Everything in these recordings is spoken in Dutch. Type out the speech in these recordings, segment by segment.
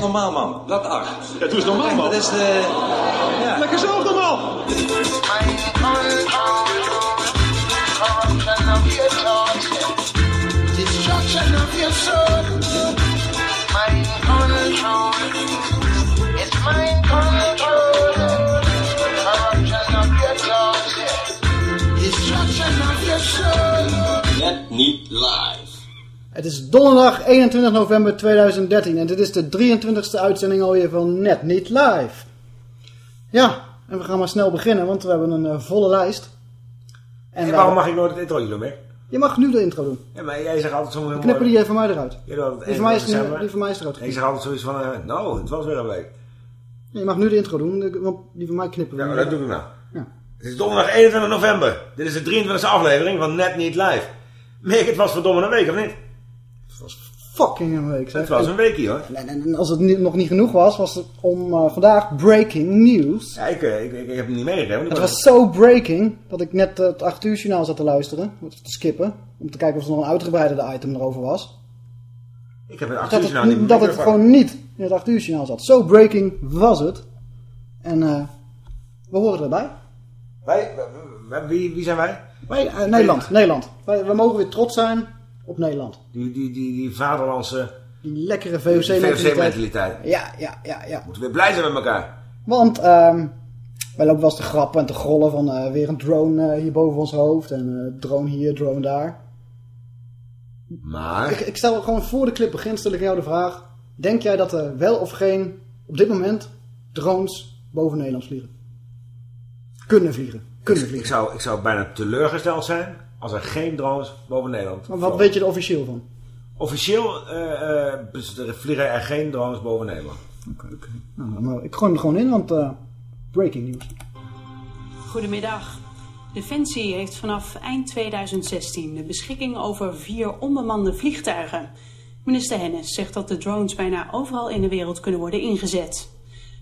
Normaal man, blad 8. Ja, doe eens normaal, man. Dat is de... Ja. Lekker zelf donderdag 21 november 2013 en dit is de 23e uitzending alweer van Net Niet Live. Ja, en we gaan maar snel beginnen, want we hebben een eh, volle lijst. En waarom mag ik nooit het intro doen, hè? Je mag nu de intro doen. Ja, maar jij zegt altijd zo heel Knippen die even mij eruit. Die van mij is, 1 nu, die van mij is eruit geknipt. zegt altijd zoiets van, eh, nou, het was weer een week. Je mag nu de intro doen, want die van mij knippen we. Ja, dat doe ik nou. Ja. Het is donderdag 21 november. Dit is de 23e aflevering van Net Niet Live. Merk, het was verdomme een week, of niet? Fucking een week. zeg. Het was een weekie, hoor. En, en- en als het niet- nog niet genoeg was, was het om eh, vandaag breaking news. Ja, ik, eh, ik, ik, ik heb het niet ik Het was zo breaking dat ik net het 8 uur journaal zat te luisteren, te skippen, om te kijken of er nog een uitgebreiderde item erover was. Ik heb het 8 Dat uur nou niet dat het gewoon niet in het 8 uur journaal zat. Zo breaking was het. En eh, we horen erbij. Wij, wie, wie zijn wij? Wij, Nederland, Nederland. Wij, we mogen weer trots zijn op Nederland. Die, die, die, die vaderlandse Die lekkere VOC-mentaliteit. Ja, ja, ja, ja. Moeten we weer blij zijn met elkaar. Want ehm, wij lopen wel eens te grappen en te grollen van eh, weer een drone eh, hier boven ons hoofd. En eh, drone hier, drone daar. Maar... Ik, ik stel gewoon voor de clip begint, stel ik jou de vraag. Denk jij dat er wel of geen, op dit moment, drones boven Nederland vliegen? Kunnen vliegen. Kunnen Ik vliegen. zou, ik zou bijna teleurgesteld zijn als er geen drones boven Nederland Maar wat weet je er officieel van? Officieel eh, eh, vliegen er geen drones boven Nederland. Nou, maar ik gooi hem er gewoon in, want eh, breaking news. Goedemiddag. Defensie heeft vanaf eind 2016 de beschikking over vier onbemande vliegtuigen. Minister Hennis zegt dat de drones bijna overal in de wereld kunnen worden ingezet.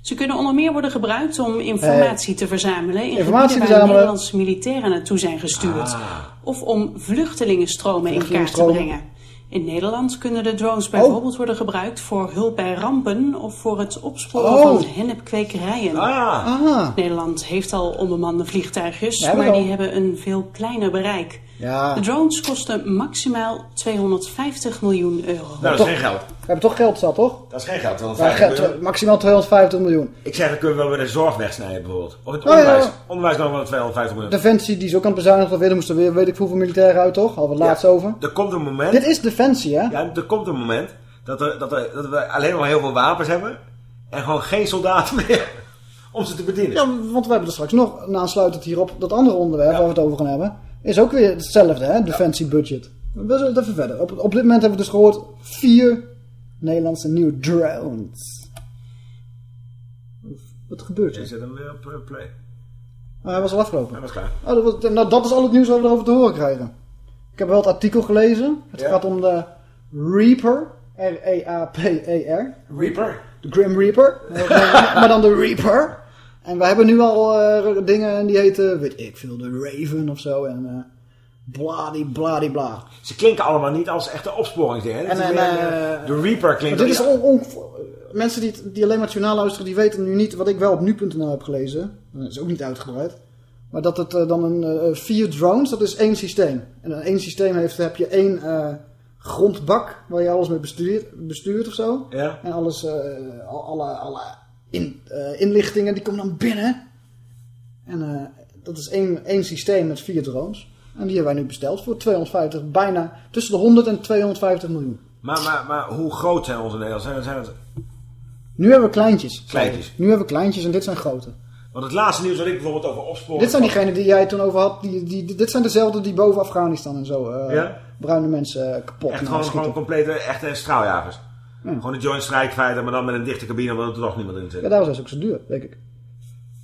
Ze kunnen onder meer worden gebruikt om informatie te verzamelen in Eh, informatie gebieden waar. Nederlandse militairen naartoe zijn gestuurd. Of om vluchtelingenstromen in kaart te brengen. In Nederland kunnen de drones bijvoorbeeld worden gebruikt voor hulp bij rampen of voor het opsporen Oh. van hennepkwekerijen. Ah, Ah, Nederland heeft al onbemande vliegtuigjes, maar die hebben een veel kleiner bereik. Ja. De drones kosten maximaal 250 miljoen euro. nou, dat is Toch- geen geld. We hebben toch geld zat, toch? Dat is geen geld. Want Ja, maximaal 250 miljoen. Ik zeg, dan kunnen we wel weer de zorg wegsnijden bijvoorbeeld. Of het Oh, ja, onderwijs. ja. Onderwijs nog wel 250 miljoen. Defensie, die is ook aan het bezuinigen. Weer, er moesten weer, weet ik hoeveel militairen uit, toch? Hadden we het laatst over. Er komt een moment... Dit is Defensie, hè? Ja, er komt een moment dat, er, dat, er, dat we alleen maar heel veel wapens hebben. En gewoon geen soldaten meer om ze te bedienen. Ja, want we hebben er straks nog, en aansluitend hierop, dat andere onderwerp waar we het over gaan hebben, is ook weer hetzelfde, hè? Defensiebudget. We zullen het even verder. Op, op dit moment hebben we dus gehoord vier Nederlandse nieuwe drones. Wat gebeurt er? zet hem weer op eh, play. Ah, hij was al afgelopen. Dat was klaar. Oh, dat, was- nou, dat is al het nieuws wat we erover te horen krijgen. Ik heb wel het artikel gelezen. Het Ja. gaat om de Reaper. R-E-A-P-E-R. Reaper. De Grim Reaper. maar dan de Reaper. En we hebben nu al eh, dingen en die heten, weet ik veel, de Raven of zo. En eh bladi bladi bla. Ze klinken allemaal niet als echte opsporingsdingen. En, eh, eh, de Reaper klinkt... Dit is ja, on, on- mensen die, die alleen maar het journaal luisteren, die weten nu niet wat ik wel op nu.nl heb gelezen. Dat is ook niet uitgebreid. Maar dat het eh, dan een eh, vier drones, dat is één systeem. En in één systeem heeft, heb je één eh, grondbak waar je alles mee bestuurt, bestuurt of zo. Ja. En alles, eh, al- alle, alle in, eh, inlichtingen die komen dan binnen. En eh, dat is één, één systeem met vier drones. En die hebben wij nu besteld voor 250, bijna tussen de 100 en 250 miljoen. Maar, maar, maar hoe groot zijn onze Nederlanders? Zijn, zijn het, Nu hebben we kleintjes. Kleintjes. Nu hebben we kleintjes en dit zijn grote. want het laatste nieuws wat ik bijvoorbeeld over opsporen... Dit zijn diegenen die jij toen over had. Die, die, dit zijn dezelfde die boven Afghanistan en zo eh, Ja? bruine mensen kapot Echt gewoon, gewoon complete echte straaljagers. Gewoon een joint strijkfighter, maar dan met een dichte cabine, omdat er toch niemand in zit. Ja, daarom zijn ze ook zo duur, denk ik.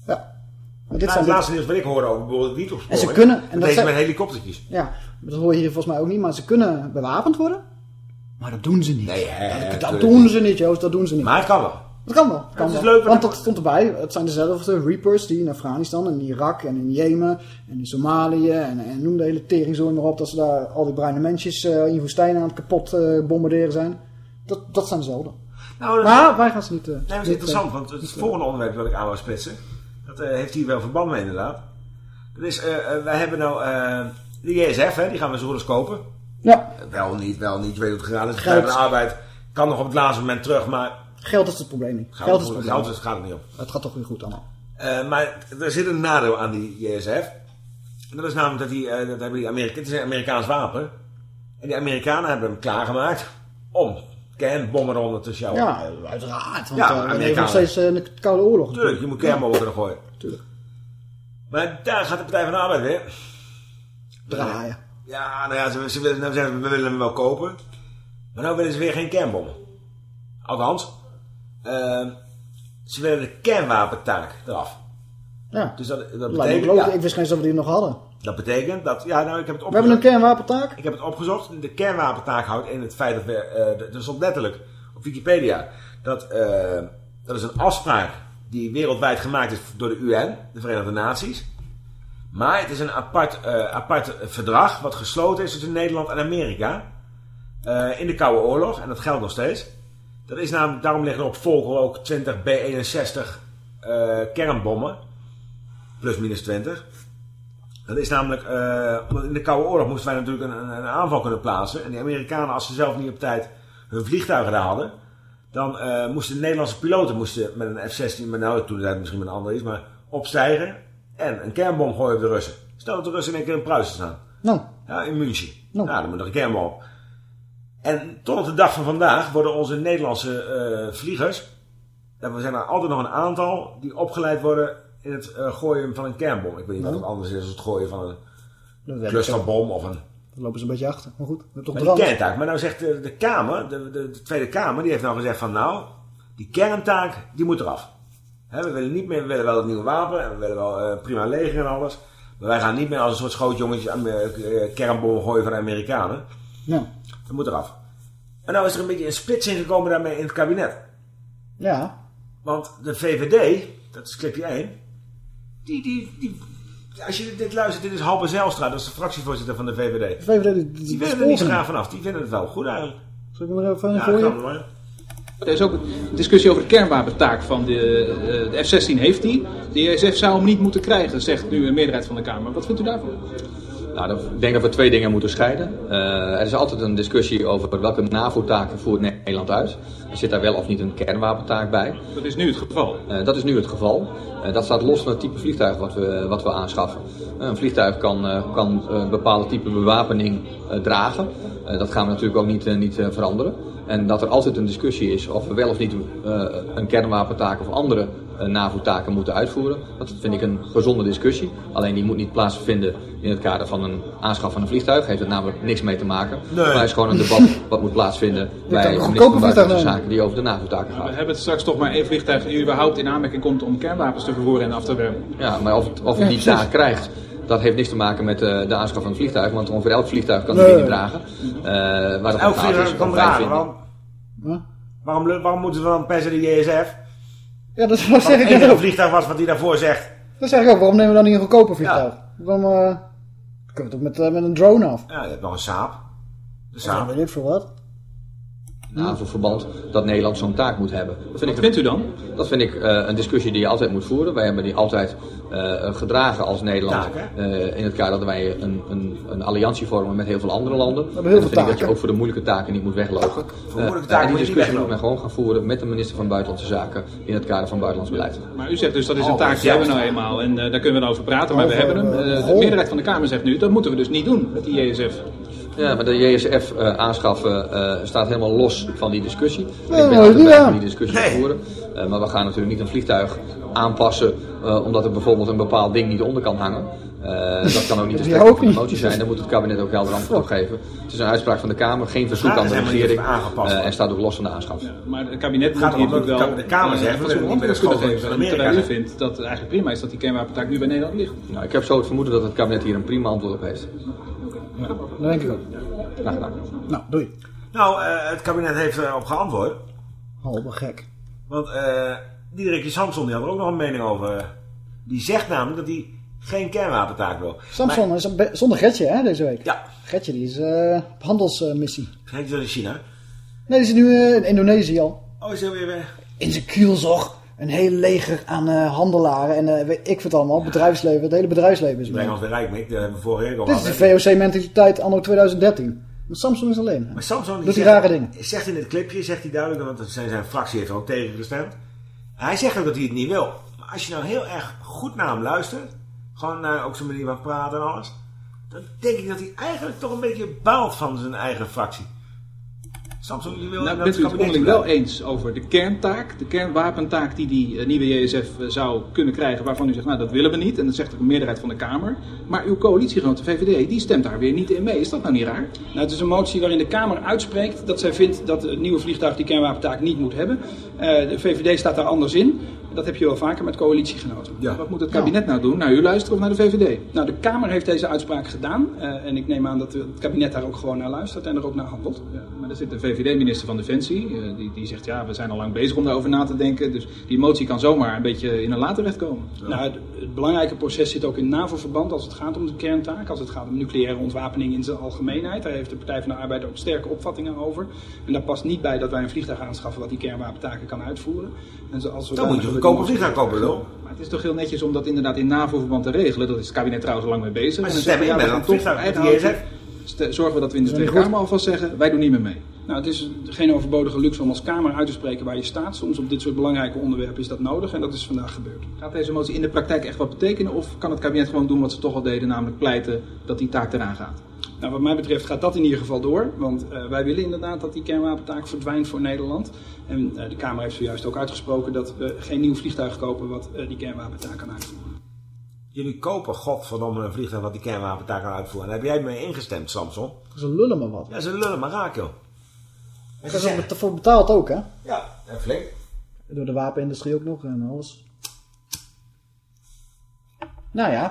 Ja. Maar dit Nou, zijn het laatste nieuws wat ik hoorde over bijvoorbeeld wietopsporing. En ze kunnen- en dat zijn- met helikoptertjes. Ja, dat hoor je hier volgens mij ook niet, maar ze kunnen bewapend worden. Maar dat doen ze niet. Nee, hè, dat, dat doen ze niet, Joost, dat doen ze niet. Maar het kan wel. dat kan wel. Kan is wel. leuk, want Want dat stond erbij. Het zijn dezelfde Reapers die in Afghanistan en in Irak en in Jemen en in Somalië en, en noem de hele teringzooi maar op. Dat ze daar al die bruine mensjes eh, in woestijnen aan het kapot eh, bombarderen zijn. Dat, dat zijn dezelfde. Nou, dat Maar wij gaan ze niet... eh, Nee, het is niet, interessant, eh, want het volgende onderwerp dat ik aan wil splitsen, dat eh, heeft hier wel verband mee inderdaad. Dat is, eh, eh, wij hebben nou eh, de JSF, hè, die gaan we zo goed als kopen. Ja, Eh, Wel niet, wel niet, je weet hoe het gegaan is. Geld. Arbeid kan nog op het laatste moment terug, maar geld is het probleem niet. geld, Geld is het probleem. geld is, gaat het niet om. Het gaat toch weer goed allemaal. Eh, maar er zit een nadeel aan die JSF. En dat is namelijk dat die, eh, dat hebben die Amerika het is een Amerikaans wapen. En die Amerikanen hebben hem klaargemaakt om kernbommen eronder te sjouwen. Ja, uiteraard. Want Ja, eh, we leven Amerikanen. nog steeds eh, in de Koude Oorlog. Tuurlijk, je moet kernbommen kunnen gooien. Tuurlijk. Maar daar gaat de Partij van de Arbeid weer. Draaien. Ja, nou ja, ze, ze willen, nou zeggen, we willen hem wel kopen. Maar nou willen ze weer geen kernbommen. Althans, eh, ze willen de kernwapentaak eraf. Ja. Dus dat, dat, betekent, ja, Ik wist geen dat we die nog hadden. dat betekent dat... Ja, nou, ik heb het We hebben een opgezocht. kernwapentaak. Ik heb het opgezocht. De kernwapentaak houdt in het feit dat we... eh, er stond letterlijk op Wikipedia... Dat, eh, dat is een afspraak die wereldwijd gemaakt is door de UN, de Verenigde Naties. Maar het is een apart, eh, apart verdrag wat gesloten is tussen Nederland en Amerika. in de Koude Oorlog. En dat geldt nog steeds. Dat is namelijk, daarom liggen er op Vogel ook 20 B-61 eh, kernbommen. Plus minus 20. Dat is namelijk, eh, in de Koude Oorlog moesten wij natuurlijk een, een, aanval kunnen plaatsen. En die Amerikanen, als ze zelf niet op tijd hun vliegtuigen hadden, dan eh, moesten de Nederlandse piloten moesten met een F-16, maar nou toen het misschien met een ander is, maar opstijgen en een kernbom gooien op de Russen. Stel dat de Russen in één keer in Pruisen staan. Nou, Ja, in München. Nou. Nou, dan moet er een kernbom op. En tot op de dag van vandaag worden onze Nederlandse eh, vliegers, er zijn er altijd nog een aantal die opgeleid worden in het eh, gooien van een kernbom. Ik weet niet wat het anders is dan het gooien van een dat clusterbom of een... daar lopen ze een beetje achter. Maar goed, hebben toch Maar die kerntaak. Maar nou zegt de, de Kamer, de, de, de Tweede Kamer, die heeft nou gezegd van nou, die kerntaak, die moet eraf. Hè, we willen niet meer, we willen wel het nieuwe wapen en we willen wel eh, prima leger en alles. Maar wij gaan niet meer als een soort schootjongetje aan uh, kernbommen gooien van de Amerikanen. Ja. Dat moet eraf. En nou is er een beetje een splitsing gekomen daarmee in het kabinet. ja. Want de VVD, dat is clipje 1, die, die, die, als je dit luistert, dit is Halbe Zijlstra, dat is de fractievoorzitter van de VVD. De VVD die, die, Die willen er niet graag vanaf, die vinden het wel goed eigenlijk. Zal ik hem er even in Ja, gooien? kan maar. Er is ook een discussie over de kernwapentaak van de, eh, de F-16 heeft die. De JSF zou hem niet moeten krijgen, zegt nu een meerderheid van de Kamer. Wat vindt u daarvan? Nou, dan- ik denk dat we twee dingen moeten scheiden. Eh, er is altijd een discussie over welke NAVO-taken voert Nederland uit. Er zit daar wel of niet een kernwapentaak bij. Dat is nu het geval. Eh, dat is nu het geval. Eh, dat staat los van het type vliegtuig wat we, wat we aanschaffen. Een vliegtuig kan, kan een bepaalde type bewapening dragen. Dat gaan we natuurlijk ook niet, niet veranderen. En dat er altijd een discussie is of we wel of niet een kernwapentaak of andere NAVO-taken moeten uitvoeren. Dat vind ik een gezonde discussie. Alleen die moet niet plaatsvinden in het kader van een aanschaf van een vliegtuig. Heeft er namelijk niks mee te maken. Nee. Maar het is gewoon een debat wat moet plaatsvinden bij de een minister goedkope van Buitenlandse Zaken die over de NAVO-taken We gaat. hebben het straks toch maar één vliegtuig die überhaupt in aanmerking komt om kernwapens te vervoeren en af te werpen. Ja, maar of het, of het Ja, die precies. taak krijgt, dat heeft niks te maken met eh, de aanschaf van het vliegtuig. Want ongeveer elk vliegtuig kan die Nee. dingen dragen. Eh waar het Elk vliegtuig kan dragen. vinden- Waarom, Huh? waarom, waarom moeten we dan per se de JSF? Ja, dat, Wat zeg het ik ook. vliegtuig was wat hij daarvoor zegt. Dat zeg ik ook. Waarom nemen we dan niet een goedkoper vliegtuig? Dan eh, kunnen we het ook met, eh, met een drone af. Ja, je hebt nog een Saab. De Ja, Saab. weet ik veel wat. NAVO-verband dat Nederland zo'n taak moet hebben. Dat vind Wat ik vindt u dan? Dat vind ik eh, een discussie die je altijd moet voeren. Wij hebben die altijd eh, gedragen als Nederland. Eh, in het kader dat wij een, een, een alliantie vormen met heel veel andere landen. hebben heel En veel ik dat je taken. ook voor de moeilijke taken niet moet weglopen. Voor moeilijke taken en die discussie moet men gewoon gaan voeren met de minister van Buitenlandse Zaken in het kader van buitenlands beleid. Maar u zegt dus dat is een Oh, taak die hebben we nou eenmaal en daar kunnen we dan over praten, maar we hebben hem. de meerderheid van de Kamer zegt nu, dat moeten we dus niet doen met die JSF. Ja, maar de JSF eh, aanschaffen eh, staat helemaal los van die discussie. Ja, ik ben altijd ja. die discussie te Nee. voeren. Eh, maar we gaan natuurlijk niet een vliegtuig aanpassen eh, omdat er bijvoorbeeld een bepaald ding niet onder kan hangen. Eh, dat kan ook niet de ook van de niet. motie zijn. Daar moet het kabinet ook helder antwoord op geven. Het is een uitspraak van de Kamer, geen verzoek Ja, aan de dat regering. niet eh, en staat ook los van de aanschaf. Maar het kabinet moet Gaat hier dat natuurlijk wel de Kamer zegt, niet bij de antwoord kunnen geven. Terwijl u vindt dat het eigenlijk prima is dat die kernwapentaak nu bij Nederland ligt. Nou, ik heb zo het vermoeden dat het kabinet hier een prima antwoord op heeft. Dat denk ik ook. Graag gedaan. Nou, doei. Nou, eh, het kabinet heeft erop geantwoord. Halve gek. Want eh Diederikje Samson die had er ook nog een mening over. Die zegt namelijk dat hij geen kernwapentaak wil. Samson is zonder Getje hè, deze week. Ja, Getje die is eh, op handelsmissie. heet hij in China. nee, die zit nu eh, in Indonesië al. Oh, is hij weer weg? In zijn kielzog. Een heel leger aan eh, handelaren en eh, weet ik het allemaal. Bedrijfsleven. Het hele bedrijfsleven is Die mee. ons weer rijk mee. Dat hebben we vorige week al Dit is de. VOC-mentaliteit anno 2013. Maar Samson is alleen. Maar Samson die Doet zegt, rare dingen. zegt in het clipje, zegt hij duidelijk, want zijn, zijn fractie heeft er ook tegen gestemd. Hij zegt ook dat hij het niet wil. Maar als je nou heel erg goed naar hem luistert, gewoon naar ook zijn manier van praten en alles, dan denk ik dat hij eigenlijk toch een beetje baalt van zijn eigen fractie. Samson, die wil Nou, bent u het onderling wel eens over de kerntaak, de kernwapentaak die die eh, nieuwe JSF eh, zou kunnen krijgen, waarvan u zegt, nou dat willen we niet, en dat zegt ook een meerderheid van de Kamer. Maar uw coalitiegenoot, de VVD, die stemt daar weer niet in mee. Is dat nou niet raar? Nou, het is een motie waarin de Kamer uitspreekt dat zij vindt dat het nieuwe vliegtuig die kernwapentaak niet moet hebben. Eh, de VVD staat daar anders in. Dat heb je wel vaker met coalitiegenoten. Ja. Wat moet het kabinet nou doen? Naar u luisteren of naar de VVD? Nou, de Kamer heeft deze uitspraak gedaan. eh, en ik neem aan dat het kabinet daar ook gewoon naar luistert en er ook naar handelt. Ja, maar er zit de VVD-minister van Defensie, eh, die, die zegt ja, we zijn al lang bezig om daarover na te denken. Dus die motie kan zomaar een beetje in een later terechtkomen. Nou, het, belangrijke proces zit ook in NAVO-verband als het gaat om de kerntaak. Als het gaat om nucleaire ontwapening in zijn algemeenheid. Daar heeft de Partij van de Arbeid ook sterke opvattingen over. En daar past niet bij dat wij een vliegtuig aanschaffen wat die kernwapentaken kan uitvoeren. En zoals Dan moet je een goedkope vliegtuig kopen, lul. Maar het is toch heel netjes om dat inderdaad in NAVO-verband te regelen. Dat is het kabinet trouwens al lang mee bezig. Maar En dan zeggen we, ja, we gaan toch Zorgen we dat we in de Tweede Kamer alvast zeggen, wij doen niet meer mee. Nou, het is geen overbodige luxe om als Kamer uit te spreken waar je staat. Soms op dit soort belangrijke onderwerpen is dat nodig en dat is vandaag gebeurd. Gaat deze motie in de praktijk echt wat betekenen? Of kan het kabinet gewoon doen wat ze toch al deden, namelijk pleiten dat die taak eraan gaat? Nou, wat mij betreft gaat dat in ieder geval door. Want eh, wij willen inderdaad dat die kernwapentaak verdwijnt voor Nederland. En eh, de Kamer heeft zojuist ook uitgesproken dat we geen nieuw vliegtuig kopen wat eh, die kernwapentaak kan uitvoeren. Jullie kopen godverdomme een vliegtuig wat die kernwapentaak kan uitvoeren. En daar heb jij mee ingestemd, Samson? Ze lullen maar wat. Ja, ze lullen maar raak, joh. Daar is er voor betaald ook, hè? Ja, en flink. Door de wapenindustrie ook nog en alles. Nou ja,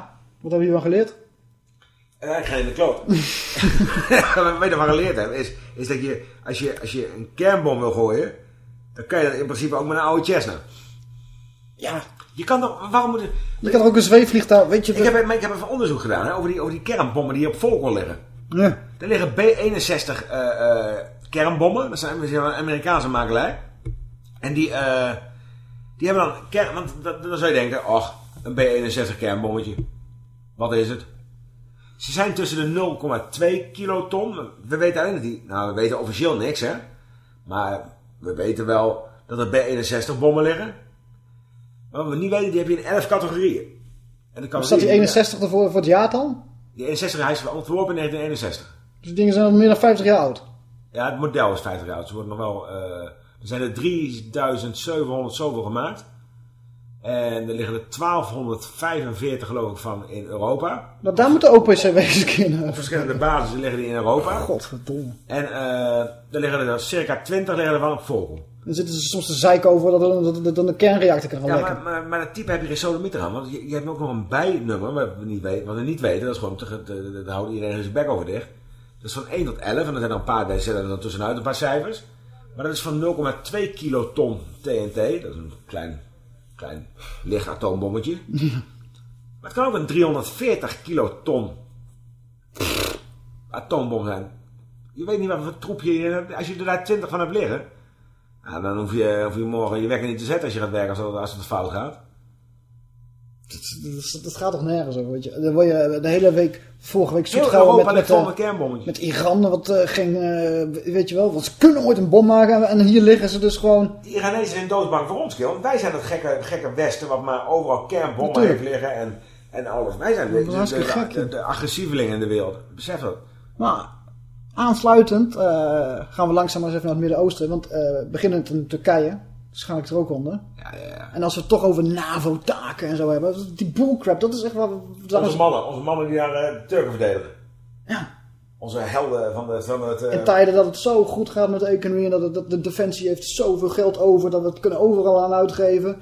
wat hebben we hiervan geleerd? Hij gaat in de kloot. Wat we ervan geleerd hebben is, is dat je als, je, als je een kernbom wil gooien, dan kan je dat in principe ook met een oude Cessna. Ja, Je kan toch, waarom moet je... je kan er ook een zweefvliegtuig, weet je... Ik heb, ik heb even onderzoek gedaan hè, over, die, over die kernbommen die op Volkel liggen. Ja. Er liggen B-61 eh, eh, kernbommen. Dat zijn, dat een Amerikaanse makelij. En die, eh, die hebben dan... Kern, want dat- dan zou je denken... Och, een B-61 kernbommetje. Wat is het? Ze zijn tussen de 0,2 kiloton. We weten alleen dat die... Nou, we weten officieel niks, hè. Maar we weten wel dat er B-61 bommen liggen. Maar wat we niet weten, die heb je in 11 categorieën. En de Staat die categorieën- 61 ervoor voor het jaartal? Die 61 hij is ontworpen in 1961. Dus die dingen zijn al meer dan 50 jaar oud. Ja, het model is 50 jaar oud. Ze worden nog wel... eh, er zijn er 3700 zoveel gemaakt. En er liggen er 1245 geloof ik van in Europa. Nou, daar moet de OPCW in. Op verschillende basis liggen die in Europa. Godverdomme. En eh er liggen er dan circa 20 liggen er van op Volkel. Dan zitten ze soms te zeiken over dat dat een kernreactor kan gaan Ja, lekken. maar, maar, maar dat type heb je geen sodemieter aan. Want je, je hebt ook nog een bijnummer wat we niet weten. Wat we niet weten, dat is gewoon... te- te- te- Daar houdt iedereen zijn bek over dicht. Dat is van 1 tot 11. En er zijn dan een paar, daar zitten er dan tussenuit een paar cijfers. Maar dat is van 0,2 kiloton TNT. Dat is een klein, klein licht atoombommetje. Maar het kan ook een 340 kiloton atoombom zijn. Je weet niet wat voor troep je... Als je er daar twintig van hebt liggen... Nou, dan hoef je, hoef je morgen je wekker niet te zetten als je gaat werken als, als het fout gaat. Dat, dat, dat gaat toch nergens over, weet je. Dan word je de hele week, vorige week zoetgouwen Europa met, met, eh, met met Iran, wat eh, geen, eh, weet je wel, want ze kunnen ooit een bom maken en hier liggen ze dus gewoon... Die Iranezen zijn doodsbang voor ons. Want wij zijn het gekke, gekke Westen wat maar overal kernbommen heeft liggen en, en alles. Wij zijn de, de, agressievelingen in de wereld. Besef dat. Maar aansluitend eh, gaan we langzaam maar eens even naar het Midden-Oosten, want eh beginnend in Turkije, schaal ik er ook onder. Ja, ja, ja. En als we het toch over NAVO-taken en zo hebben, die bullcrap, dat is echt wel... dat Onze is- mannen, onze mannen die daar eh, de Turken verdedigen. Ja. Onze helden van, de, van het... eh, In tijden dat het zo goed gaat met de economie en dat, het, dat de defensie heeft zoveel geld over, dat we het kunnen overal aan uitgeven. en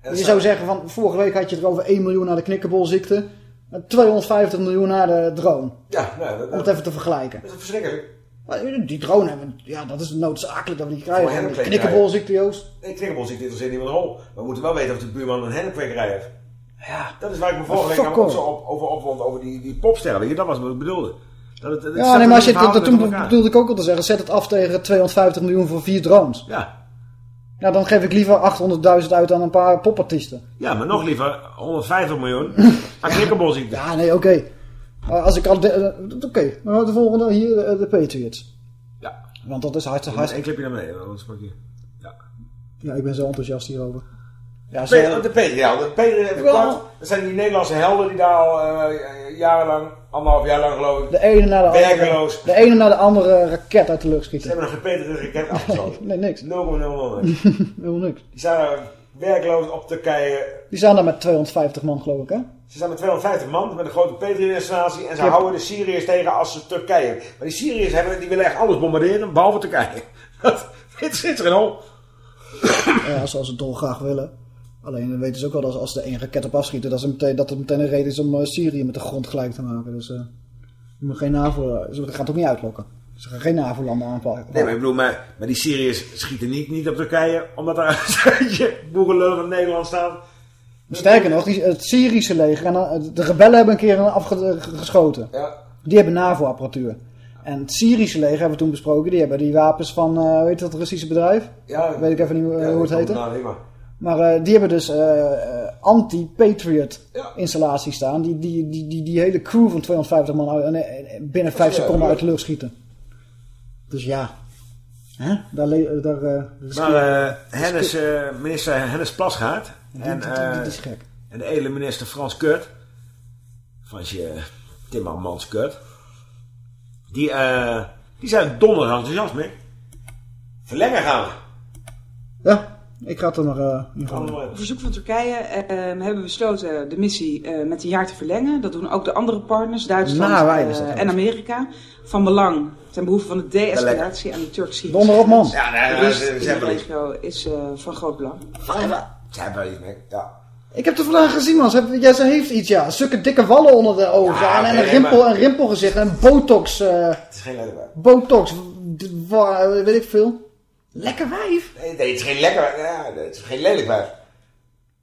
je het zou zijn- zeggen van, vorige week had je er over 1 miljoen naar de knikkerbolziekte, en 250 miljoen naar de drone. Ja, nou, dat, Om het even te vergelijken. dat is verschrikkelijk. Maar die drone hebben, ja, dat is noodzakelijk dat we die krijgen. knikkerbolziekte, Joost. Nee, knikkerbol zit interesseert niemand een hol. We moeten wel weten of de buurman een hennepkwekerij heeft. Ja. Dat is waar ik me vorige week ook zo op, over opwond, over die, die popsterren. Dat was wat ik bedoelde. Dat het, het Ja, nee, maar als je, dat, toen bedoelde ik ook al te zeggen, zet het af tegen 250 miljoen voor vier drones. Ja. Nou, dan geef ik liever 800.000 uit aan een paar popartiesten. ja, maar nog liever 150 miljoen aan knikkerbolziekte. Ja, nee, oké. Maar als ik al... de- eh, Oké, maar de volgende hier, eh, de Patriots. Ja. Want dat is hartstikke... Eén hartstikke clipje naar beneden, anders pak je... Ja. ja, ik ben zo enthousiast hierover. Ja, zo, De Peter, ja, de Peter. Dat zijn die Nederlandse helden die daar al eh, jarenlang, anderhalf jaar lang geloof ik, de ene naar de andere... De ene naar de andere raket uit de lucht Ze schieten. hebben nog geen Peter raket afgesloten. Nee, niks. 0,00. Helemaal niks. Die staan werkloos op Turkije. Die staan daar met 250 man, geloof ik, hè? Ze staan met 250 man met een grote Patriot-installatie en ze houden de Syriërs tegen als ze Turkije. Maar die Syriërs hebben, die willen echt alles bombarderen, behalve Turkije. Dat zit er al. Ja, zoals ze dolgraag willen. Alleen dan weten ze ook wel dat als ze er één raket op afschieten, dat, ze meteen, dat het meteen een reden is om eh, Syrië met de grond gelijk te maken. Dus eh je moet geen NAVO, ze gaan het ook niet uitlokken. Ze gaan geen NAVO-landen aanpakken. Nee, maar ik bedoel, maar, maar die Syriërs schieten niet, niet op Turkije, omdat daar een stukje boerenlullen van Nederland staan. Sterker nog, die, het Syrische leger, en dan- de rebellen hebben een keer afgeschoten. Ja. Die hebben NAVO-apparatuur. En het Syrische leger hebben we toen besproken, die hebben die wapens van, eh weet je dat Russische bedrijf? Ja, Weet ik even niet eh, hoe het heette. Nou, nee, maar. Maar eh, die hebben dus eh, eh, anti-Patriot Ja. installaties staan. Die, die, die, die, die hele crew van 250 man eh, eh, binnen 5 ja, seconden uit de lucht schieten. Dus ja. Hè? Daar, daar, eh, Maar eh, Hennis, eh, minister Hennis Plasgaard en, eh, die is gek. en de edele minister Frans Kurt, van je Timmermans Kurt, die, eh, die zijn donder enthousiast mee. Verlengen gaan we. Ja, ik ga het er nog eh in. Op verzoek van Turkije eh, hebben we besloten de missie eh, met een jaar te verlengen. Dat doen ook de andere partners, Duitsland Nou, dat en Amerika. Van belang ten behoeve van de de-escalatie aan de Turk-Syrische Donder op, man. Ja, nee, De nee, rust ze in ze de hebben wel iets. regio is eh, van groot belang. Ze hebben wel iets mee, ja. Ik heb het vandaag gezien, man. Ze, ja, ze heeft iets, ja. Stukken dikke wallen onder de ogen. Ja, en, oké, een, rimpel, maar- een rimpelgezicht. En botox. eh, Het is geen lekker wijf. botox. d- wa- weet ik veel. Lekker wijf. Nee, nee, het is geen lekker ja, nee, het is geen lelijk wijf.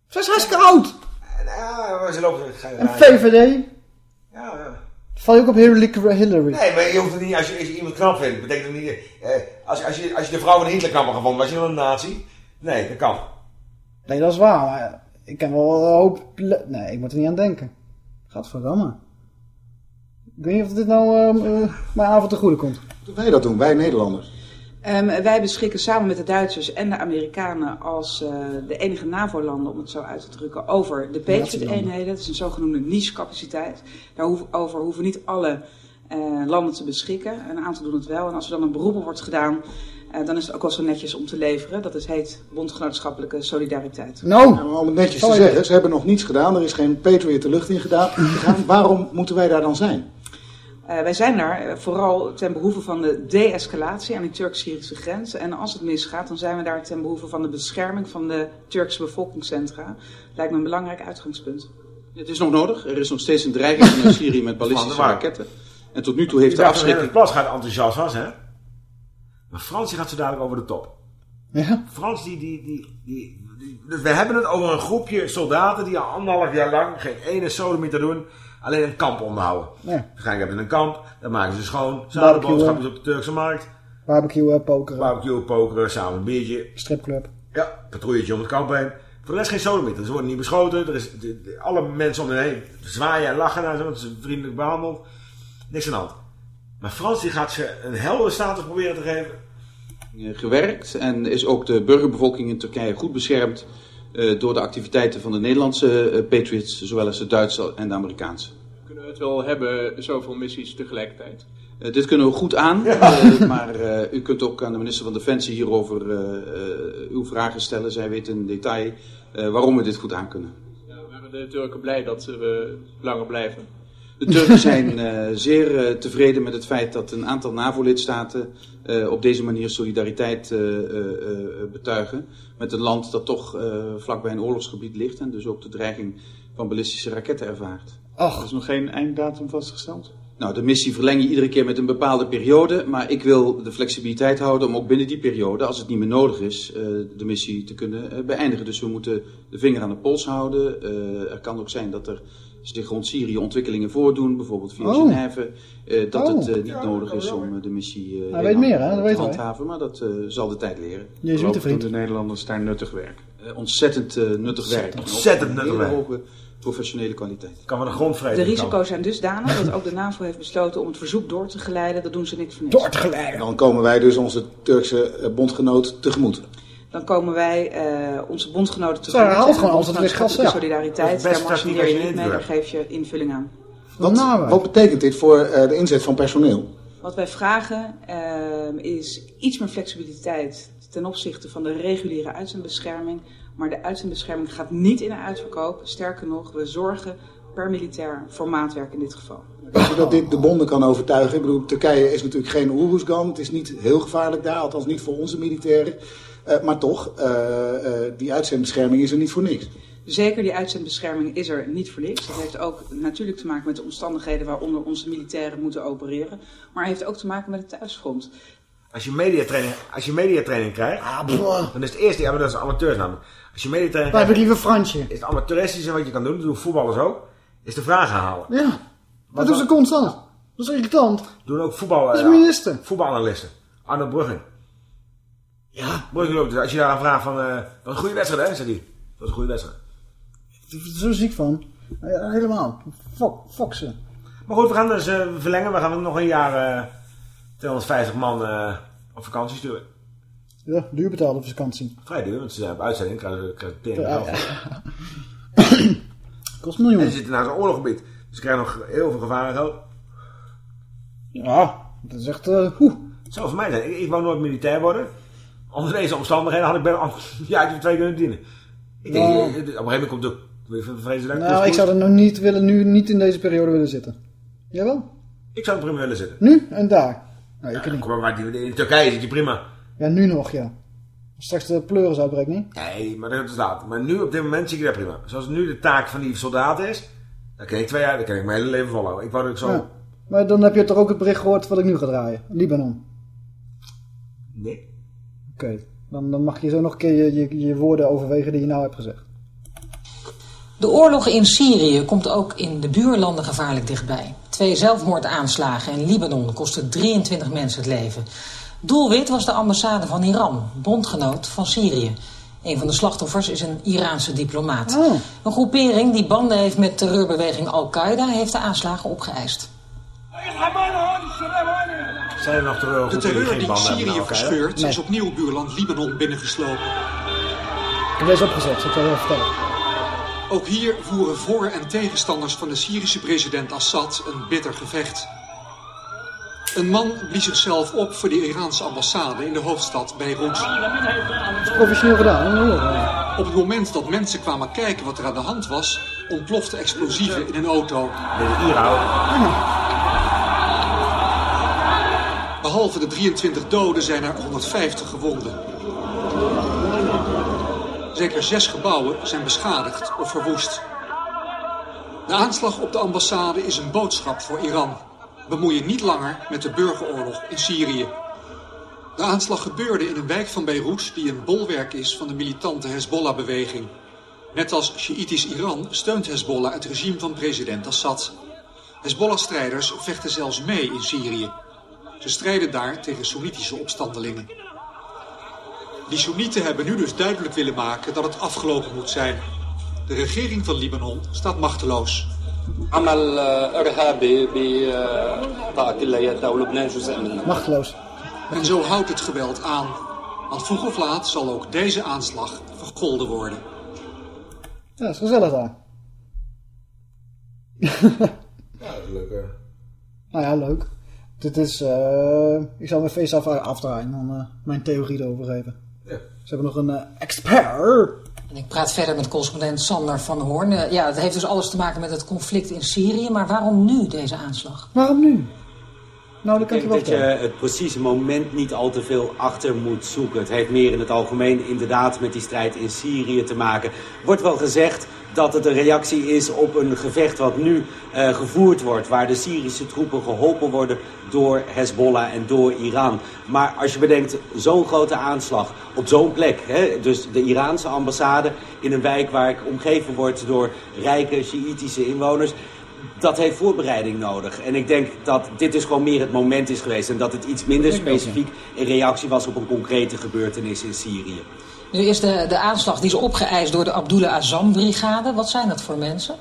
Ze is hartstikke oud. En, Ja, maar ze lopen... En VVD. Ja, ja. Val je ook op Hillary? Hillary. Nee, maar je hoeft het niet, als je, als je iemand knap vindt, betekent het niet, eh, als, als, je, als je de vrouw van Hitler knap had gevonden, was je dan een nazi? Nee, dat kan. Nee, dat is waar. Maar ik ken wel een hoop... Nee, ik moet er niet aan denken. Gadverdamme. Ik weet niet of dit nou ehm, eh, mijn avond te goede komt. Wij dat doen, wij Nederlanders. Ehm, wij beschikken samen met de Duitsers en de Amerikanen als eh, de enige NAVO-landen, om het zo uit te drukken, over de Patriot-eenheden. Dat is een zogenoemde niche-capaciteit. Daarover hoeven niet alle eh, landen te beschikken. Een aantal doen het wel. En als er dan een beroep op wordt gedaan, eh, dan is het ook wel zo netjes om te leveren. Dat is heet bondgenootschappelijke solidariteit. Nou, Nou, om het netjes te zeggen, ze hebben nog niets gedaan. Er is geen Patriot de lucht in gedaan. Waarom moeten wij daar dan zijn? Eh, wij zijn daar eh, vooral ten behoeve van de de-escalatie aan die Turk-Syrische grens. En als het misgaat, dan zijn we daar ten behoeve van de bescherming van de Turkse bevolkingscentra. Lijkt me een belangrijk uitgangspunt. Het is nog nodig. Er is nog steeds een dreiging vanuit Syrië met ballistische de raketten. En tot nu toe heeft Ik de dacht dat Hennis afschrikking... Plas gaat enthousiast was, hè? Maar Frans gaat zo dadelijk over de top. Ja? Frans, die, die, die, die, die- Dus we hebben het over een groepje soldaten die al anderhalf jaar lang geen ene sodemieter doen. Alleen een kamp onderhouden. Ja. Waarschijnlijk hebben ze een kamp, dan maken ze schoon. Barbecue, Zaterboodschapjes op de Turkse markt. Barbecue, pokeren, Barbecue, pokeren, samen een biertje. stripclub. Ja, patrouilletje om het kamp heen. Voor de rest geen sodemieter. Ze worden niet beschoten. Er is, de- de- alle mensen om hen heen zwaaien en lachen naar ze, want ze zijn vriendelijk behandeld. Niks aan de hand. Maar Frans die gaat ze een heldere status proberen te geven. eh, gewerkt en is ook de burgerbevolking in Turkije goed beschermd door de activiteiten van de Nederlandse eh, Patriots, zowel als de Duitse en de Amerikaanse. Kunnen we het wel hebben, zoveel missies tegelijkertijd? Eh, dit kunnen we goed aan, eh, maar eh, u kunt ook aan de minister van Defensie hierover eh, eh, uw vragen stellen. Zij weet in detail eh, waarom we dit goed aan kunnen. Ja, waren de Turken blij dat we langer blijven? De Turken zijn eh, zeer eh, tevreden met het feit dat een aantal NAVO-lidstaten eh, op deze manier solidariteit eh, eh, eh, betuigen met een land dat toch eh, vlakbij een oorlogsgebied ligt en dus ook de dreiging van ballistische raketten ervaart. Er is nog geen einddatum vastgesteld? Nou, de missie verleng je iedere keer met een bepaalde periode, maar ik wil de flexibiliteit houden om ook binnen die periode, als het niet meer nodig is, eh, de missie te kunnen beëindigen. Dus we moeten de vinger aan de pols houden. Eh, er kan ook zijn dat er zich rond Syrië ontwikkelingen voordoen, bijvoorbeeld via Oh. Genève, eh, dat Oh. het eh, niet nodig is om eh, de missie eh, Hij weet meer, hè? Dat te handhaven, maar dat zal de tijd leren. Jezuïetenvriend. de Nederlanders daar nuttig werk. Eh, ontzettend eh, nuttig werk. Ontzettend En ook nuttig werk. hoge professionele kwaliteit. Kan we de grond. De risico's zijn dusdanig dat ook de NAVO heeft besloten om het verzoek door te geleiden. Dat doen ze niks niks. Door te geleiden. Dan komen wij dus onze Turkse bondgenoot tegemoet. Dan komen wij eh, onze bondgenoten Ze herhaalt tegemoet. gewoon altijd licht gas, voor ja. Dat is Solidariteit, best daar marcheer je niet mee, daar geef je invulling aan. Wat, Nou, wat betekent dit voor eh, de inzet van personeel? Wat wij vragen ehm, is iets meer flexibiliteit ten opzichte van de reguliere uitzendbescherming. Maar de uitzendbescherming gaat niet in een uitverkoop. Sterker nog, we zorgen per militair voor maatwerk in dit geval. Denk je dat dit de bonden kan overtuigen? Ik bedoel, Turkije is natuurlijk geen Oeroesgan. Het is niet heel gevaarlijk daar, althans niet voor onze militairen. Eh, maar toch, eh, eh, die uitzendbescherming is er niet voor niks. Zeker, die uitzendbescherming is er niet voor niks. Dat heeft ook natuurlijk te maken met de omstandigheden waaronder onze militairen moeten opereren. Maar heeft ook te maken met het thuisfront. Als je mediatraining, als je mediatraining krijgt, dan is het eerste, ja, maar dat is amateurs namelijk. Als je mediatraining krijgt, ik liever Fransje. is het amateuristische wat je kan doen, dat doen voetballers ook, is de vragen halen. Ja, dat doen ze constant. Dat is irritant. Doen ook voetbal, Dat is ja, minister. voetbalanalisten. Arno Bruggen. Ja. Bruggen loopt, dus als je daar een vraag van, eh, wat een goede wedstrijd hè, zegt hij. Dat was een goede wedstrijd. Ik er zo ziek van. Ja, helemaal. Fuck, fuck ze. Maar goed, we gaan dus eh, verlengen. We gaan nog een jaar eh 250 man op vakantie sturen. Ja, duur betaalde vakantie. Vrij duur, want ze zijn op uitzending. Krijgen ze krijgen tering Ja, geld. Kost een miljoen. En ze zitten naar zo'n oorloggebied. Dus ze krijgen nog heel veel gevarengeld. Ja, dat is echt... oeh. Het zou voor mij zijn. Ik, ik wou nooit militair worden. Onder deze omstandigheden had ik bij ja, twee kunnen dienen. Ik denk, Nou. eh, op een gegeven moment komt het ook. Vreselijk. Nou, ik zou er nog niet willen, nu niet in deze periode willen zitten. Jawel? Ik zou er prima willen zitten. Nu en daar. Nou, ik Ja, niet. kom maar, in Turkije zit je prima. Ja, nu nog, ja. Straks de pleuris uitbreekt, niet? Nee, maar dat is laat. Maar nu op dit moment zie ik dat prima. Zoals nu de taak van die soldaat is. Dan kan ik twee jaar, dan kan ik mijn hele leven volhouden. Ik wou dat ik zo... Ja. Maar dan heb je toch ook het bericht gehoord wat ik nu ga draaien. Libanon. Nee. Oké. Dan, dan mag je zo nog een keer je, je, je woorden overwegen die je nou hebt gezegd. De oorlog in Syrië komt ook in de buurlanden gevaarlijk dichtbij. Twee zelfmoordaanslagen in Libanon kosten 23 mensen het leven. Doelwit was de ambassade van Iran, bondgenoot van Syrië. Een van de slachtoffers is een Iraanse diplomaat. Een groepering die banden heeft met terreurbeweging Al-Qaeda heeft de aanslagen opgeëist. Zijn er nog De terreur die Syrië verscheurt is opnieuw buurland Libanon binnengeslopen. Ik heb deze opgezet, zal ik wel even vertellen. Ook hier voeren voor- en tegenstanders van de Syrische president Assad een bitter gevecht. Een man blies zichzelf op voor de Iraanse ambassade in de hoofdstad Beirut. Dat is professioneel gedaan. Op het moment dat mensen kwamen kijken wat er aan de hand was, ontplofte explosieven in een auto. Behalve de 23 doden zijn er 150 gewonden. Zeker zes gebouwen zijn beschadigd of verwoest. De aanslag op de ambassade is een boodschap voor Iran. Bemoei je niet langer met de burgeroorlog in Syrië. De aanslag gebeurde in een wijk van Beirut die een bolwerk is van de militante Hezbollah-beweging. Net als Sjiitisch Iran steunt Hezbollah het regime van president Assad. Hezbollah-strijders vechten zelfs mee in Syrië. Ze strijden daar tegen Soenitische opstandelingen. Die Soenieten hebben nu dus duidelijk willen maken dat het afgelopen moet zijn. De regering van Libanon staat machteloos. Machteloos. En zo houdt het geweld aan. Want vroeg of laat zal ook deze aanslag vergolden worden. Ja, dat is gezellig daar. ja, dat is leuk hè. Nou ja, leuk. Dit is... eh, ik zal mijn face af, afdraaien en dan eh, mijn theorie erover geven. Ja. Ze hebben nog een eh, expert. En ik praat verder met correspondent Sander van Hoorn. Ja, het heeft dus alles te maken met het conflict in Syrië. Maar waarom nu deze aanslag? Waarom nu? Nou, dat Ik kan ik denk wel dat je het precieze moment niet al te veel achter moet zoeken. Het heeft meer in het algemeen inderdaad met die strijd in Syrië te maken. Wordt wel gezegd dat het een reactie is op een gevecht wat nu eh, gevoerd wordt. Waar de Syrische troepen geholpen worden door Hezbollah en door Iran. Maar als je bedenkt, zo'n grote aanslag op zo'n plek. Hè, dus de Iraanse ambassade in een wijk waar ik omgeven word door rijke Sjiitische inwoners dat heeft voorbereiding nodig. En ik denk dat dit dus gewoon meer het moment is geweest. En dat het iets minder specifiek een reactie was op een concrete gebeurtenis in Syrië. Nu is de, de aanslag die is opgeëist door de Abdullah Azam-brigade. Wat zijn dat voor mensen?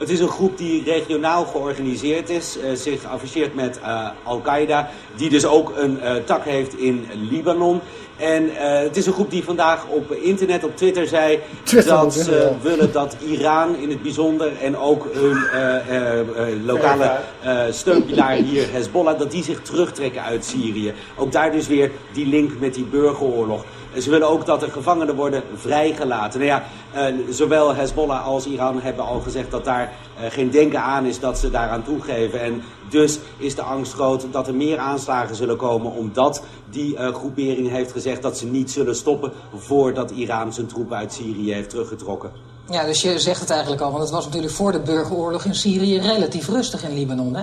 Het is een groep die regionaal georganiseerd is, eh, zich afficheert met eh, Al-Qaeda, die dus ook een eh, tak heeft in Libanon. En eh, het is een groep die vandaag op internet, op Twitter zei Twitter dat ze Ja. willen dat Iran in het bijzonder en ook hun eh, eh, eh, lokale eh, steunpilaar hier, Hezbollah, dat die zich terugtrekken uit Syrië. Ook daar dus weer die link met die burgeroorlog. Ze willen ook dat er gevangenen worden vrijgelaten. Nou ja, eh, zowel Hezbollah als Iran hebben al gezegd dat daar eh, geen denken aan is dat ze daaraan toegeven. En dus is de angst groot dat er meer aanslagen zullen komen. Omdat die eh, groepering heeft gezegd dat ze niet zullen stoppen voordat Iran zijn troepen uit Syrië heeft teruggetrokken. Ja, dus je zegt het eigenlijk al. Want het was natuurlijk voor de burgeroorlog in Syrië relatief rustig in Libanon, hè?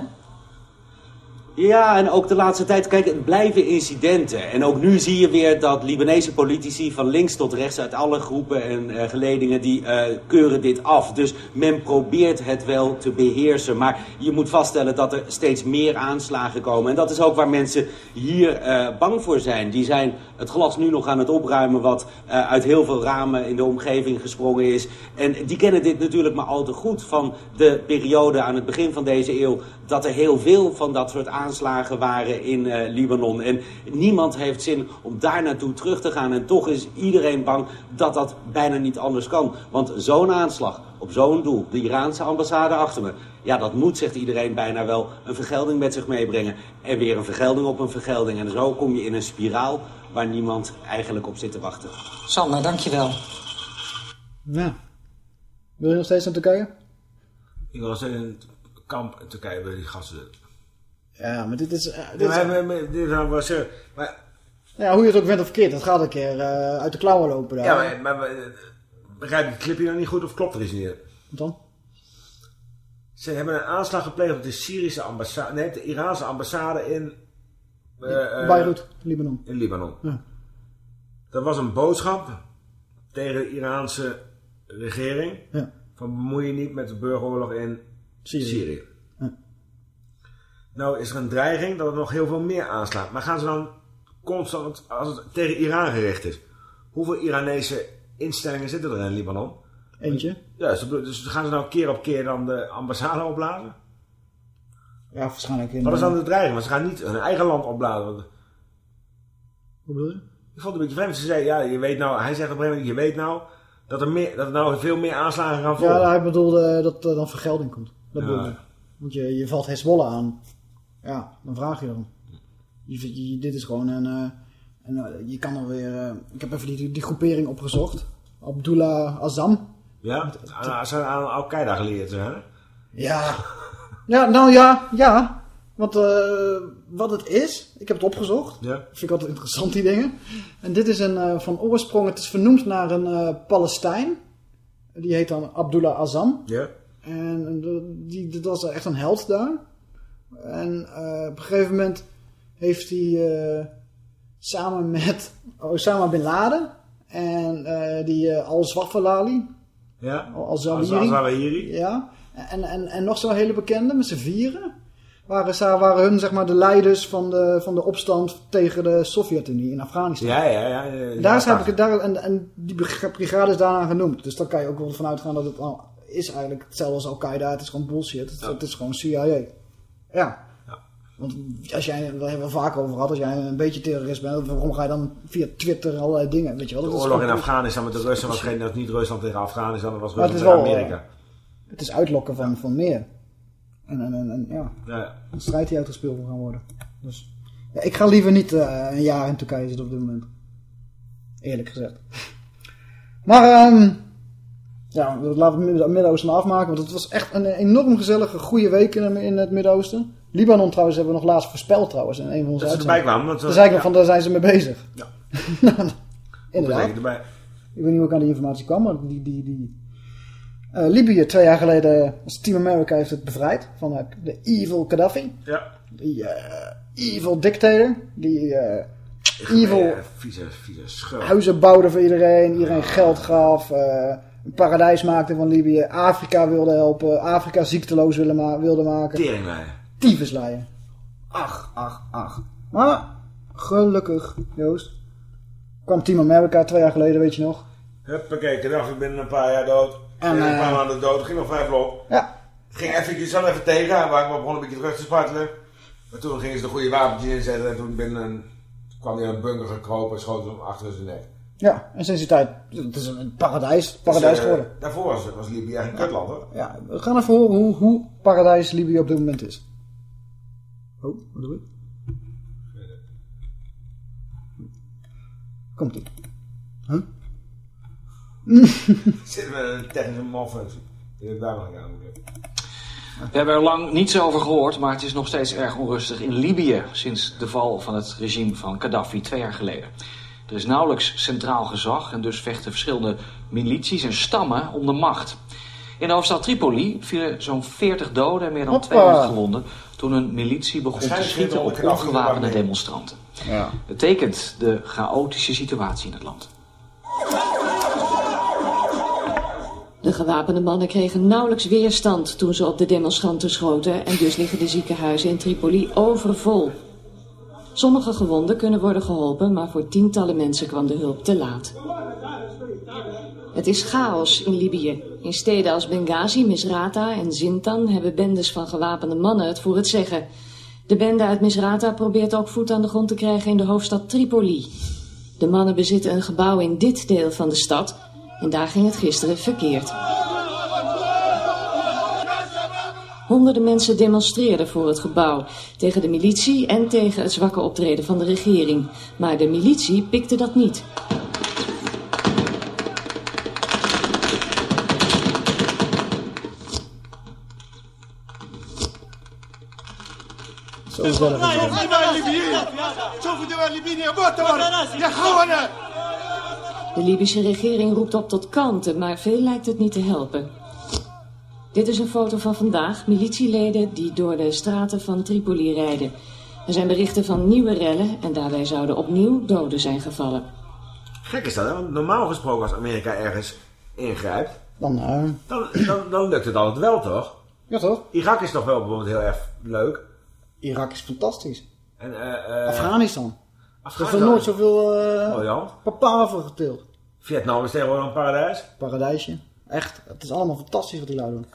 Ja, en ook de laatste tijd, kijk, het blijven incidenten. En ook nu zie je weer dat Libanese politici van links tot rechts uit alle groepen en eh, geledingen, die eh, keuren dit af. Dus men probeert het wel te beheersen. Maar je moet vaststellen dat er steeds meer aanslagen komen. En dat is ook waar mensen hier eh, bang voor zijn. Die zijn het glas nu nog aan het opruimen wat uit heel veel ramen in de omgeving gesprongen is. En die kennen dit natuurlijk maar al te goed van de periode aan het begin van deze eeuw. Dat er heel veel van dat soort aanslagen waren in eh, Libanon. En niemand heeft zin om daar naartoe terug te gaan. En toch is iedereen bang dat dat bijna niet anders kan. Want zo'n aanslag op zo'n doel, de Iraanse ambassade achter me. Ja, dat moet, zegt iedereen, bijna wel een vergelding met zich meebrengen. En weer een vergelding op een vergelding. En zo kom je in een spiraal waar niemand eigenlijk op zit te wachten. Sander, dankjewel. Ja. Wil je nog steeds naar Turkije? Ik was in een kamp in Turkije bij die gasten. Ja, maar dit is... eh, dit Ja, maar, dit is nou wel zo. Maar, ja, hoe je het ook bent of verkeerd, dat gaat een keer eh, uit de klauwen lopen daar. ja, maar, maar, maar, eh, begrijp ik clipje nou niet goed of klopt er iets niet? Wat dan? Ze hebben een aanslag gepleegd op de Syrische ambassade, nee, de Iraanse ambassade in... eh, Beirut, Libanon. In Libanon. Ja. Dat was een boodschap tegen de Iraanse regering. Ja. Van bemoei je niet met de burgeroorlog in Syrië. Syrië. Nou is er een dreiging dat er nog heel veel meer aanslaat. Maar gaan ze dan constant, als het tegen Iran gericht is, hoeveel Iranese instellingen zitten er in Libanon? Eentje. Ja, dus, dus gaan ze nou keer op keer dan de ambassade opblazen? Ja, waarschijnlijk in... Wat is dan de dreiging? Want ze gaan niet hun eigen land opblazen. Want Hoe bedoel je? Ik vond het een beetje vreemd. Ze zei, ja, je weet nou, hij zegt op een gegeven moment, je weet nou dat er, meer, dat er nou veel meer aanslagen gaan volgen. Ja, hij bedoelde dat er dan vergelding komt. Dat. Want je, je valt Hezbollah aan. Ja, dan vraag je dan. Je, je- dit is gewoon een... eh, en, eh, je kan er weer... eh, ik heb even die, die groepering opgezocht. Abdullah Azam. Ja, ze zijn aan Al-Qaeda geleerd, hè? Ja. Ja, nou ja, ja. Want wat het is, ik heb het opgezocht. Ja. Vind ik altijd interessant, die dingen. En dit is een, van oorsprong, het is vernoemd naar een Palestijn. Die heet dan Abdullah Azam. Ja. En die, dat was echt een held daar. En eh, op een gegeven moment heeft hij eh, samen met Osama Bin Laden en eh, die Al-Zwafalali, Ja? Al-Zawahiri. Ja, en, en, en nog zo'n hele bekende met z'n vieren. Waren, waren hun zeg maar de leiders van de, van de opstand tegen de Sovjet-Unie in Afghanistan. Ja, ja, ja. ja, Daar is, heb ik daar, en, en die brig- brigade is daarna genoemd. Dus dan kan je ook wel vanuit gaan dat het al is eigenlijk hetzelfde als Al-Qaeda. Het is gewoon bullshit. Het, het is gewoon CIA. Ja. Want als jij, daar hebben we vaker over gehad, als jij een beetje terrorist bent, waarom ga je dan via Twitter allerlei dingen, weet je wel? De Dat oorlog in Afghanistan met de Russen was geen, dat niet Rusland tegen Afghanistan, dat was Rusland tegen Amerika. eh, het is uitlokken van, van meer. En, en, en, en ja, Ja. een strijd die uitgespeeld moet gaan worden. Dus ja, ik ga liever niet eh, een jaar in Turkije zitten op dit moment. Eerlijk gezegd. Maar ehm ja, laten we het Midden- Midden-Oosten afmaken. Want het was echt een enorm gezellige, goede week in, in het Midden-Oosten. Libanon trouwens hebben we nog laatst voorspeld trouwens. In een van onze Dat ze erbij kwamen, want Daar zei ik ja. van, daar zijn ze mee bezig. Ja. Inderdaad. Erbij. Ik weet niet hoe ik aan die informatie kwam, maar die, die, die... eh, Libië, twee jaar geleden, als Team America heeft het bevrijd van eh, de evil Gaddafi. Ja. Die eh, evil dictator. Die evil vieze, vieze huizen bouwde voor iedereen. Iedereen geld gaf. Eh, een paradijs maakte van Libië. Afrika wilde helpen. Afrika ziekteloos wilde, ma wilde maken. Tyfusleier. Ach, ach, ach. Maar gelukkig, Joost. Kwam Team America twee jaar geleden, weet je nog. Huppakee, Gaddafi binnen een paar jaar dood. En, En een eh, paar maanden dood, ging nog vijf op. Ja. Ging eventjes zo even tegen, waar ik me begon een beetje terug te spartelen. Maar toen gingen ze de goede wapentjes inzetten en toen binnen een, toen kwam hij in een bunker gekropen en schoot hem achter zijn nek. Ja, en sinds die tijd, het is een paradijs, paradijs Dus, eh, geworden. daarvoor was, was Libië echt een kutland hoor. Ja, we gaan even horen hoe, hoe paradijs Libië op dit moment is. Oh, wat doe ik? Komt ie. Huh? Zitten we in een technische malfunctie. Die heb ik daar nog aan moeten. We hebben er lang niets over gehoord, maar het is nog steeds erg onrustig in Libië sinds de val van het regime van Gaddafi twee jaar geleden. Er is nauwelijks centraal gezag en dus vechten verschillende milities en stammen om de macht. In de hoofdstad Tripoli vielen zo'n 40 doden en meer dan Hoppa. 200 gewonden toen een militie begon te schieten op ongewapende demonstranten. Ja. Het tekent de chaotische situatie in het land. De gewapende mannen kregen nauwelijks weerstand toen ze op de demonstranten schoten en dus liggen de ziekenhuizen in Tripoli overvol. Sommige gewonden kunnen worden geholpen, maar voor tientallen mensen kwam de hulp te laat. Het is chaos in Libië. In steden als Benghazi, Misrata en Zintan hebben bendes van gewapende mannen het voor het zeggen. De bende uit Misrata probeert ook voet aan de grond te krijgen in de hoofdstad Tripoli. De mannen bezitten een gebouw in dit deel van de stad en daar ging het gisteren verkeerd. Honderden mensen demonstreerden voor het gebouw tegen de militie en tegen het zwakke optreden van de regering. Maar de militie pikte dat niet. De Libische regering roept op tot kalmte, maar veel lijkt het niet te helpen. Dit is een foto van vandaag, militieleden die door de straten van Tripoli rijden. Er zijn berichten van nieuwe rellen en daarbij zouden opnieuw doden zijn gevallen. Gek is dat, hè? Want normaal gesproken als Amerika ergens ingrijpt, Dan, eh, dan, dan, dan lukt het altijd wel, toch? ja toch? Irak is toch wel bijvoorbeeld heel erg leuk. Irak is fantastisch. En, eh, eh, Afghanistan. Er Afghanistan. is nooit zoveel uh, Oh ja. papaver geteeld. Vietnam is tegenwoordig een paradijs. Paradijsje. Echt, het is allemaal fantastisch wat die lui doen.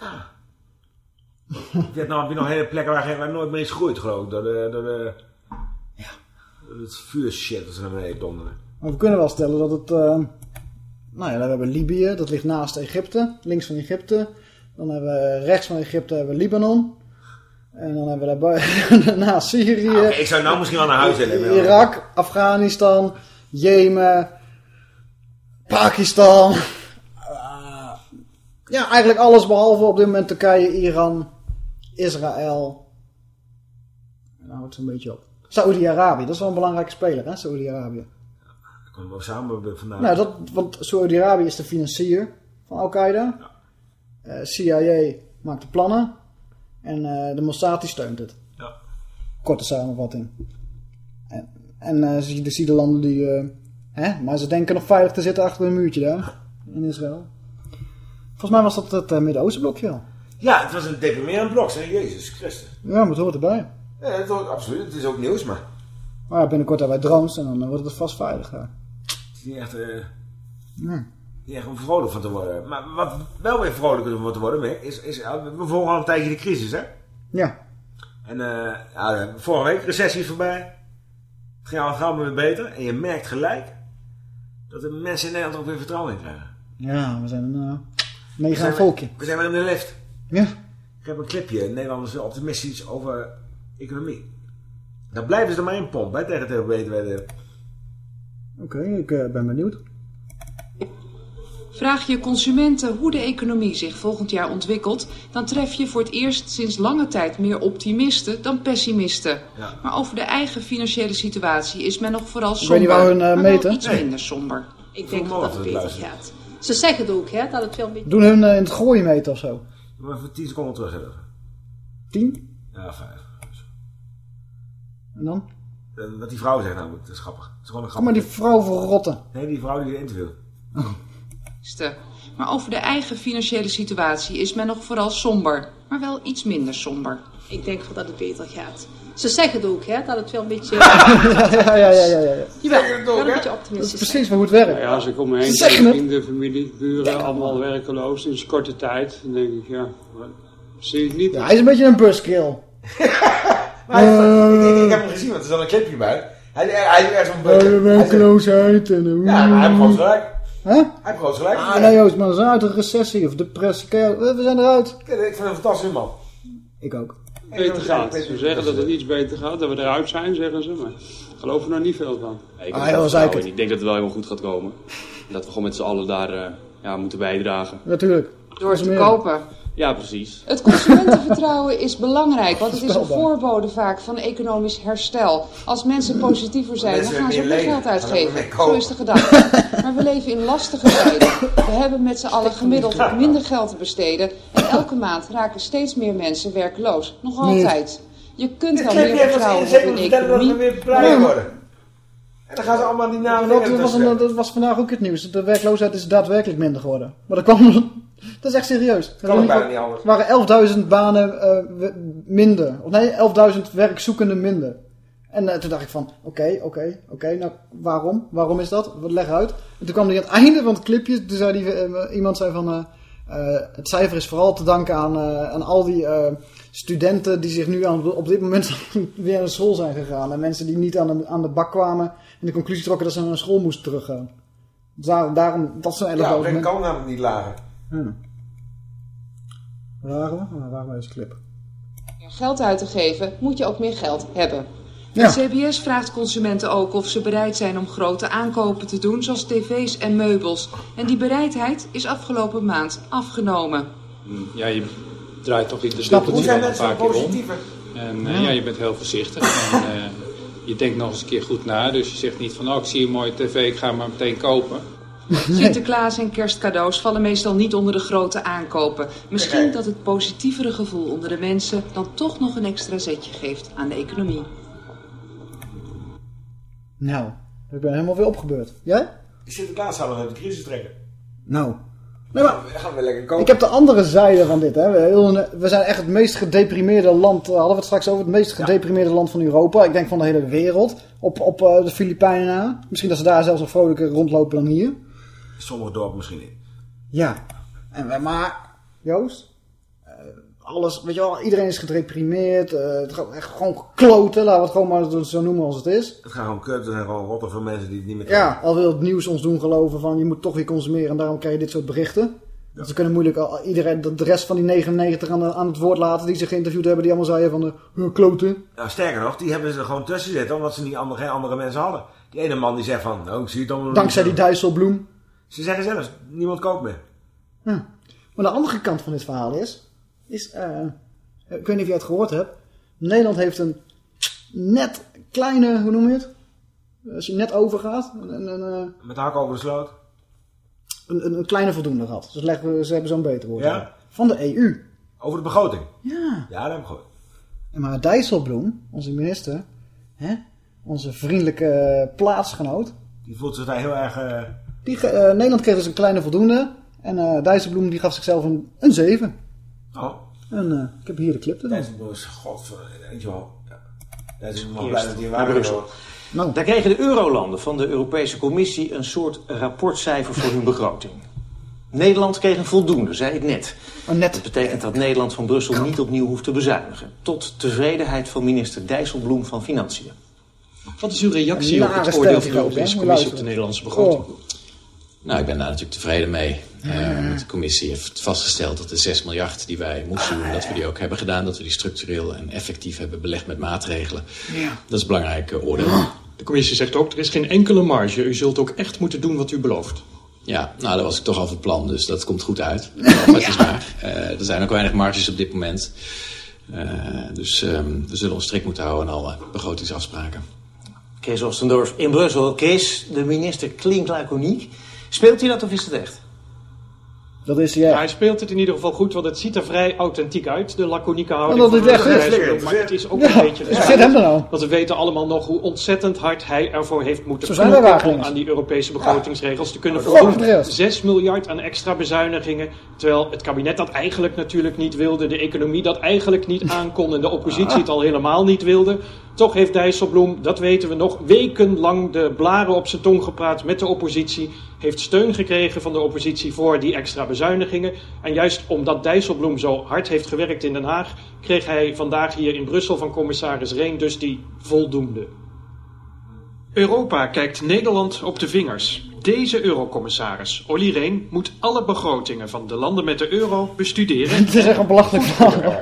Vietnam heb je nog hele plekken waar, waar nooit mee is gegroeid, geloof ik. Door de, door de, ja. door het vuurshit dat ze naar beneden donderen. Maar we kunnen wel stellen dat het... eh, nou ja, we hebben Libië, dat ligt naast Egypte. Links van Egypte. Dan hebben we rechts van Egypte hebben we Libanon. En dan hebben we daarbij, daarnaast Syrië. Ah, ik zou nou misschien wel naar huis willen. Irak, Afghanistan, Jemen, Pakistan. Ja, eigenlijk alles behalve op dit moment Turkije, Iran, Israël. En dan houdt het een beetje op. Saoedi-Arabië, dat is wel een belangrijke speler, hè, Saoedi-Arabië. Daar komen we samen vandaan. Nou, dat, want Saudi-Arabië is de financier van Al-Qaeda. Eh, CIA maakt de plannen. En eh, de Mossad die steunt het. Ja. Korte samenvatting. En, en eh, zie, je- de landen die... eh, hè? Maar ze denken nog veilig te zitten achter een muurtje daar. In Israël. Volgens mij was dat het eh, Midden-Oostenblokje al. Ja, het was een deprimerend blok, zeg Jezus Christus. Ja, maar het hoort erbij. Ja, hoort absoluut. Het is ook nieuws, maar Maar ja, binnenkort hebben wij drones en dan eh, wordt het vast veilig daar. het is niet echt, eh, Ja. niet echt om vrolijk van te worden. Maar wat wel weer vrolijk om te worden, Mick, is, is we volgen al een tijdje de crisis, hè? Ja. En ja, vorige week, recessie is voorbij. Het ging al gauw weer beter. En je merkt gelijk dat de mensen in Nederland ook weer vertrouwen in krijgen. Ja, we zijn een uh, Zijn- volkje. We zijn weer in de lift. Ja. Ik heb een clipje, Nederlanders optimistisch over economie. Daar blijven ze er maar in pompen, hè, tegen het weten. Oké, ik eh, ben benieuwd. Vraag je consumenten hoe de economie zich volgend jaar ontwikkelt, dan tref je voor het eerst sinds lange tijd meer optimisten dan pessimisten. Ja. Maar over de eigen financiële situatie is men nog vooral Ik somber. weet niet waar hun, eh, meten. iets Nee. minder somber. Ik denk dat het beter gaat. Ze zeggen het ook, hè, dat het veel meer... Doen hun eh, in het gooien meten of zo? Maar even 10 seconden terug hebben. 10? Ja, vijf. En dan? Eh, Wat die vrouw zegt namelijk, dat is grappig. Het is gewoon een Kom maar grappig. die vrouw verrotten. Nee, die vrouw die je interviewt. Ste. Maar over de eigen financiële situatie is men nog vooral somber. Maar wel iets minder somber. Ik denk dat het beter gaat. Ze zeggen het ook, hè, dat het wel een beetje... ja, ja, ja, ja, ja. Jawel, wel een beetje Dat optimistisch is precies hoe het werkt. Ja, als ik om me heen kijk, het. vrienden, familie, buren, allemaal werkeloos in korte tijd, dan denk ik, ja, wat- zie ik niet. Ja, hij is een beetje een buskill. Maar Eh. ik, ik, ik heb hem gezien, want er is dan een clipje bij. Hij, hij, hij doet echt zo'n zegt- werkloosheid en... eh, Ja, maar hij heeft gewoon gelijk. Hè? Hij heeft gewoon gelijk. Ah, nee Joost, maar we zijn uit een recessie of depressie. Kijk, We we zijn eruit. Ik vind hem een fantastische man. Ik ook. Beter gaat. Ze zeggen dat het iets beter gaat, dat we eruit zijn, zeggen ze, maar ik geloof er nog niet veel van. Ja, ik, Ah, heel ik denk dat het wel helemaal goed gaat komen. En dat we gewoon met z'n allen daar eh, ja, moeten bijdragen. Natuurlijk. Door te kopen. Ja, precies. Het consumentenvertrouwen is belangrijk, want het is een voorbode vaak van economisch herstel. Als mensen positiever zijn, dan gaan ze ook meer geld uitgeven. Zo is de gedachte. Maar we leven in lastige tijden. We hebben met z'n allen gemiddeld minder geld te besteden. En elke maand raken steeds meer mensen werkloos. Nog altijd. Je kunt wel meer vertrouwen hebben in te vertellen dat we economie. weer blij Ja. worden. En dan gaan ze allemaal die namen Dat, was, dat was vandaag ook het nieuws. De werkloosheid is daadwerkelijk minder geworden. Maar dat kwam... Dat is echt serieus. Kan ook bijna niet anders. Er waren 11.000 banen eh, minder. Of nee, 11.000 werkzoekenden minder. En eh, toen dacht ik van, oké, oké, oké, nou waarom? Waarom is dat? Wat leg uit. En toen kwam hij aan het einde van het clipje, toen zei die, eh, iemand zei van, het cijfer is vooral te danken aan, aan al die studenten die zich nu aan, op dit moment weer naar school zijn gegaan. En mensen die niet aan de, aan de bak kwamen en de conclusie trokken dat ze naar school moesten teruggaan. Daar- daarom, dat zijn 11.000 Ja, mensen. kan namelijk niet lager. Ja. Waar waren we? Waar waren we deze clip? meer geld uit te geven, moet je ook meer geld hebben. Ja. De CBS vraagt consumenten ook of ze bereid zijn om grote aankopen te doen, zoals tv's en meubels. En die bereidheid is afgelopen maand afgenomen. Ja, je draait toch in de Snap het. Een paar keer om. positiever? En eh, Ja. ja, je bent heel voorzichtig. En, eh, je denkt nog eens een keer goed na. Dus je zegt niet van, oh, ik zie een mooie tv, ik ga maar meteen kopen. Sinterklaas en kerstcadeaus vallen meestal niet onder de grote aankopen. Misschien dat het positievere gevoel onder de mensen dan toch nog een extra zetje geeft aan de economie. Nou, ik ben helemaal weer opgebeurd. Jij? Die Sinterklaas zou nog uit de crisis trekken. Nou. Nee, maar Dan gaan we lekker kopen. ik heb de andere zijde van dit. Hè. We, we zijn echt het meest gedeprimeerde land. eh, hadden we het straks over het meest gedeprimeerde land van Europa. Ik denk van de hele wereld. Op, op eh, de Filipijnen na. Misschien dat ze daar zelfs nog vrolijker rondlopen dan hier. Sommige dorpen misschien niet. Ja. En, maar, Joost. eh, alles, weet je wel, iedereen is gedeprimeerd. eh, het gaat echt gewoon kloten. Laten we het gewoon maar zo noemen als het is. Het gaan gewoon kut, er zijn gewoon rotten voor mensen die het niet meer Ja, al wil het nieuws ons doen geloven van je moet toch weer consumeren en daarom krijg je dit soort berichten. Want ze kunnen moeilijk al, iedereen, de rest van die 99 aan, de- aan het woord laten die zich geïnterviewd hebben, die allemaal zeiden van de "Huh, kloten. Nou, sterker nog, die hebben ze er gewoon tussen zitten, omdat ze niet andere, geen andere mensen hadden. Die ene man die zegt van, nou, ik zie het allemaal... Dankzij die Dijsselbloem. Ze zeggen zelfs, niemand koopt meer. Ja. Maar de andere kant van dit verhaal is, is eh, ik weet niet of je het gehoord hebt, Nederland heeft een net kleine, hoe noem je het? Als je net overgaat, een, een, een, Met hak over de sloot. een, een, een kleine voldoende gehad. Dus leggen ze hebben zo'n beter woord. Ja? Van de EU. Over de begroting. Ja. Ja, dat heb ik gehoord. En maar Dijsselbloem, onze minister, hè, Onze vriendelijke eh, plaatsgenoot. Die voelt zich daar heel erg... eh, Die, eh, Nederland kreeg dus een kleine voldoende. En eh Dijsselbloem die gaf zichzelf een, een 7. Oh. En eh, ik heb hier de clip ervan. Dijsselbloem is, god, weet je wel. Ja. Dat is wel Eerst blij dat hij Brussel. wil. Daar kregen de eurolanden van de Europese Commissie een soort rapportcijfer voor hun begroting. Nederland kreeg een voldoende, zei ik net. net. Dat betekent dat Nederland van Brussel niet opnieuw hoeft te bezuinigen. Tot tevredenheid van minister Dijsselbloem van Financiën. Wat is uw reactie op het oordeel van de Europese? Commissie op de Nederlandse begroting? Nou, ik ben daar natuurlijk tevreden mee. Eh, de commissie heeft vastgesteld dat de 6 miljard die wij moesten doen, dat we die ook hebben gedaan. Dat we die structureel en effectief hebben belegd met maatregelen. Ja. Dat is een belangrijk eh, oordeel. De commissie zegt ook, er is geen enkele marge. U zult ook echt moeten doen wat u belooft. Ja, nou, dat was ik toch al van plan, dus dat komt goed uit. Dat is waar. Eh, er zijn ook weinig marges op dit moment. Eh, dus ehm, we zullen ons strikt moeten houden aan alle begrotingsafspraken. Kees Ostendorf in Brussel. Kees, de minister klinkt laconiek. Speelt hij dat of is het echt? Dat is ja. Hij speelt het in ieder geval goed, want het ziet er vrij authentiek uit, de laconieke houding. dat het van echt is. Maar het is ook Ja, een beetje... wat zit hem er nou? Want we weten allemaal nog hoe ontzettend hard hij ervoor heeft moeten knokken om aan die Europese begrotingsregels te kunnen voldoen. de rest. 6 miljard aan extra bezuinigingen, terwijl het kabinet dat eigenlijk natuurlijk niet wilde, de economie dat eigenlijk niet aankon en de oppositie het al helemaal niet wilde. Toch heeft Dijsselbloem, dat weten we nog, wekenlang de blaren op zijn tong gepraat met de oppositie. Heeft steun gekregen van de oppositie voor die extra bezuinigingen. En juist omdat Dijsselbloem zo hard heeft gewerkt in Den Haag, kreeg hij vandaag hier in Brussel van commissaris Reen dus die voldoende. Europa kijkt Nederland op de vingers. Deze eurocommissaris, Olly Reen, moet alle begrotingen van de landen met de euro bestuderen. Het is echt een belachelijk verhaal.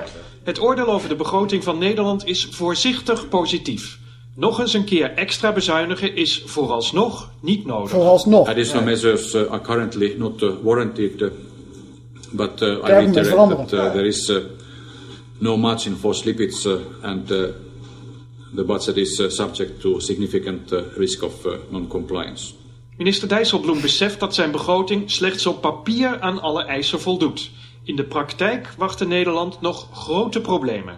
Het oordeel over de begroting van Nederland is voorzichtig positief. Nog eens een keer extra bezuinigen is vooralsnog niet nodig. Vooralsnog. Additional measures uh, are currently not uh, warranted, uh, but uh, I reiterate that uh, there is uh, no margin for slippage uh, and uh, the budget is uh, subject to significant uh, risk of uh, non-compliance. Minister Dijsselbloem beseft dat zijn begroting slechts op papier aan alle eisen voldoet. In de praktijk wachten Nederland nog grote problemen.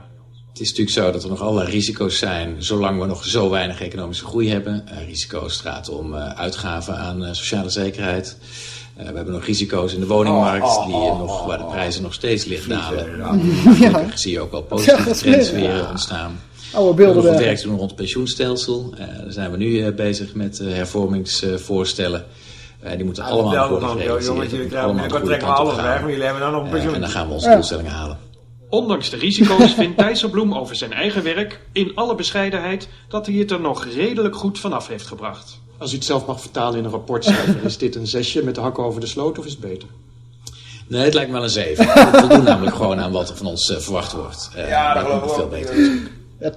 Het is natuurlijk zo dat er nog allerlei risico's zijn, zolang we nog zo weinig economische groei hebben. Eh, risico's gaat om eh, uitgaven aan eh, sociale zekerheid. Eh, we hebben nog risico's in de woningmarkt, Oh, oh, die oh, nog, waar de prijzen nog steeds licht dalen. Ja. Zie je ook wel positieve trends weer- ontstaan. Oude We hebben nog beelden weg. werk te doen rond het pensioenstelsel. Eh, daar zijn we nu eh, bezig met eh, hervormingsvoorstellen. Eh, die moeten allemaal Vertel worden dan, gerealiseerd. jongens, jullie krijgen allemaal binnenkort trekken we alles weg, maar jullie hebben dan nog een Eh, pensioen. en dan gaan we onze Ja. doelstellingen halen. Ondanks de risico's vindt Dijsselbloem over zijn eigen werk, in alle bescheidenheid, dat hij het er nog redelijk goed vanaf heeft gebracht. Als u het zelf mag vertalen in een rapportcijfer, is dit een zesje met de hakken over de sloot of is het beter? Nee, het lijkt me wel een 7. We voldoen namelijk gewoon aan wat er van ons eh, verwacht wordt. Eh, Ja, dat ik veel beter is. Ja.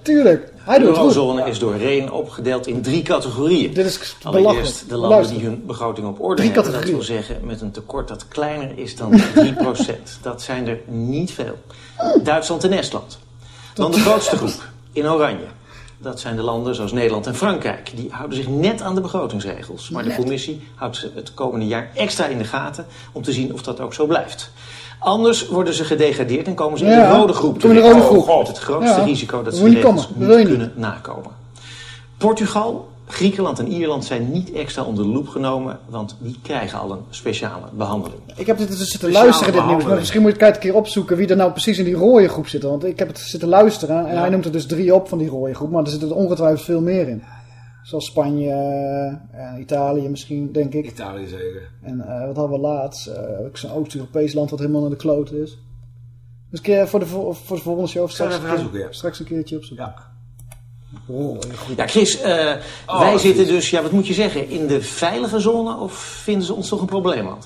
Hij de doet eurozone is door Reen opgedeeld in drie categorieën. Dit is Allereerst de landen Luister. die hun begroting op orde Drie hebben. Dat wil zeggen met een tekort dat kleiner is dan 3%. dat zijn er niet veel. Duitsland en Estland. Dan de grootste groep, in oranje. Dat zijn de landen zoals Nederland en Frankrijk. Die houden zich net aan de begrotingsregels. Maar de commissie houdt ze het komende jaar extra in de gaten... om te zien of dat ook zo blijft. Anders worden ze gedegradeerd en komen ze in de rode groep. komen in de terecht. rode groep. Met het grootste Ja, risico dat ze de niet regels kunnen nakomen. Portugal, Griekenland en Ierland zijn niet extra onder de loep genomen, want die krijgen al een speciale behandeling. Ik heb dit dus zitten Speciale luisteren, dit nieuws. Maar misschien moet ik het een keer opzoeken wie er nou precies in die rode groep zit. Want ik heb het zitten luisteren en Ja. hij noemt er dus drie op van die rode groep. Maar er zitten er ongetwijfeld veel meer in. Zoals Spanje, en Italië misschien, denk ik. Italië zeker. En eh, wat hadden we laatst? Eh, ook zo'n Oost-Europees land wat helemaal naar de kloot is. Dus een keer voor de, vo- voor de volgende show straks, even een keer- zoeken, ja. straks een keertje opzoeken. Ja. Oh. Ja, Chris, eh, Oh, wij zitten dus, ja, wat moet je zeggen, in de veilige zone of vinden ze ons toch een probleem aan?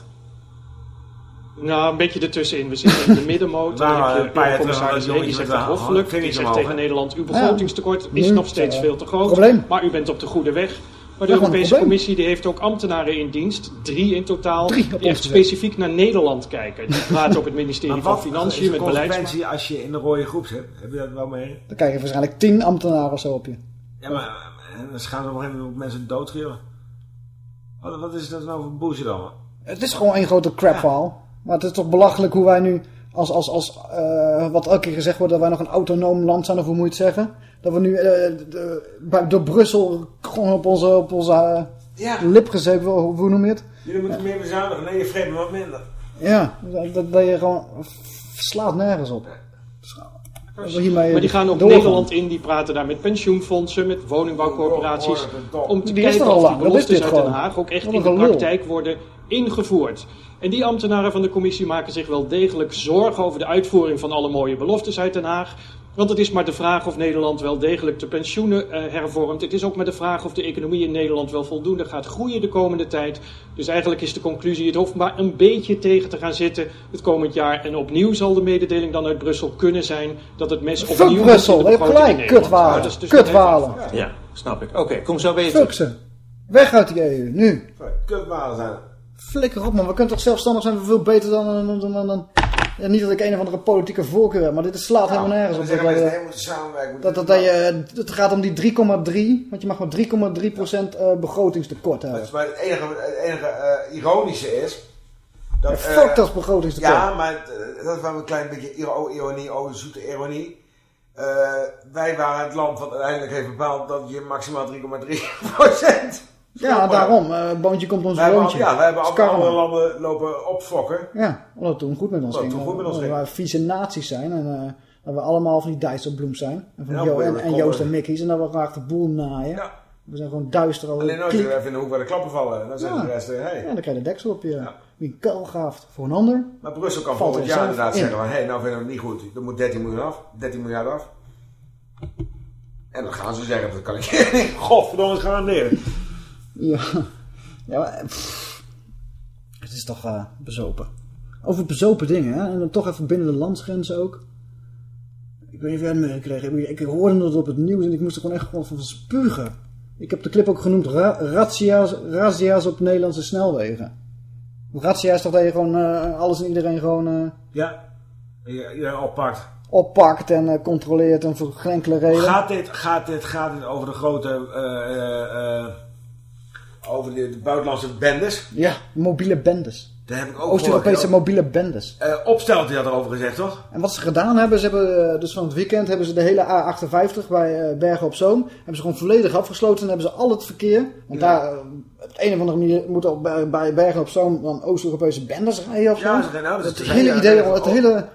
Nou, een beetje ertussenin. We zitten in de middenmoot. Dan Nou, heb een paar je commissaris terug die hadden zegt dat nog hoffelijk. Die zegt tegen Nederland, uw begrotingstekort is Nu, nog steeds eh, veel te groot. probleem. Maar u bent op de goede weg. Maar de Europese. Commissie die heeft ook ambtenaren in dienst, drie in totaal, Drie op die echt specifiek naar Nederland kijken. Die praten op het ministerie Maar van wat is Financiën de met beleidsmaat. consequentie als je in de rode groep zit? Heb je dat wel mee? Dan krijg je waarschijnlijk tien ambtenaren of zo op je. Ja, maar en dan gaan ze op een gegeven moment mensen doodgillen. Wat, wat is dat nou voor bullshit dan? Het is gewoon één grote crap verhaal. Maar het is toch belachelijk hoe wij nu als, als, als eh, wat elke keer gezegd wordt dat wij nog een autonoom land zijn, of hoe moet je het zeggen? Dat we nu eh, de- bij, door Brussel gewoon op onze, op onze eh, Ja. lip gezeten, hoe, hoe noem je het? Jullie moeten meer bezuinigen. Nee, je vreet me wat minder. Ja, dat, dat, dat je gewoon slaat nergens op. Maar die gaan ook doorgaan. Nederland in, die praten daar met pensioenfondsen, met woningbouwcorporaties. Om te Die kijken er al of die lang, dat is beloftes dit uit Den. Haag ook echt in de praktijk worden ingevoerd. En die ambtenaren van de commissie maken zich wel degelijk zorgen over de uitvoering van alle mooie beloftes uit Den Haag. Want het is maar de vraag of Nederland wel degelijk de pensioenen eh, hervormt. Het is ook maar de vraag of de economie in Nederland wel voldoende gaat groeien de komende tijd. Dus eigenlijk is de conclusie, het hoeft maar een beetje tegen te gaan zitten het komend jaar. En opnieuw zal de mededeling dan uit Brussel kunnen zijn dat het mes Fuck opnieuw Brussel, hebt begroting in gelijk, Nederland. Ja, kutwalen. is dus even Kutwalen. Ja, snap ik. Oké, kom zo weer Fuck ze. Weg uit die EU, nu. Kutwalen zijn. Flikker op man, we kunnen toch zelfstandig zijn, we veel beter dan... dan, dan, dan, niet dat ik een of andere politieke voorkeur heb, maar dit slaat helemaal nergens op. Zeggen Dat, dat, dat, dat je, het gaat om die 3,3, want je mag maar 3,3% eh, begrotingstekort hebben. Maar het enige, het enige eh, ironische is... Dat, fuck eh, dat begrotingstekort. Ja, maar eh, dat is wel een klein beetje iro- ironie, oh, zoete ironie. Eh, wij waren het land wat uiteindelijk heeft bepaald dat je maximaal 3,3 procent... Ja, daarom. eh boontje komt ons Wij hebben, loontje. ja, wij hebben andere landen lopen opfokken. Ja, omdat het toen goed met ons Omdat ging. toen goed met ons Omdat ging. we vieze naties zijn en eh, dat we allemaal van die Dijsselbloem zijn. En, van Ja, Jo- en, Joost er- en Mickey's en dat we graag de boel naaien. We zijn gewoon duister al. Alleen als je even in de hoek waar de klappen vallen, dan zijn Ja. de rest, eh, hey. Ja, dan krijg je de deksel op je. Wie een kuil graaft voor een ander. Maar Brussel kan volgend jaar inderdaad in. zeggen van, hé, hey, nou vinden we het niet goed. Er moet 13 miljard af. 13 miljard af. En dan gaan ze zeggen, dat kan ik niet. Godverdomme, het garanderen. Ja, ja maar, pff, het is toch eh, bezopen. Over bezopen dingen, hè? En dan toch even binnen de landsgrenzen ook. Ik weet niet of jij het meegekregen. Ik hoorde het op het nieuws en ik moest er gewoon echt gewoon van spugen. Ik heb de clip ook genoemd ra razzia's, razzia's op Nederlandse snelwegen. Razzia is toch dat je gewoon eh, alles en iedereen gewoon eh, Ja, iedereen oppakt. oppakt en controleert en voor geen enkele reden. Gaat dit, gaat, dit, gaat dit over de grote, eh, eh, eh, over de, de buitenlandse bendes? Ja, mobiele bendes. Daar heb ik ook Oost-Europese mobiele bendes. Eh Opstelten die had erover gezegd, toch? En wat ze gedaan hebben, ze hebben eh, dus van het weekend hebben ze de hele A58 bij eh, Bergen op Zoom, hebben ze gewoon volledig afgesloten en hebben ze al het verkeer, want daar op de een of andere manier moet ook bij, bij Bergen op Zoom dan Oost-Europese bendes rijden of zo. Ja, ze zijn nou, dat het hele ja, idee, ja, het hele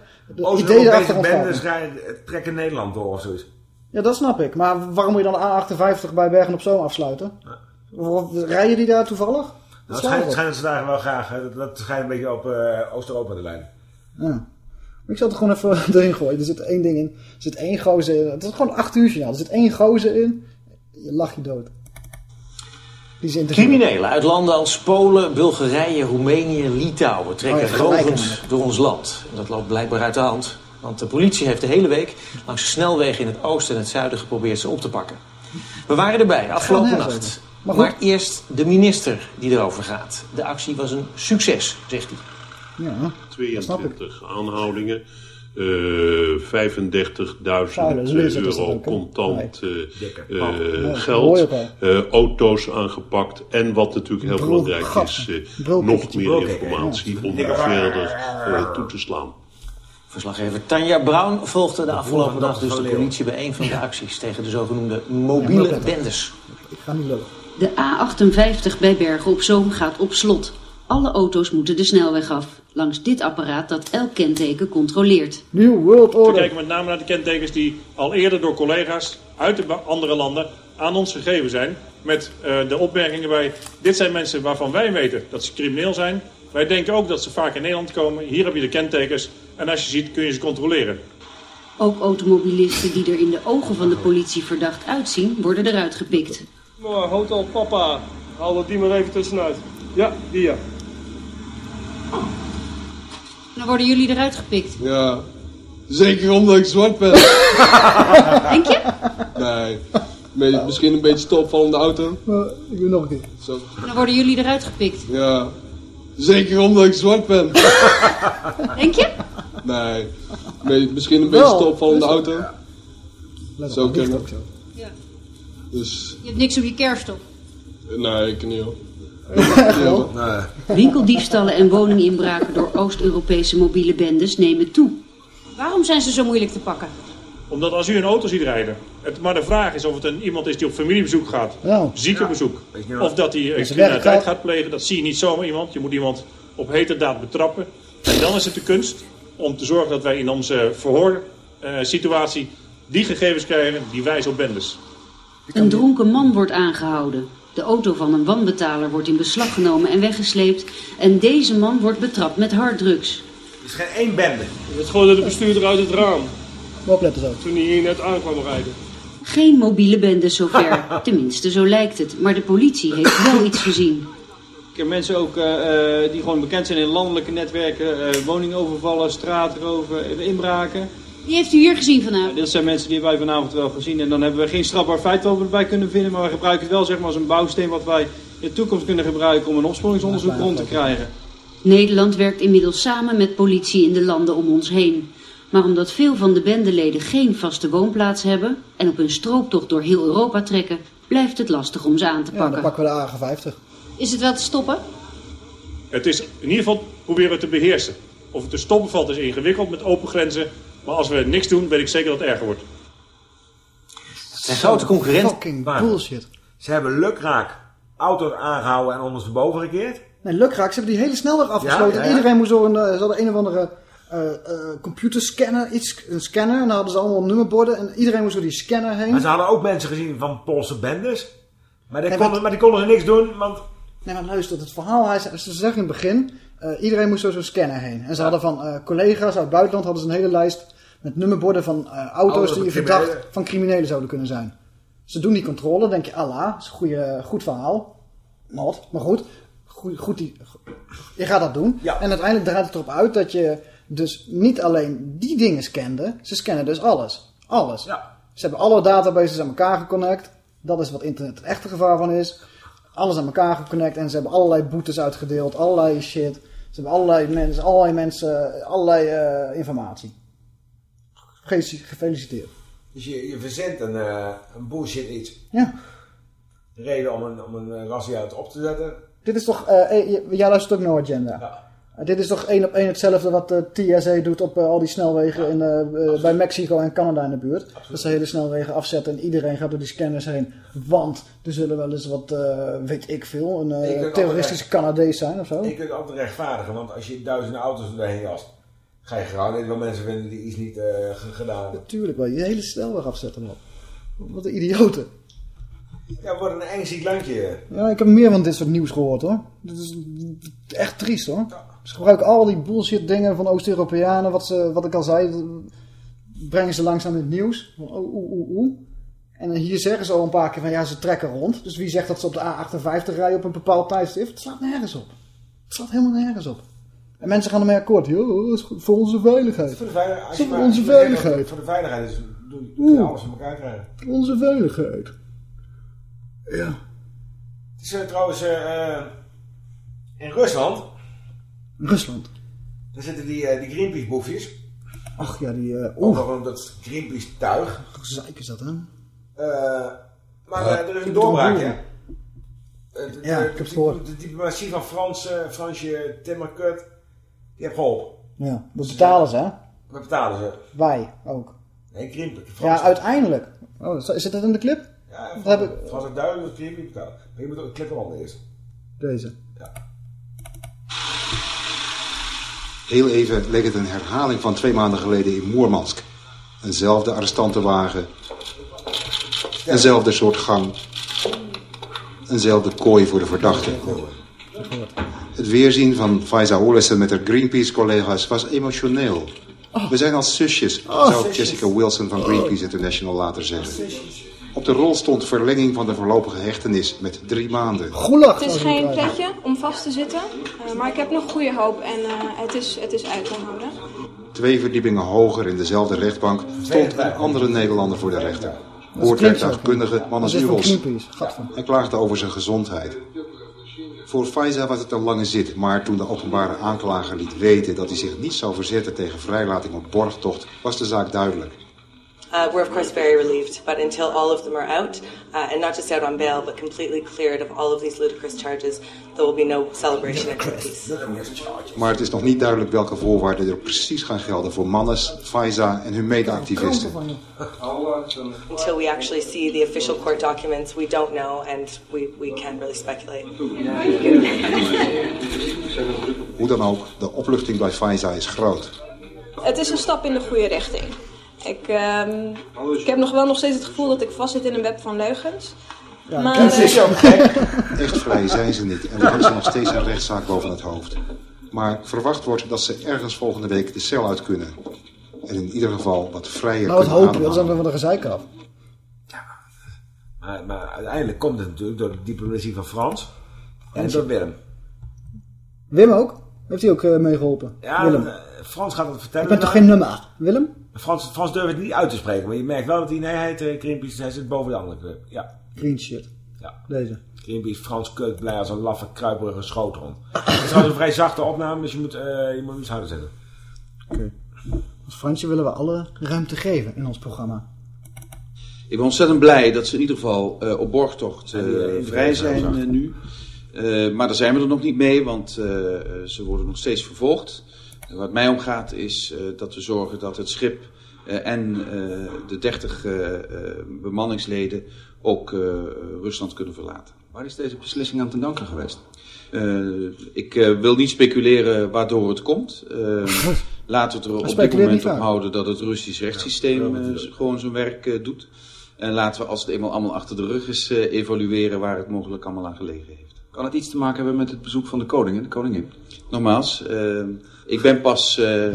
idee erachter bendes rijden, trekken Nederland door of zoiets. Ja, dat snap ik. Maar waarom moet je dan de A58 bij Bergen op Zoom afsluiten? Of- Rijden die daar toevallig? Nou, Dat het schijnt, ze daar wel graag. hè. Dat, dat schijnt een beetje op eh, Oost-Europa te lijnen. Ja. Ik zal het er gewoon even erin gooien. Er zit één ding in. Er zit één gozer in. Het is gewoon acht uur journaal. Er zit één gozer in. Je lacht je dood. Criminelen uit landen als Polen, Bulgarije, Roemenië, Litouwen trekken Oh ja, vergelijken rovend door ons land. En dat loopt blijkbaar uit de hand. Want de politie heeft de hele week langs de snelwegen in het oosten en het zuiden geprobeerd ze op te pakken. We waren erbij afgelopen nacht. Maar eerst de minister die erover gaat. De actie was een succes, zegt hij. Ja, 22 aanhoudingen. eh 35.000 Vuile lizard is dat euro contant eh, eh, geld. eh, auto's aangepakt. En wat natuurlijk heel belangrijk is, eh, nog meer informatie om er verder eh, toe te slaan. Verslaggever Tanja Brown volgde de afgelopen dag dus de politie bij een van de acties tegen de zogenoemde mobiele bendes. Ik ga niet lopen. De A58 bij Bergen op Zoom gaat op slot. Alle auto's moeten de snelweg af. Langs dit apparaat dat elk kenteken controleert. New World We Order. kijken met name naar de kentekens die al eerder door collega's uit de andere landen aan ons gegeven zijn. Met eh, de opmerkingen bij, dit zijn mensen waarvan wij weten dat ze crimineel zijn. Wij denken ook dat ze vaak in Nederland komen. Hier heb je de kentekens en als je ziet kun je ze controleren. Ook automobilisten die er in de ogen van de politie verdacht uitzien, worden eruit gepikt. Maar Hotel Papa, haal dat die maar even tussenuit. Ja, die ja. Dan worden jullie eruit gepikt. Ja, zeker omdat ik zwart ben. Denk je? Nee, Me- misschien een beetje te opvallende auto. ik wil nog een keer. Zo. Dan worden jullie eruit gepikt. Ja, zeker omdat ik zwart ben. Denk je? Nee, Me- misschien een beetje Wel, te opvallende dus- auto. Let Zo ligt kunnen. ook zo. Dus, Je hebt niks op je kerfstok. nee, ik niet hoor. Winkeldiefstallen en woninginbraken door Oost-Europese mobiele bendes nemen toe. Waarom zijn ze zo moeilijk te pakken? Omdat als u een auto ziet rijden, het maar de vraag is of het een, iemand is die op familiebezoek gaat, Ja. ziekenbezoek, of dat hij eh, zijn criminaliteit gaat plegen. Dat zie je niet zomaar iemand. Je moet iemand op heterdaad betrappen. En dan is het de kunst om te zorgen dat wij in onze verhoorsituatie die gegevens krijgen die wijzen op bendes. Een dronken man wordt aangehouden. De auto van een wanbetaler wordt in beslag genomen en weggesleept. En deze man wordt betrapt met harddrugs. Er is geen één bende. Het gooide de bestuurder uit het raam. Opletten zo. Toen hij hier net aankwam rijden. Geen mobiele bende zover. Tenminste, zo lijkt het. Maar de politie heeft wel iets gezien. Ik heb mensen ook eh, eh, die gewoon bekend zijn in landelijke netwerken, eh woningovervallen, straatroven, inbraken. Die heeft u hier gezien vanavond? Ja, dit zijn mensen die wij vanavond wel gezien. En dan hebben we geen strafbaar feit wat we erbij kunnen vinden, maar we gebruiken het wel zeg maar, als een bouwsteen wat wij in de toekomst kunnen gebruiken om een opsporingsonderzoek rond te krijgen. Nederland werkt inmiddels samen met politie in de landen om ons heen. Maar omdat veel van de bendeleden geen vaste woonplaats hebben en op een strooptocht door heel Europa trekken, blijft het lastig om ze aan te Ja, dan pakken. pakken we de AG50. Is het wel te stoppen? Het is in ieder geval proberen we te beheersen. Of het te stoppen valt is ingewikkeld met open grenzen. Maar als we niks doen, weet ik zeker dat het erger wordt. Zijn grote concurrent. Fucking bullshit. Ze hebben lukraak auto's aangehouden en ondersteboven gekeerd. Nee, lukraak. Ze hebben die hele snelweg afgesloten. Ja, ja, ja. Iedereen moest door een, eh, ze hadden een of andere eh eh, computerscanner, iets, een scanner. En dan hadden ze allemaal nummerborden. En iedereen moest door die scanner heen. Maar ze hadden ook mensen gezien van Poolse bendes. Maar die, Nee, konden, maar die konden er niks doen, want... Nee, maar luister, het verhaal, hij, ze zeggen in het begin, eh, iedereen moest door zo'n scanner heen. En ze hadden van eh, collega's uit het buitenland hadden ze een hele lijst met nummerborden van eh, auto's die je verdacht van criminelen zouden kunnen zijn. Ze doen die controle, denk je, Allah, dat is een goede, goed verhaal. Not, maar goed. goed, goed die, je gaat dat doen. En uiteindelijk draait het erop uit dat je dus niet alleen die dingen scande, ze scannen dus alles. Alles. Ze hebben alle databases aan elkaar geconnect. Dat is wat internet het echte gevaar van is. Alles aan elkaar geconnect en ze hebben allerlei boetes uitgedeeld, allerlei shit. Ze hebben allerlei mensen, allerlei mensen, allerlei eh, informatie. Ge- Gefeliciteerd. Dus je, je verzint een, eh, een bullshit iets. Ja. Reden om een, om een eh, razzia op te zetten. Dit is toch, jij luistert ook No Agenda. Eh, dit is toch één op één hetzelfde wat de TSA doet op eh, al die snelwegen in, eh, eh, bij Mexico en Canada in de buurt. Dat ze hele snelwegen afzetten en iedereen gaat door die scanners heen. Want er zullen wel eens wat, eh, weet ik veel, een eh, Ik terroristische Canadees zijn of zo. Je kunt het altijd rechtvaardigen, want als je duizenden auto's erheen jast, ga je gewoon wel mensen vinden die iets niet eh, gedaan hebben. Natuurlijk wel, je hele snelweg afzetten man. Wat een idioten. Ja, worden een eng ziek landje. Ja, ik heb meer van dit soort nieuws gehoord hoor. Dit is echt triest hoor. Ze gebruiken al die bullshit dingen van Oost-Europeanen, wat, ze, wat ik al zei, brengen ze langzaam in het nieuws. Oh, oeh, oeh, oeh. En dan hier zeggen ze al een paar keer van ja, ze trekken rond. Dus wie zegt dat ze op de A58 rijden op een bepaald tijdstip? Het slaat nergens op. Het slaat helemaal nergens op. En mensen gaan ermee akkoord. Joh, dat is goed voor onze veiligheid. Voor de veiligheid. Voor onze veiligheid. Voor de veiligheid is, doe, je alles elkaar krijgen. Onze veiligheid. Ja. Het is eh, trouwens eh, eh, in Rusland, Rusland. daar zitten die, eh, die Greenpeace boefjes. Ach ja, die... eh Ook Oeh, nog dat Greenpeace tuig. gezeik is dat hè? Eh, maar Ja. eh, er is een doorbraak, hè? Eh, Ja, de- ik heb het gehoord. De diplomatie van Frans, eh, Fransje Timmerkut, die heeft geholpen. Ja, dat betalen ze hè? We betalen ze. Wij ook. Nee, Greenpeace. Ja, uiteindelijk. Oh, zit dat in de clip? Ja, Dat heb ik... Frans duidelijk dat Greenpeace betaalt. Maar je moet ook een clip eerst. Deze. Heel even leek het een herhaling van twee maanden geleden in Moermansk. Eenzelfde arrestantenwagen. Eenzelfde soort gang. Eenzelfde kooi voor de verdachte. Het weerzien van Faiza Olessen met haar Greenpeace-collega's was emotioneel. We zijn als zusjes, Oh, zou. Jessica Wilson van Greenpeace International later zeggen. Op de rol stond verlenging van de voorlopige hechtenis met drie maanden. Het is geen pretje om vast te zitten, eh, maar ik heb nog goede hoop en eh, het, is, het is uit te houden. Twee verdiepingen hoger in dezelfde rechtbank stond een andere Nederlander voor de rechter. Dat Mannes is van Uwels. Greenpeace. Gadver. en klaagde over zijn gezondheid. Voor Faiza was het een lange zit, maar toen de openbare aanklager liet weten dat hij zich niet zou verzetten tegen vrijlating op borgtocht, was de zaak duidelijk. Uh, we're of course very relieved. But until all of them are out, uh, and not just out on bail, but completely cleared of all of these ludicrous charges, there will be no celebration activities. Maar het is nog niet duidelijk welke voorwaarden er precies gaan gelden voor Mannes, Faiza en hun mede-activisten. Until we actually see the official court documents, we don't know, and we, we can't really speculate. Hoe dan ook, de opluchting bij Faiza is groot. Het is een stap in de goede richting. Ik, ehm, ik heb nog wel nog steeds het gevoel dat ik vastzit in een web van leugens. maar, dat is eh, gek. Echt vrij zijn ze niet en er is nog steeds een rechtszaak boven het hoofd. Maar verwacht wordt dat ze ergens volgende week de cel uit kunnen. En in ieder geval wat vrijer Nou, wat kunnen hopen we, dat is ademhalen. dan van de gezeik af. Maar, maar uiteindelijk komt het natuurlijk door de diplomatie van Frans en door Willem. Wim ook? Heeft hij ook eh, meegeholpen? Ja, Willem. eh, Frans gaat het vertellen. Ik ben toch geen nummer? Willem? Frans, Frans durft het niet uit te spreken, maar je merkt wel dat hij, nee, hij heet eh, Greenpeace, hij zit boven de andere club. Ja, Green shit. Ja. Deze. Greenpeace, Frans keurt blij als een laffe kruiperige schoothond. Het is trouwens een vrij zachte opname, dus je moet, eh, je moet eens harder zetten. Als Fransje willen we alle ruimte geven in ons programma. Ik ben ontzettend blij dat ze in ieder geval eh, op borgtocht vrij zijn nu. Eh, maar daar zijn we er nog niet mee, want ze worden nog steeds vervolgd. Wat mij omgaat is eh, dat we zorgen dat het schip eh, en eh, de 30 eh, eh, bemanningsleden ook Rusland kunnen verlaten. Waar is deze beslissing aan te danken geweest? Ik wil niet speculeren waardoor het komt. Laten we het er op dit moment op houden dat het Russisch rechtssysteem gewoon zijn werk doet. En laten we als het eenmaal allemaal achter de rug is evalueren waar het mogelijk allemaal aan gelegen heeft. Kan het iets te maken hebben met het bezoek van de koning en de koningin? Nogmaals, eh, ik ben pas, eh,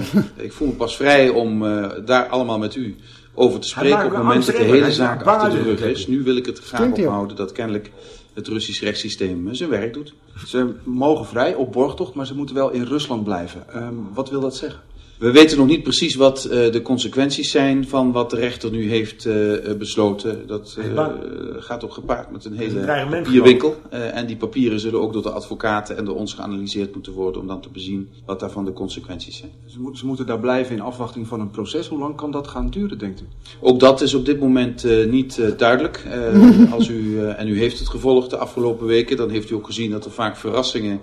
ik voel me pas vrij om eh, daar allemaal met u over te spreken op het me moment dat de hele zaak achter de rug is. Nu wil ik het graag Klinkt op heel. houden dat kennelijk het Russisch rechtssysteem eh, zijn werk doet. Ze mogen vrij op borgtocht, maar ze moeten wel in Rusland blijven. Ehm, wat wil dat zeggen? We weten nog niet precies wat eh, de consequenties zijn van wat de rechter nu heeft eh, eh, besloten. Dat eh, gaat ook gepaard met een hele papierwinkel. Eh, en die papieren zullen ook door de advocaten en door ons geanalyseerd moeten worden om dan te bezien wat daarvan de consequenties zijn. Ze, ze moeten daar blijven in afwachting van een proces. Hoe lang kan dat gaan duren, denkt u? Ook dat is op dit moment eh, niet eh, duidelijk. Eh, als u, eh, en u heeft het gevolgd de afgelopen weken, dan heeft u ook gezien dat er vaak verrassingen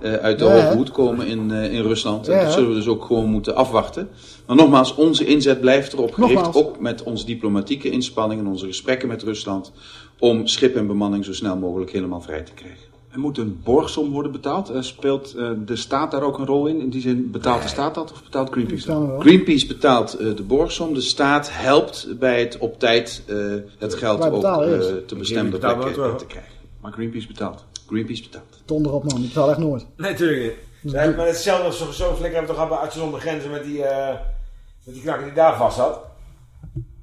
eh, uit de Ja, hoge hoed komen in, eh, in Rusland. En dat zullen we dus ook gewoon moeten afwachten. Maar nogmaals, onze inzet blijft erop gericht, Nogmaals. ook met onze diplomatieke inspanningen en onze gesprekken met Rusland, om schip en bemanning zo snel mogelijk helemaal vrij te krijgen. Er moet een borgsom worden betaald. Eh, speelt eh, de staat daar ook een rol in? In die zin, betaalt de staat dat of betaalt Greenpeace dat? Greenpeace betaalt eh, de borgsom. De staat helpt bij het op tijd eh, het geld ook eh, te bestemde we plekken te krijgen. Maar Greenpeace betaalt. Greenpeace betaalt. Donder op man, ik betaal echt nooit. Nee, natuurlijk niet. Ze hebben maar hetzelfde als zo, zo flikker hebben toch gehad bij artsen zonder grenzen met die, eh met die knakker die daar vast zat.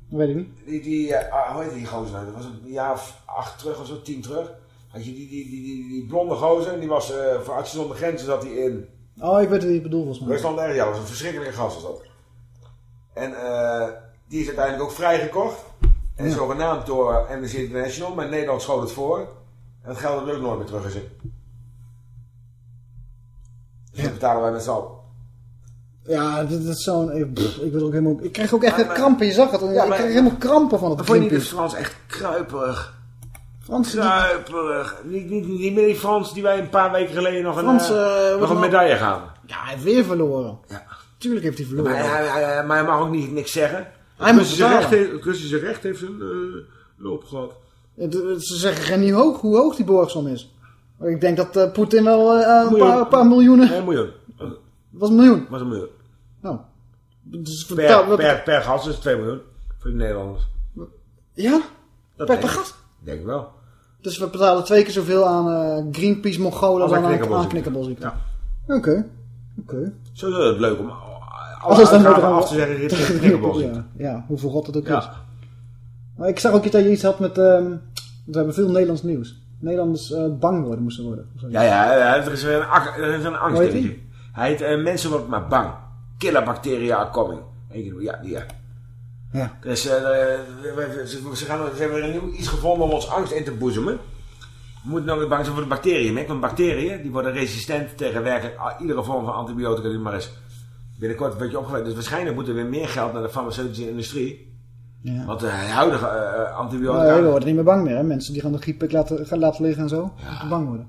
Weet ik niet. Die, die eh, ah, hoe heet die gozer nou? Dat was een jaar of acht terug of zo, tien terug. Had je die, die, die, die, die blonde gozer, die was eh, voor artsen zonder grenzen zat hij in Oh, ik weet wie je bedoelt volgens mij. Rusland erg. Ja, dat was een verschrikkelijke gast was dat. En die is uiteindelijk ook vrijgekocht. En Ja. zogenaamd door Amnesty International, maar Nederland schoot het voor. En het geld er ook nooit meer teruggezien. Dus dat betalen wij met z'n allen. Ja, dit is zo'n... Ik, wil ook helemaal, ik kreeg ook echt krampen, je zag het. Ja, ik maar- kreeg helemaal krampen van het vond je niet dat. Frans echt kruiperig? Frans, Kruiperig. Niet, niet, niet meer die Frans die wij een paar weken geleden nog een, Frans, eh, eh, nog wat een medaille gaven. Ja, hij heeft weer verloren. Ja. Tuurlijk heeft hij verloren. Maar hij, maar hij mag ook niet niks zeggen. Hij moet recht, heeft- Russische recht heeft zijn eh, loop gehad. Het- Ze zeggen geen niet hoog, hoe hoog die borgsom is. Ik denk dat eh, Poetin wel eh, een, Miljoen. paar, een paar miljoenen... Nee, een miljoen. Was een miljoen. was een miljoen. Nou. Dus Per, per, per gast is het 2 miljoen. Voor de Nederlanders. Ja? Dat Per, gast? Denk ik wel. Dus we betalen twee keer zoveel aan eh, Greenpeace Mongolen Als dan aan knikkerbolziekte. Ja. Oké. Oké. Zo is het leuk om Als dan nog- af te zeggen richting knikkerbolziekte. ja, ja, hoe verrot het ook Ja. is. Maar ik zag ook dat je iets had met... ehm, we hebben veel Nederlands nieuws. Nederlanders eh, bang worden moesten worden. Ja, ja, ja, er is weer een, er is een angst. Hij heet eh, Mensen worden maar bang. Killer bacteria are coming. Ja, die ja. Ja. Dus eh, we- we- ze, ze, gaan, ze hebben weer een nieuw iets gevonden om ons angst in te boezemen. We moeten nog bang zijn voor de bacteriën. Merk, want bacteriën die worden resistent tegen werkelijk a- iedere vorm van antibiotica die maar is. Binnenkort een beetje opgeweid. Dus waarschijnlijk moet er weer meer geld naar de farmaceutische industrie. Ja. Want de huidige eh, eh, antibiotica... Nee, we worden niet meer bang meer. Hè? Mensen die gaan de grieppik laten, gaan laten liggen en zo. Ja. bang worden.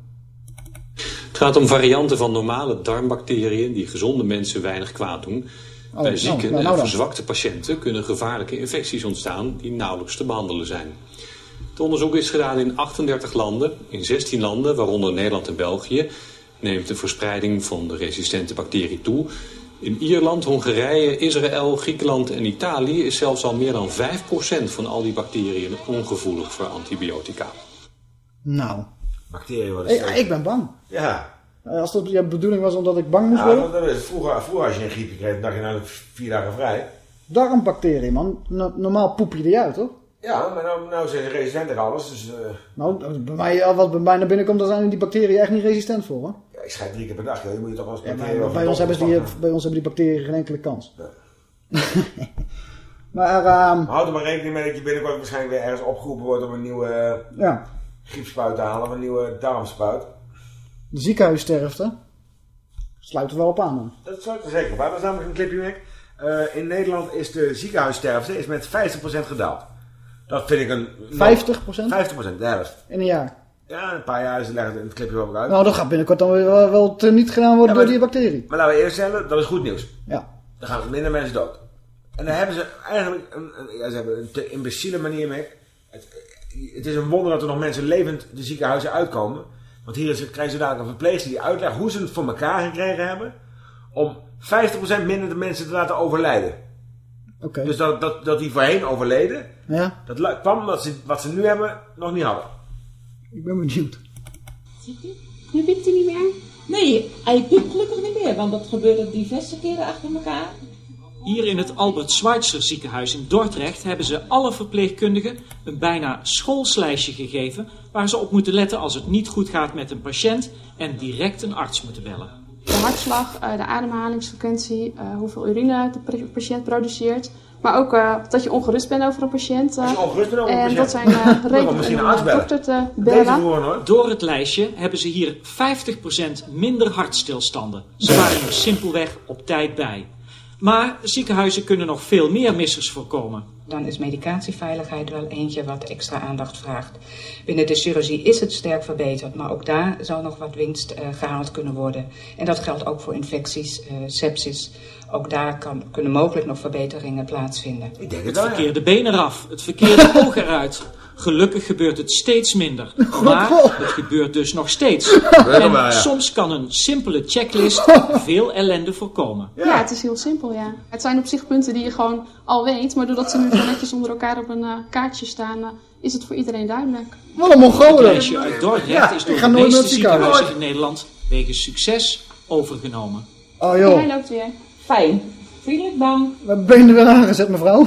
Het gaat om varianten van normale darmbacteriën die gezonde mensen weinig kwaad doen. Oh, Bij nou, zieke nou, nou en verzwakte patiënten kunnen gevaarlijke infecties ontstaan die nauwelijks te behandelen zijn. Het onderzoek is gedaan in 38 landen. In 16 landen, waaronder Nederland en België, neemt de verspreiding van de resistente bacterie toe. In Ierland, Hongarije, Israël, Griekenland en Italië is zelfs al meer dan 5% van al die bacteriën ongevoelig voor antibiotica. Nou, Bacteriën worden ik, ik ben bang. Ja. Eh, Als dat je bedoeling was omdat ik bang moest worden. dat is, vroeger, vroeger als je een griepje kreeg, dan dacht je nou vier dagen vrij. Darmbacterie, man. No- normaal poep je die uit, toch? Ja, maar nou, nou zijn ze resistent tegen alles. Dus eh, Nou, bij mij, wat bij mij naar binnen komt, daar zijn die bacteriën echt niet resistent voor, hoor. Ja, ik schijt drie keer per dag. joh. Je moet je toch wel eens Ja, bij, ons hebben die, bij ons hebben die bacteriën geen enkele kans. maar, ehm, Houd er maar rekening mee dat je binnenkort waarschijnlijk weer ergens opgeroepen wordt om een nieuwe eh, ja, griepspuit te halen. Of een nieuwe darmspuit. de ziekenhuissterfte sluit er wel op aan, man. Dat sluit er zeker op. aan. Dat is namelijk een clipje. Eh, in Nederland is de ziekenhuissterfte is met 50% gedaald. Dat vind ik een... 50%? 50%, de helft. In een jaar. Ja, een paar jaar is het leggen in het clipje wel uit. Nou, dat gaat binnenkort dan weer wel, wel niet gedaan worden Ja, maar- door die bacterie. Maar laten we eerst stellen, dat is goed nieuws. Ja. Dan gaan minder mensen dood. En dan hebben ze eigenlijk een, ja, ze hebben een te imbeciele manier mee. Het, het is een wonder dat er nog mensen levend de ziekenhuizen uitkomen. Want hier is, krijgen ze dadelijk een verpleegster die uitlegt hoe ze het voor elkaar gekregen hebben. Om 50% minder de mensen te laten overlijden. Oké. Dus dat, dat, dat die voorheen overleden, Ja, dat kwam omdat ze wat ze nu hebben nog niet hadden. Ik ben benieuwd. Nu piept hij niet meer? Nee, hij piept gelukkig niet meer, want dat gebeurde diverse keren achter elkaar. Hier in het Albert Schweitzer ziekenhuis in Dordrecht hebben ze alle verpleegkundigen een bijna schoolslijstje gegeven waar ze op moeten letten als het niet goed gaat met een patiënt en direct een arts moeten bellen. De hartslag, eh, de ademhalingsfrequentie, eh, hoeveel urine de patiënt produceert. Maar ook eh, dat je ongerust bent over een patiënt. eh. Als je ongerust bent over een en patiënt. dat zijn uh, redenen misschien om dokter te bellen. Door het lijstje hebben ze hier 50% minder hartstilstanden. Ze waren er simpelweg op tijd bij. Maar ziekenhuizen kunnen nog veel meer missers voorkomen. Dan is medicatieveiligheid wel eentje wat extra aandacht vraagt. Binnen de chirurgie is het sterk verbeterd, maar ook daar zal nog wat winst eh, gehaald kunnen worden. En dat geldt ook voor infecties, eh, sepsis. Ook daar kan, kunnen mogelijk nog verbeteringen plaatsvinden. Ik denk Het verkeerde been eraf, het verkeerde oog eruit. Gelukkig gebeurt het steeds minder. Maar het gebeurt dus nog steeds. En ja. soms kan een simpele checklist veel ellende voorkomen. Ja. het is heel simpel, ja. Het zijn op zich punten die je gewoon al weet, maar doordat ze nu zo netjes onder elkaar op een eh, kaartje staan, eh, is het voor iedereen duidelijk. Wat een Mongolen. Het lijstje uit Dordrecht Ja, is ik door ga de meeste het ziekenhuizen in Nederland wegens succes overgenomen. Oh Hij joh, loopt weer. Fijn. Vriendelijk dank. mijn benen weer aangezet, mevrouw.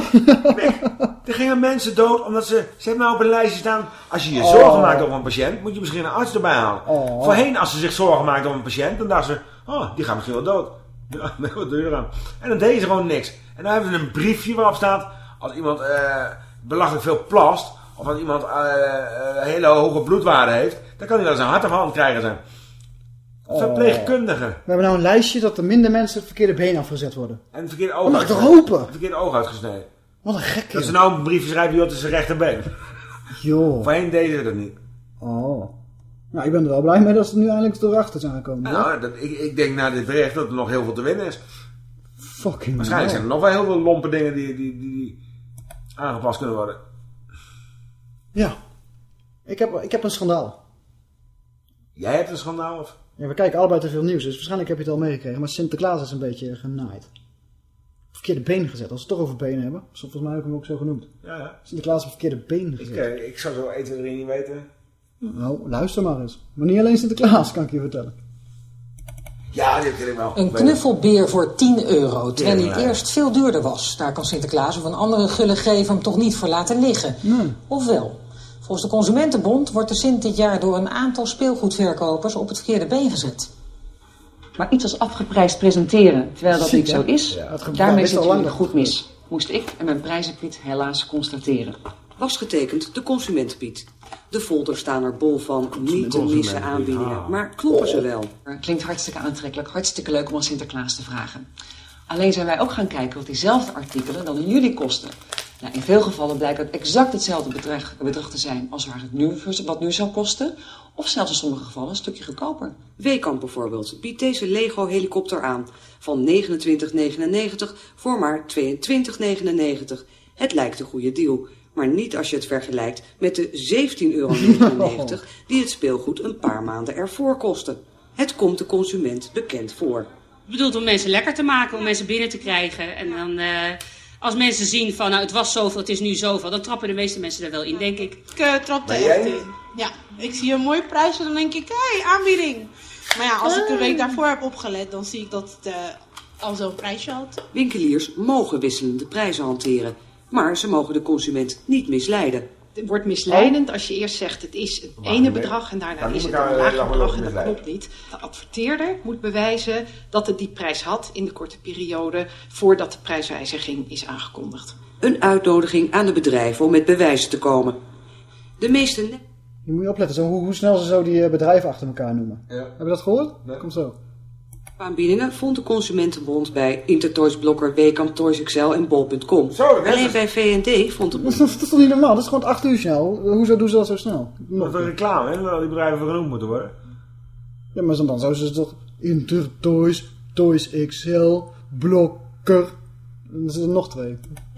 Er gingen mensen dood omdat ze... Ze hebben nou op een lijstje staan... Als je je Oh. zorgen maakt over een patiënt... moet je misschien een arts erbij halen. Oh. Voorheen, als ze zich zorgen maakten over een patiënt... dan dachten ze... Oh, die gaat misschien wel dood. Ja, nee, wat doe je eraan? En dan deden ze gewoon niks. En dan hebben ze een briefje waarop staat... Als iemand eh, belachelijk veel plast... of als iemand eh, eh, hele hoge bloedwaarde heeft... dan kan hij wel eens een hartafval aan het krijgen zijn. Verpleegkundigen. We hebben nou een lijstje dat er minder mensen het verkeerde been afgezet worden. En het verkeerde Dat oog mag ik toch hopen? Verkeerde oog uitgesneden. Wat een gek. Dat ze nou een briefje schrijven... die op zijn rechterbeen. Joh. Voorheen deden ze dat niet. Oh. Nou, ik ben er wel blij mee dat ze nu eindelijk erachter zijn gekomen. Nou, dat, ik, ik denk na dit bericht dat er nog heel veel te winnen is. Fucking Waarschijnlijk zijn er nog wel heel veel lompe dingen die, die, die, die aangepast kunnen worden. Ja. Ik heb, ik heb een schandaal. Jij hebt een schandaal? Of? Ja, we kijken allebei te veel nieuws, dus waarschijnlijk heb je het al meegekregen. Maar Sinterklaas is een beetje genaaid. Verkeerde been gezet. Als we het toch over benen hebben. zo- Volgens mij heb ik hem ook zo genoemd. Ja, ja. Sinterklaas heeft verkeerde been Ik, gezet. eh, ik zou zo 1, 2, 3 niet weten. Nou, luister maar eens. Maar niet alleen Sinterklaas, kan ik je vertellen. Ja, dit ken ik wel. Een knuffelbeer voor 10 euro, terwijl hij eerst veel duurder was. Daar kan Sinterklaas of een andere gullegever hem toch niet voor laten liggen. Ofwel, volgens de Consumentenbond wordt de Sint dit jaar door een aantal speelgoedverkopers op het verkeerde been gezet. Maar iets als afgeprijsd presenteren, terwijl dat niet zo is, Ja, het daarmee zit al u lang er dat goed mis. Moest ik en mijn prijzenpiet helaas constateren. Was getekend de Consumentenpiet. De folder staan er bol van niet te missen aanbiedingen. Maar kloppen ze wel? Klinkt hartstikke aantrekkelijk, hartstikke leuk om aan Sinterklaas te vragen. Alleen zijn wij ook gaan kijken wat diezelfde artikelen dan in jullie kosten. Nou, in veel gevallen blijkt het exact hetzelfde bedrag, bedrag te zijn als waar het nu, wat nu zou kosten. Of zelfs in sommige gevallen een stukje goedkoper. Weekamp bijvoorbeeld biedt deze Lego-helikopter aan. Van 29,99 voor maar 22,99. Het lijkt een goede deal. Maar niet als je het vergelijkt met de 17,99 euro die het speelgoed een paar maanden ervoor kostte. Het komt de consument bekend voor. bedoeld om mensen lekker te maken, om mensen binnen te krijgen. En dan, eh, als mensen zien van, nou, het was zoveel, het is nu zoveel, dan trappen de meeste mensen er wel in, denk ik. Ik uh, trap er echt in. Ja, ik zie een mooi prijsje, dan denk ik, hé, hey, aanbieding. Maar ja, als ik een week daarvoor heb opgelet, dan zie ik dat het uh, al zo'n prijsje had. Winkeliers mogen wisselende prijzen hanteren. Maar ze mogen de consument niet misleiden. Het wordt misleidend als je eerst zegt het is het ene bedrag en daarna is het een lager bedrag en dat klopt niet. De adverteerder moet bewijzen dat het die prijs had in de korte periode voordat de prijswijziging is aangekondigd. Een uitnodiging aan de bedrijven om met bewijzen te komen. De meeste... Je moet je opletten zo, hoe, hoe, snel ze zo die bedrijven achter elkaar noemen. Ja. Heb je dat gehoord? Nee. Komt zo. Aanbiedingen vond de Consumentenbond bij Intertoys Blokker, Wekamp, Toys XL en Bol.com. Alleen bij V&D vond de bond... Dat is toch niet normaal? Dat is gewoon 8 uur snel. Hoezo doen ze dat zo snel? Dat is een reclame, hè? Dat die bedrijven genoemd moeten worden. Ja, maar dan zouden ze toch Intertoys, Toys XL, Blokker... Er zijn nog twee.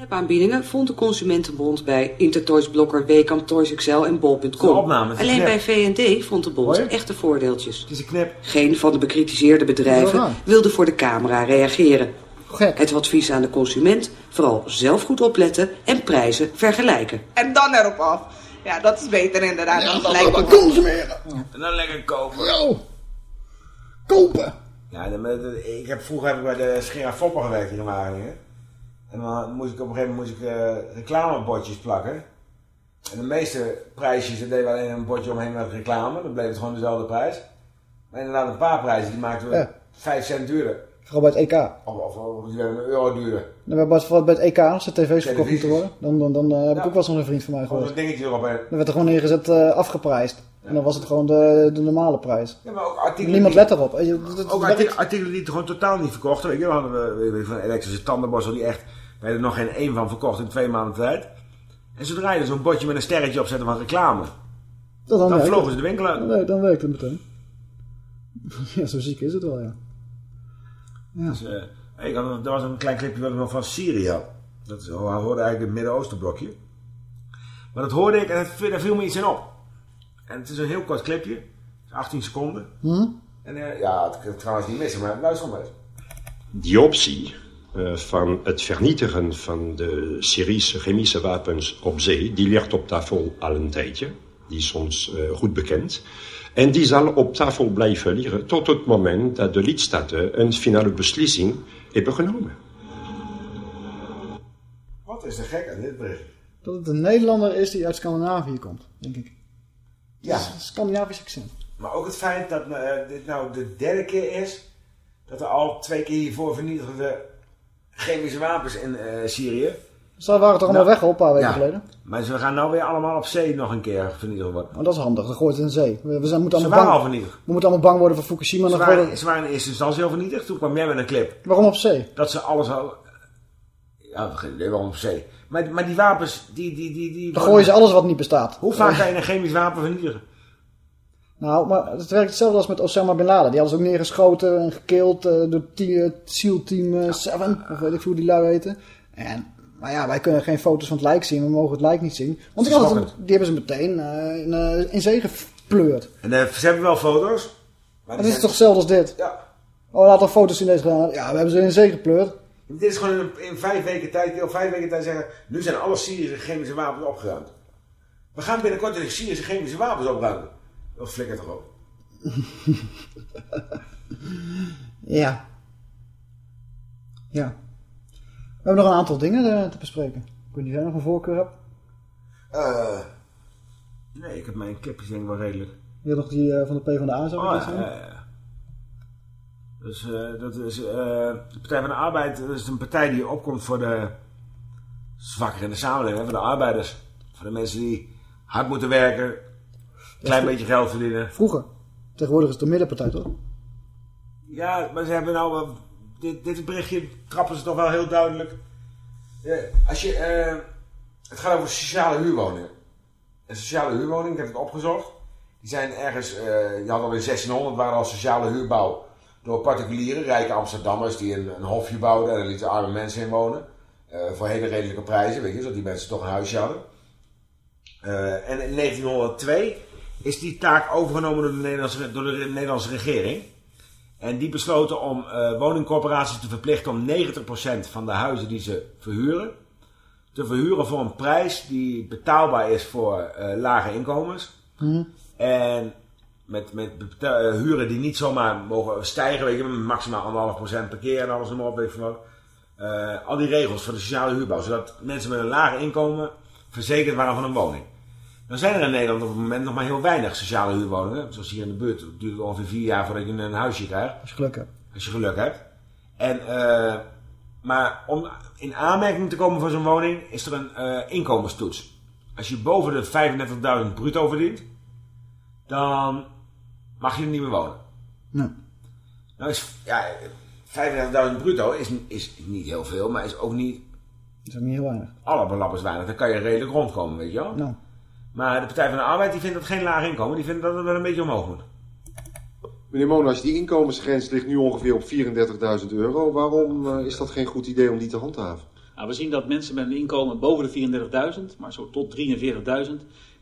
Aanbiedingen vond de Consumentenbond bij Intertoys Blokker, Wekamp, Toys XL en Bol.com. Alleen bij V&D vond de bond echte voordeeltjes. Het is een knip. Geen van de bekritiseerde bedrijven Ja. wilde voor de camera reageren. Gek. Het advies aan de consument, vooral zelf goed opletten en prijzen vergelijken. En dan erop af. Ja, dat is beter inderdaad dan gelijk maar consumeren. En dan lekker kopen. Yo. Kopen. Ja, de, de- ik heb, vroeger heb ik bij de Schera Foppen gewerkt hier in Wageningen. En dan moest ik op een gegeven moment moest ik, eh, reclamebordjes plakken. En de meeste prijsjes, daar deden we alleen een bordje omheen met reclame. Dan bleef het gewoon dezelfde prijs. Maar inderdaad, een paar prijzen, die maakten we Ja. 5 cent duurder. Vooral bij het EK. Of, of, of die werden een euro duurder. Dan hebben we bij het EK, als de tv's verkocht moeten worden, dan, dan, dan eh, heb ik ook wel eens van een vriend van mij gehoord. zo'n dingetje erop. hè. Dan werd er gewoon neergezet eh, afgeprijsd. En dan was het gewoon de, de normale prijs. Ja, maar ook artikelen Niemand let erop. Dat- dat Ook artikelen, artikelen die gewoon totaal niet verkochten. Weet je, dan hadden we van een elektrische tandenborstel die echt... We hebben er nog geen één van verkocht in twee maanden tijd. En zodra je er zo'n bordje met een sterretje op zetten van reclame... dat dan werkt vlogen het. ze de winkel uit. Dan, werkt- dan werkt het meteen. Ja, zo ziek is het wel, ja. Ja. Dus, eh, ik had, er was een klein clipje wat ik nog van Syrië had. Dat is- hoorde eigenlijk het Midden-Oosten-blokje. Maar dat hoorde ik en het, viel- daar viel me iets in op. En het is een heel kort clipje. 18 seconden. Hm? En eh, ja, het kan het trouwens niet missen, maar luister maar eens. Die eh, van het vernietigen van de Syrische chemische wapens op zee, die ligt op tafel al een tijdje. Die is ons eh, goed bekend. En die zal op tafel blijven liggen tot het moment dat de lidstaten een finale beslissing hebben genomen. Wat is er gek aan dit bericht? Dat het een Nederlander is die uit Scandinavië komt, denk ik. Ja. Scandinavisch accent. Maar ook het feit dat eh, dit nou de derde keer is... dat er al twee keer hiervoor vernietigde chemische wapens in eh, Syrië... Ze waren toch allemaal Nou, weg al een paar weken ja. geleden? Maar ze gaan nou weer allemaal op zee nog een keer vernietigd worden. Maar dat is handig, dan gooit het in de zee. We, we zijn, moeten Ze allemaal waren bang, al vernietigd. we moeten allemaal bang worden voor Fukushima. Ze waren, we- ze waren in eerste instantie al vernietigd. Toen kwam jij met een clip. Waarom op zee? Dat ze alles al... Ja, geen idee waarom op zee. Maar, maar die wapens, die... die, die, die Dan gooien ze alles wat niet bestaat. Hoe vaak kan je een chemisch wapen vernietigen? Nou, maar het werkt hetzelfde als met Osama Bin Laden. Die hadden ze ook neergeschoten en gekild eh, door die, eh, SEAL Team eh, 7. Of weet ik hoe die lui heten. En, maar ja, wij kunnen geen foto's van het lijk zien. We mogen het lijk niet zien. Want die, hadden, die hebben ze meteen eh, in, eh, in zee gepleurd. En eh, ze hebben wel foto's. Maar Het is toch hetzelfde als dit? Ja. Oh, laat er foto's in deze gedaan. Ja, we hebben ze in zee gepleurd. Dit is gewoon in, in vijf weken tijd, in vijf weken tijd zeggen, nu zijn alle Syrische chemische wapens opgeruimd. We gaan binnenkort de Syrische chemische wapens opruimen. Dat flikkert toch op. Ja. Ja. We hebben nog een aantal dingen eh, te bespreken. Ik weet niet of jij nog een voorkeur hebt. Eh, nee, ik heb mijn clipjes denk ik wel redelijk. Je had nog die eh, van de PvdA zo. Oh, ja, ja, ja. Dus dat is de Partij van de Arbeid, dat is een partij die opkomt voor de zwakkeren in de samenleving, hè, voor de arbeiders. Voor de mensen die hard moeten werken, klein beetje geld verdienen. Vroeger. Tegenwoordig is het de middenpartij, toch? Ja, maar ze hebben nou... dit, dit berichtje trappen ze toch wel heel duidelijk. Ja, als je... eh, Het gaat over sociale huurwoningen. En sociale huurwoningen, ik heb het opgezocht. Die zijn ergens, eh, je had al in 1600, waren al sociale huurbouw door particulieren, rijke Amsterdammers, die een, een hofje bouwden en er lieten arme mensen in wonen. eh, voor hele redelijke prijzen, weet je, zodat die mensen toch een huisje hadden. En in 1902 is die taak overgenomen door de Nederlandse, door de Nederlandse regering. En die besloten om eh, woningcorporaties te verplichten om 90% van de huizen die ze verhuren, te verhuren voor een prijs die betaalbaar is voor eh, lage inkomens. En met, met eh, huren die niet zomaar mogen stijgen, weet je, maximaal anderhalf procent per keer en alles en op, weet wat. Eh, al die regels voor de sociale huurbouw, zodat mensen met een lager inkomen verzekerd waren van een woning. Dan zijn er in Nederland op het moment nog maar heel weinig sociale huurwoningen. Zoals hier in de buurt. Het duurt ongeveer vier jaar voordat je een huisje krijgt. Als je geluk hebt. Als je geluk hebt. En, eh, maar om in aanmerking te komen voor zo'n woning is er een eh, inkomenstoets. Als je boven de 35.000 bruto verdient, dan mag je er niet meer wonen. Nee. Nou is, ja, 35.000 bruto is, is niet heel veel, maar is ook niet Dat is ook niet heel weinig. alle belappers weinig. Dan kan je redelijk rondkomen, weet je wel. Nou. Maar de Partij van de Arbeid die vindt dat geen laag inkomen. Die vindt dat het wel een beetje omhoog moet. Meneer Monas, die inkomensgrens ligt nu ongeveer op 34.000 euro. Waarom eh, is dat geen goed idee om die te handhaven? Nou, we zien dat mensen met een inkomen boven de 34.000, maar zo tot 43.000,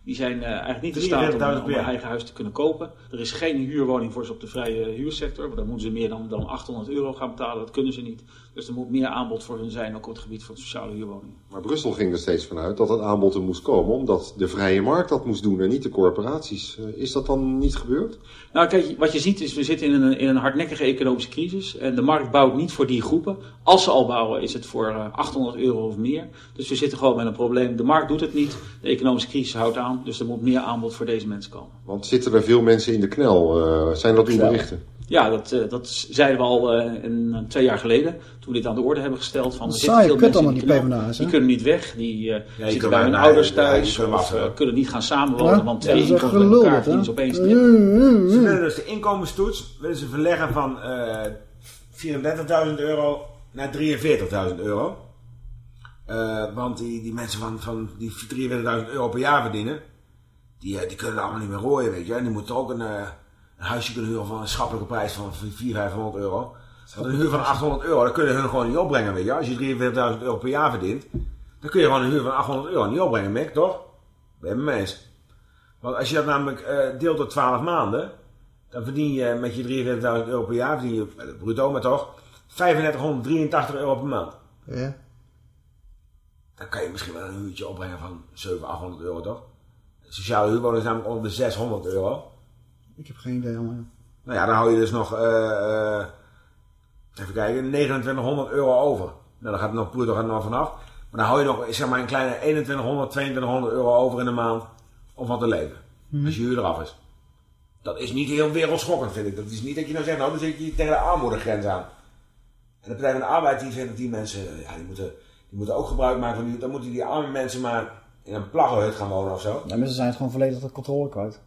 die zijn eh, eigenlijk niet in staat om, 43.000 om per een jaar. eigen huis te kunnen kopen. Er is geen huurwoning voor ze op de vrije huursector, want dan moeten ze meer dan, dan 800 euro gaan betalen. Dat kunnen ze niet. Dus er moet meer aanbod voor hun zijn, ook op het gebied van sociale huurwoningen. Maar Brussel ging er steeds vanuit dat het aanbod er moest komen, omdat de vrije markt dat moest doen en niet de corporaties. Eh, is dat dan niet gebeurd? Nou, kijk, wat je ziet is, we zitten in een, in een hardnekkige economische crisis. En de markt bouwt niet voor die groepen. Als ze al bouwen, is het voor eh, 800 euro of meer. Dus we zitten gewoon met een probleem. De markt doet het niet. De economische crisis houdt aan. Dus er moet meer aanbod voor deze mensen komen. Want zitten er veel mensen in de knel? Eh, zijn dat uw Ja. berichten? Ja, dat, eh, dat zeiden we al eh, een, twee jaar geleden. Toen we dit aan de orde hebben gesteld. Van, er zitten veel kut mensen in allemaal, de die knel. PvdA's? Die kunnen niet weg. Die eh, zitten bij hun ouders die thuis. kunnen of kunnen niet gaan samenwonen. Ja? Want twee inkomens met elkaar verdienen ze opeens. Ze willen dus de inkomenstoets willen ze verleggen van eh 34.000 euro naar 43.000 euro. Eh, want die, die mensen van, van die 43.000 euro per jaar verdienen, die, eh, die kunnen er allemaal niet meer rooien, weet je. En die moeten ook een, eh, een huisje kunnen huren van een schappelijke prijs van 400, 500 euro. Want een huur van 800 euro, dat kunnen hun gewoon niet opbrengen, weet je. Als je 43.000 euro per jaar verdient, dan kun je gewoon een huur van 800 euro niet opbrengen, Mick, toch? Ben je het mee eens? Want als je dat namelijk deelt door 12 maanden, dan verdien je met je 43.000 euro per jaar, verdien je, bruto maar toch, 3583 euro per maand. Ja. Dan kan je misschien wel een huurtje opbrengen van 700, 800 euro, toch? Sociale huurwoning is namelijk onder de 600 euro. Ik heb geen idee. Nou ja, dan hou je dus nog, eh, eh, even kijken, 2900 euro over. Nou, dan gaat het nog bruto gaat er nog vanaf. Maar dan hou je nog, zeg maar, een kleine 2100, 2200 euro over in de maand om van te leven. Mhm. Als je huur eraf is. Dat is niet heel wereldschokkend, vind ik. Dat is niet dat je nou zegt, nou, dan zit je tegen de armoedegrens aan. En de Partij van de Arbeid, die vindt dat die mensen, ja, die moeten, die moeten ook gebruik maken van die, dan moeten die arme mensen maar in een plaggenhut gaan wonen of zo. Ja, mensen zijn het gewoon volledig de controle kwijt.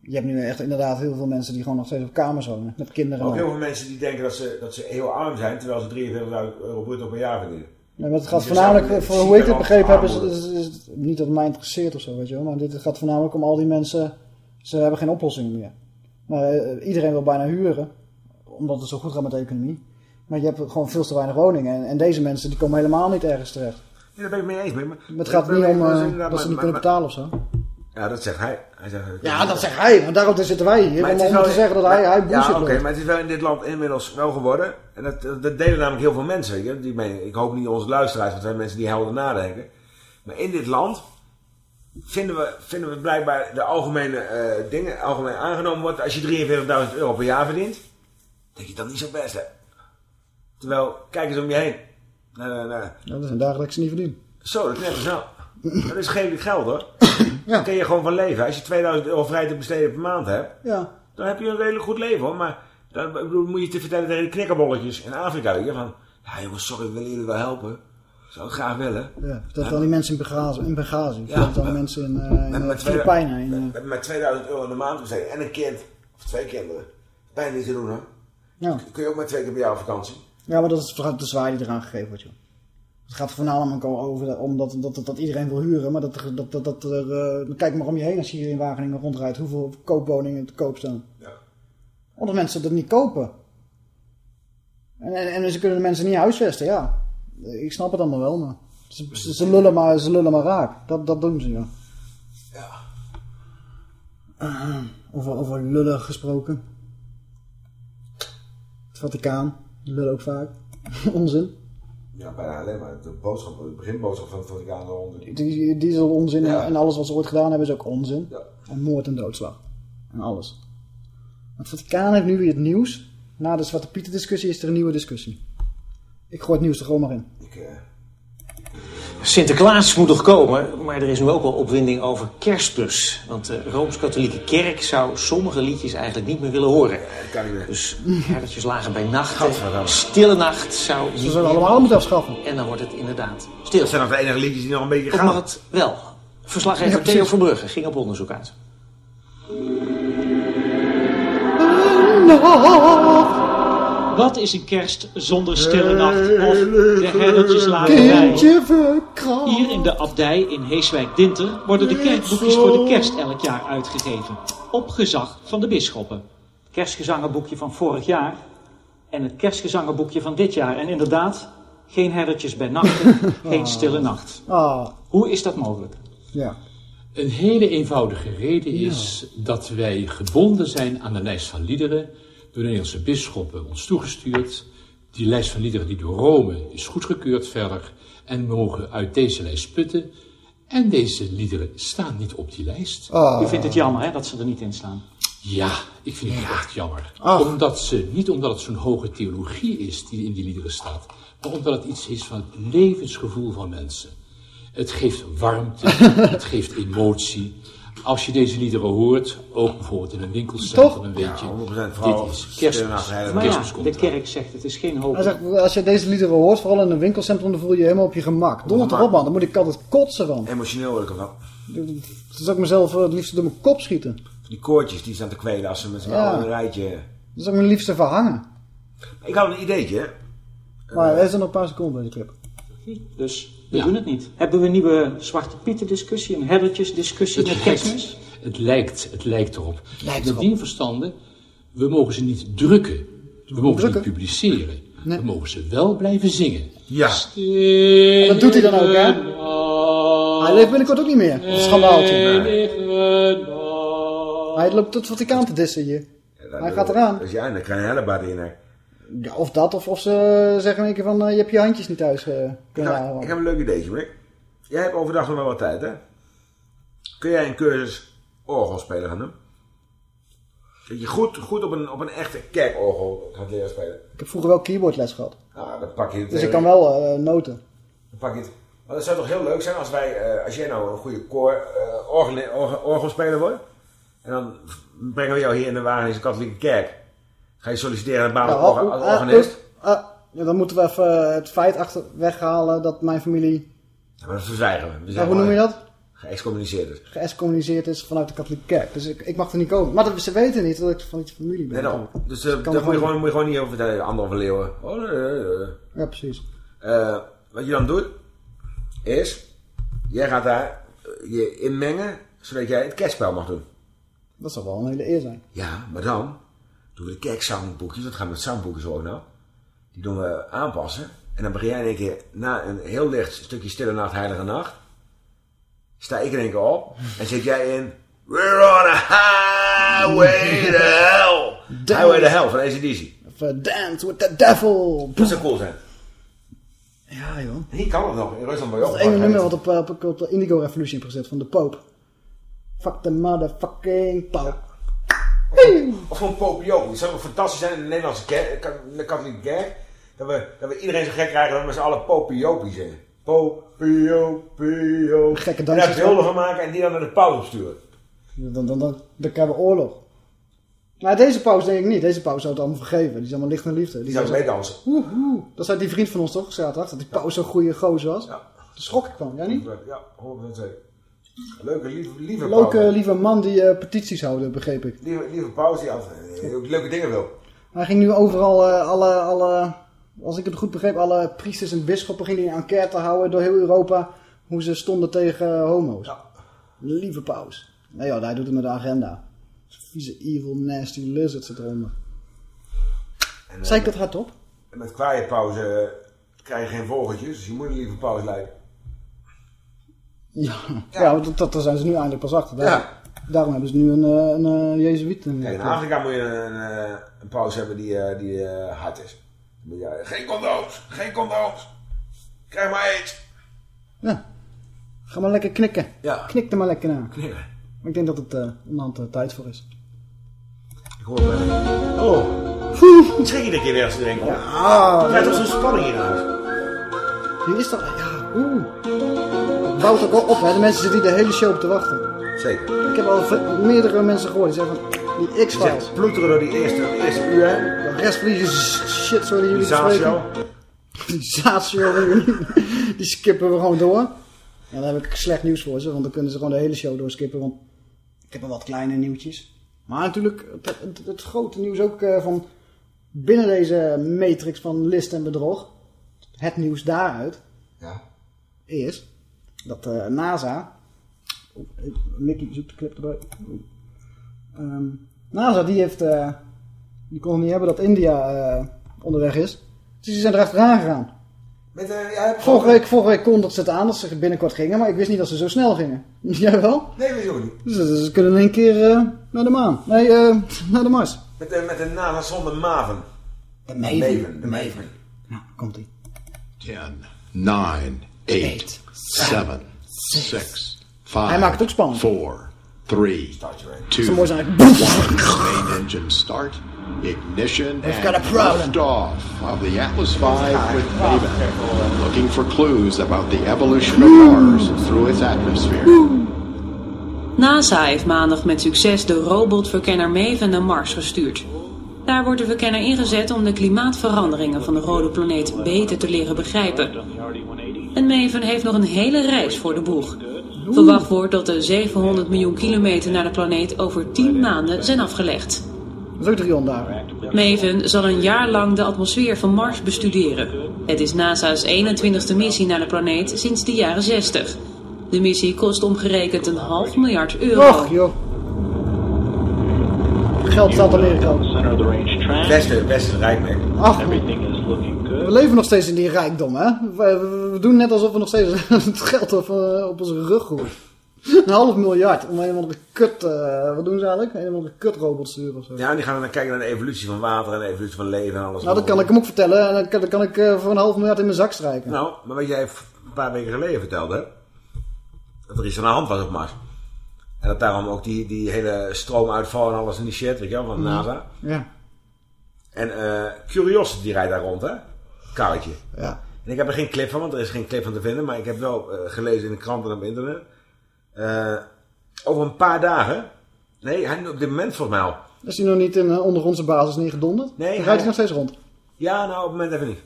Je hebt nu echt inderdaad heel veel mensen die gewoon nog steeds op kamers wonen. Met kinderen. Maar ook heel veel mensen die denken dat ze, dat ze heel arm zijn, terwijl ze 43.000 euro bruto per jaar verdienen. Ja, maar het gaat Die voornamelijk, voor hoe ik het begrepen heb, is, armoede. is, is- niet dat het mij interesseert of zo, weet je wel. Maar dit gaat voornamelijk om al die mensen, ze hebben geen oplossing meer. Maar eh, iedereen wil bijna huren, omdat het zo goed gaat met de economie. Maar je hebt gewoon veel te weinig woningen. En, en deze mensen die komen helemaal niet ergens terecht. Ja, daar ben ik mee eens. Maar, Maar het gaat niet om eh, dat ze niet kunnen betalen of zo. Ja, dat zegt hij. hij zegt, Ja, dat zegt hij, want daarom zitten wij hier. Om, te zeggen dat hij, hij bullshit Ja, oké, maar het is wel in dit land inmiddels wel geworden. En dat, dat delen namelijk heel veel mensen. weet je. Die meen, ik hoop niet onze luisteraars, want zijn mensen die helder nadenken. Maar in dit land vinden we, vinden we blijkbaar de algemene eh, dingen, algemeen aangenomen wordt. Als je 43.000 euro per jaar verdient, denk je dat niet zo best hè. Terwijl, kijk eens om je heen. Nee, nee, nee. Ja, dat is een dagelijks niet verdienen. Zo, dat is net zo. Dat is geen geld hoor. Daar kun je gewoon van leven. Als je 2000 euro vrij te besteden per maand hebt, Ja. dan heb je een redelijk goed leven hoor. Maar dan ik moet je te vertellen tegen de knikkerbolletjes in Afrika. Je, van, ja jongens, sorry, we willen jullie wel helpen. Ik zou het graag willen. Ja, vertel aan die mensen in Benghazi. In Benghazi. Ja, Vertel die mensen in, eh Met, in met, twee- Filipijnen. In, eh, met, met 2000 euro in de maand besteden en een kind, of twee kinderen. Bijna niet te doen hoor. ja. Kun je ook maar twee keer per jaar op vakantie. Ja, maar dat is de zwaai die eraan gegeven wordt, joh. Het gaat voornamelijk over omdat dat, dat, dat iedereen wil huren. Maar dat, dat, dat, dat er, uh, kijk maar om je heen als je hier in Wageningen rondrijdt. Hoeveel koopwoningen te koop staan. Ja. Omdat mensen dat niet kopen. En, en, en, ze kunnen de mensen niet huisvesten, ja. Ik snap het allemaal wel, maar ze, ze, lullen, maar, ze lullen maar raak. Dat, dat doen ze, ja. Ja. Uh, over, over lullen gesproken. Het Vaticaan, lullen ook vaak. Onzin. Ja, bijna alleen maar de boodschap, de beginboodschap van het Vaticaan eronder. Die, die is al onzin en alles wat ze ooit gedaan hebben is ook onzin. Ja. En moord en doodslag. En alles. Het Vaticaan heeft nu weer het nieuws. Na de Zwarte Pieter discussie is er een nieuwe discussie. Ik gooi het nieuws er gewoon maar in. Ik, uh... Sinterklaas moet nog komen, maar er is nu ook wel opwinding over kerstbus. Want de Rooms-Katholieke Kerk zou sommige liedjes eigenlijk niet meer willen horen. kan. Dus herdertjes lagen bij nacht. Stille nacht zou Ze zullen allemaal moeten afschaffen. En dan wordt het inderdaad stil. Dat zijn nog de enige liedjes die nog een beetje Of gaan. mag het wel? Verslaggever Ja, Theo precies. Verbrugge ging op onderzoek uit. Wat is een kerst zonder stille nacht? Of de bij. Kindje verkracht. Hier in de abdij in Heeswijk-Dinter worden de kerkboekjes voor de kerst elk jaar uitgegeven. Op gezag van de bisschoppen. Het kerstgezangenboekje van vorig jaar en het kerstgezangenboekje van dit jaar. En inderdaad, geen herdertjes bij nachten, geen stille nacht. Ah, Hoe is dat mogelijk? ja. Een hele eenvoudige reden is dat wij gebonden zijn aan de lijst van liederen door de Nederlandse bisschoppen ons toegestuurd. Die lijst van liederen die door Rome is goedgekeurd verder en we mogen uit deze lijst putten. En deze liederen staan niet op die lijst. Ah. U vindt het jammer hè, dat ze er niet in staan? Ja, ik vind het echt jammer. Omdat ze, niet omdat het zo'n hoge theologie is die in die liederen staat, maar omdat het iets is van het levensgevoel van mensen. Het geeft warmte, het geeft emotie. Als je deze liederen hoort, ook bijvoorbeeld in een winkelcentrum, Toch? dan weet je, 100% vooral dit is kerstmis. Maar ja, de kerk zegt het is geen hoop. Hij zegt, als je deze liederen hoort, vooral in een winkelcentrum, dan voel je je helemaal op je gemak. Donder gemak. erop man, dan moet ik altijd kotsen van. Emotioneel word ik ervan. Dan zou ik mezelf eh, het liefst door mijn kop schieten. Die koortjes die staan te kwelen als ze met z'n Ja. allen een rijtje... Dan zou ik mijn liefste verhangen. Ik had een ideetje. Maar er zijn nog een paar seconden bij de clip. Dus we Ja. doen het niet. Hebben we een nieuwe Zwarte Pieten discussie, een herdertjes discussie met Het lijkt, kerstmis? het, lijkt, het lijkt erop. lijkt Met erop. die verstanden, we mogen ze niet drukken. We mogen ze niet publiceren. Nee. We mogen ze wel blijven zingen. Ja. En dat doet hij dan ook, hè? Hij leeft binnenkort ook niet meer. Dat is een schandaaltje. Hij loopt tot Vaticaan te dissen hier. Hij gaat eraan. Dus ja, en dan krijg je een hellebaar in. hè. Ja, of dat, of, of ze zeggen in één keer van, eh, je hebt je handjes niet thuis eh, Ik kunnen heb, halen. ik heb een leuk ideetje, Rick. Jij hebt overdag nog wel wat tijd, hè? Kun jij een cursus orgelspelen gaan doen? Dat je goed, goed op, een, op een echte kerkorgel gaat leren spelen. Ik heb vroeger wel keyboardles gehad. Nou, dan pak je het. Dus ik kan wel eh, noten. Dan pak je het. Maar dat zou toch heel leuk zijn als wij, eh, als jij nou een goede koor, eh, orgel, orgel, orgelspeler wordt. En dan brengen we jou hier in de Wageningse katholieke kerk. Ga je solliciteren de baan als orga- als organist? ah, ah, ja, dan moeten we even eh, het feit achter weghalen dat mijn familie, Ja, maar dat verzwijgen we. we ja, hoe noem je dat? Geëxcommuniceerd is. Geëxcommuniceerd is vanuit de katholieke kerk. Dus ik, ik mag er niet komen. Maar dat, ze weten niet dat ik van die familie ben. Nee, nou, dus uh, daar moet je, gewoon- moet je gewoon niet over vertellen. Anderhalve leeuwen. Oh, nee, nee, nee. Ja, precies. Eh, wat je dan doet, is, jij gaat daar eh, je inmengen, zodat jij het kerstspel mag doen. Dat zou wel een hele eer zijn. Ja, maar dan doen we de kerkzangboekjes, dat gaan we met zangboekjes ook nou. Die doen we aanpassen. En dan begin jij in één keer, na een heel licht stukje Stille Nacht, Heilige Nacht, sta ik in één keer op en zit jij in We're on a highway to hell. Highway to hell van ACDC. Of eh, Dance with the Devil. Dat zou cool zijn. Ja, joh. Hier kan het nog, in Rusland Dat ook is het ene nummer wat op, eh, op, op de Indigo Revolution heb gezet van de Pope. Fuck the motherfucking Pope. Of gewoon Popio. Die zou fantastisch zijn in de Nederlandse katholieke kerk. Dat we, dat we iedereen zo gek krijgen dat we z'n allen Popiopie zingen. Popio, pio. Gekke En daar dansjes. beelden van maken en die dan naar de paus opsturen. Dan, dan, dan, dan krijgen we oorlog. Maar deze pauze denk ik niet. Deze pauze zou het allemaal vergeven. Die is allemaal licht en liefde. Die zou zou meedansen. Woehoe. Dat zei die vriend van ons toch, zaterdag, dat die pauze zo'n goede gozer was. Ja. Daar schrok ik van, jij niet? Ja, 100% zeker. Leuke, lieve, lieve Leuke, lieve man die eh, petities houden, begreep ik. Lieve, lieve paus die eh, ook leuke dingen wil. Hij ging nu overal eh, alle, alle als ik het goed begreep, alle priesters en bisschoppen gingen een enquête houden door heel Europa hoe ze stonden tegen homo's. Lieve paus. Nee joh, hij doet het met de agenda. Vieze evil nasty lizard zit eronder. En, Zei ik dat hardop? En met kwaaie pauze krijg je geen vogeltjes, dus je moet een lieve pauze leiden. Ja, ja. want dat, dat, daar zijn ze nu eindelijk pas achter. Daar- Ja. Daarom hebben ze nu een, eh, een, een Jezuïet. in- Kijk, in Afrika moet je een, eh, een pauze hebben die, eh, die eh, hard is. Dan moet je, eh, geen condooms, geen condooms. Krijg maar aids. Ga maar lekker knikken. Ja. Knik er maar lekker naar. Knikken. Maar ik denk dat het uh, onderhand uh, tijd voor is. Ik hoor het wel. Oh. Schrik je dat je weer als je erin komt? Ja. Je krijgt toch zo'n spanning in huis? Hier is toch... Ja, oeh. Bouwt ook op, hè. De mensen zitten hier de hele show op te wachten. Zeker. Ik heb al meerdere mensen gehoord die zeggen van... Die X-Files. ploeteren door die eerste, eerste uur. hè? De rest van die shit, die jullie Die zaadshow. Die. Die skippen we gewoon door. En dan heb ik slecht nieuws voor ze, want dan kunnen ze gewoon de hele show doorskippen. Want ik heb wel wat kleine nieuwtjes. Maar natuurlijk, het, het, het grote nieuws ook eh, van binnen deze matrix van list en bedrog. Het nieuws daaruit. Ja. Is dat eh, NASA. Oh, Mickey zoekt de clip erbij. Ehm, NASA die heeft. eh, die kon het niet hebben dat India eh, onderweg is. Dus die zijn erachteraan gegaan. Met, eh, ja, Vorige week, vorige week kondigden ze het aan dat ze binnenkort gingen, maar ik wist niet dat ze zo snel gingen. Jij wel? Nee, je ook niet. Dus ze, ze kunnen in één keer eh, naar de maan. Nee, eh, naar de Mars. Met de, met de naam zonder Maven. De Maven. De Maven. Komt ie. 10, 9, 8, 7, 6, 5, Hij maakt het ook spannend. 4, 3, 2, Zo mooi zijn 1. Main engine start. Ignition We've and got a problem. lift off of the Atlas V with Maven. Looking for clues about the evolution of Mars through its atmosphere. NASA heeft maandag met succes de robotverkenner Maven naar Mars gestuurd. Daar wordt de verkenner ingezet om de klimaatveranderingen van de rode planeet beter te leren begrijpen. En Maven heeft nog een hele reis voor de boeg. Verwacht wordt dat de 700 miljoen kilometer naar de planeet over 10 maanden zijn afgelegd. 300 dagen. Maven zal een jaar lang de atmosfeer van Mars bestuderen. Het is NASA's 21ste missie naar de planeet sinds de jaren 60. De missie kost omgerekend een half miljard euro. Och, joh. Geld staat Amerika ook. Beste, beste rijk Ach, we leven nog steeds in die rijkdom, hè? We, we- we doen net alsof we nog steeds het geld op, eh, op onze rug groeien. Een half miljard om een of andere kut... eh, wat doen ze eigenlijk? Een of andere kutrobot sturen of zo. Ja, die gaan dan kijken naar de evolutie van water en de evolutie van leven en alles. Nou, dat kan ik hem ook vertellen. En dan kan, dan kan ik eh, voor een half miljard in mijn zak strijken. Nou, maar wat jij een paar weken geleden vertelde, dat er iets aan de hand was op Mars. En dat daarom ook die, die hele stroomuitval en alles en die shit, weet je wel, van Mhm. NASA. Ja. En eh Curiosity die rijdt daar rond, hè? Karretje. Ja. En ik heb er geen clip van, want er is geen clip van te vinden. Maar ik heb wel eh, gelezen in de kranten en op internet. Eh, over een paar dagen. Nee, hij, op dit moment volgens mij al. Is hij nog niet in een ondergrondse basis neergedonderd? Nee, Dan hij- rijdt hij nog steeds rond. Ja, nou op het moment even niet.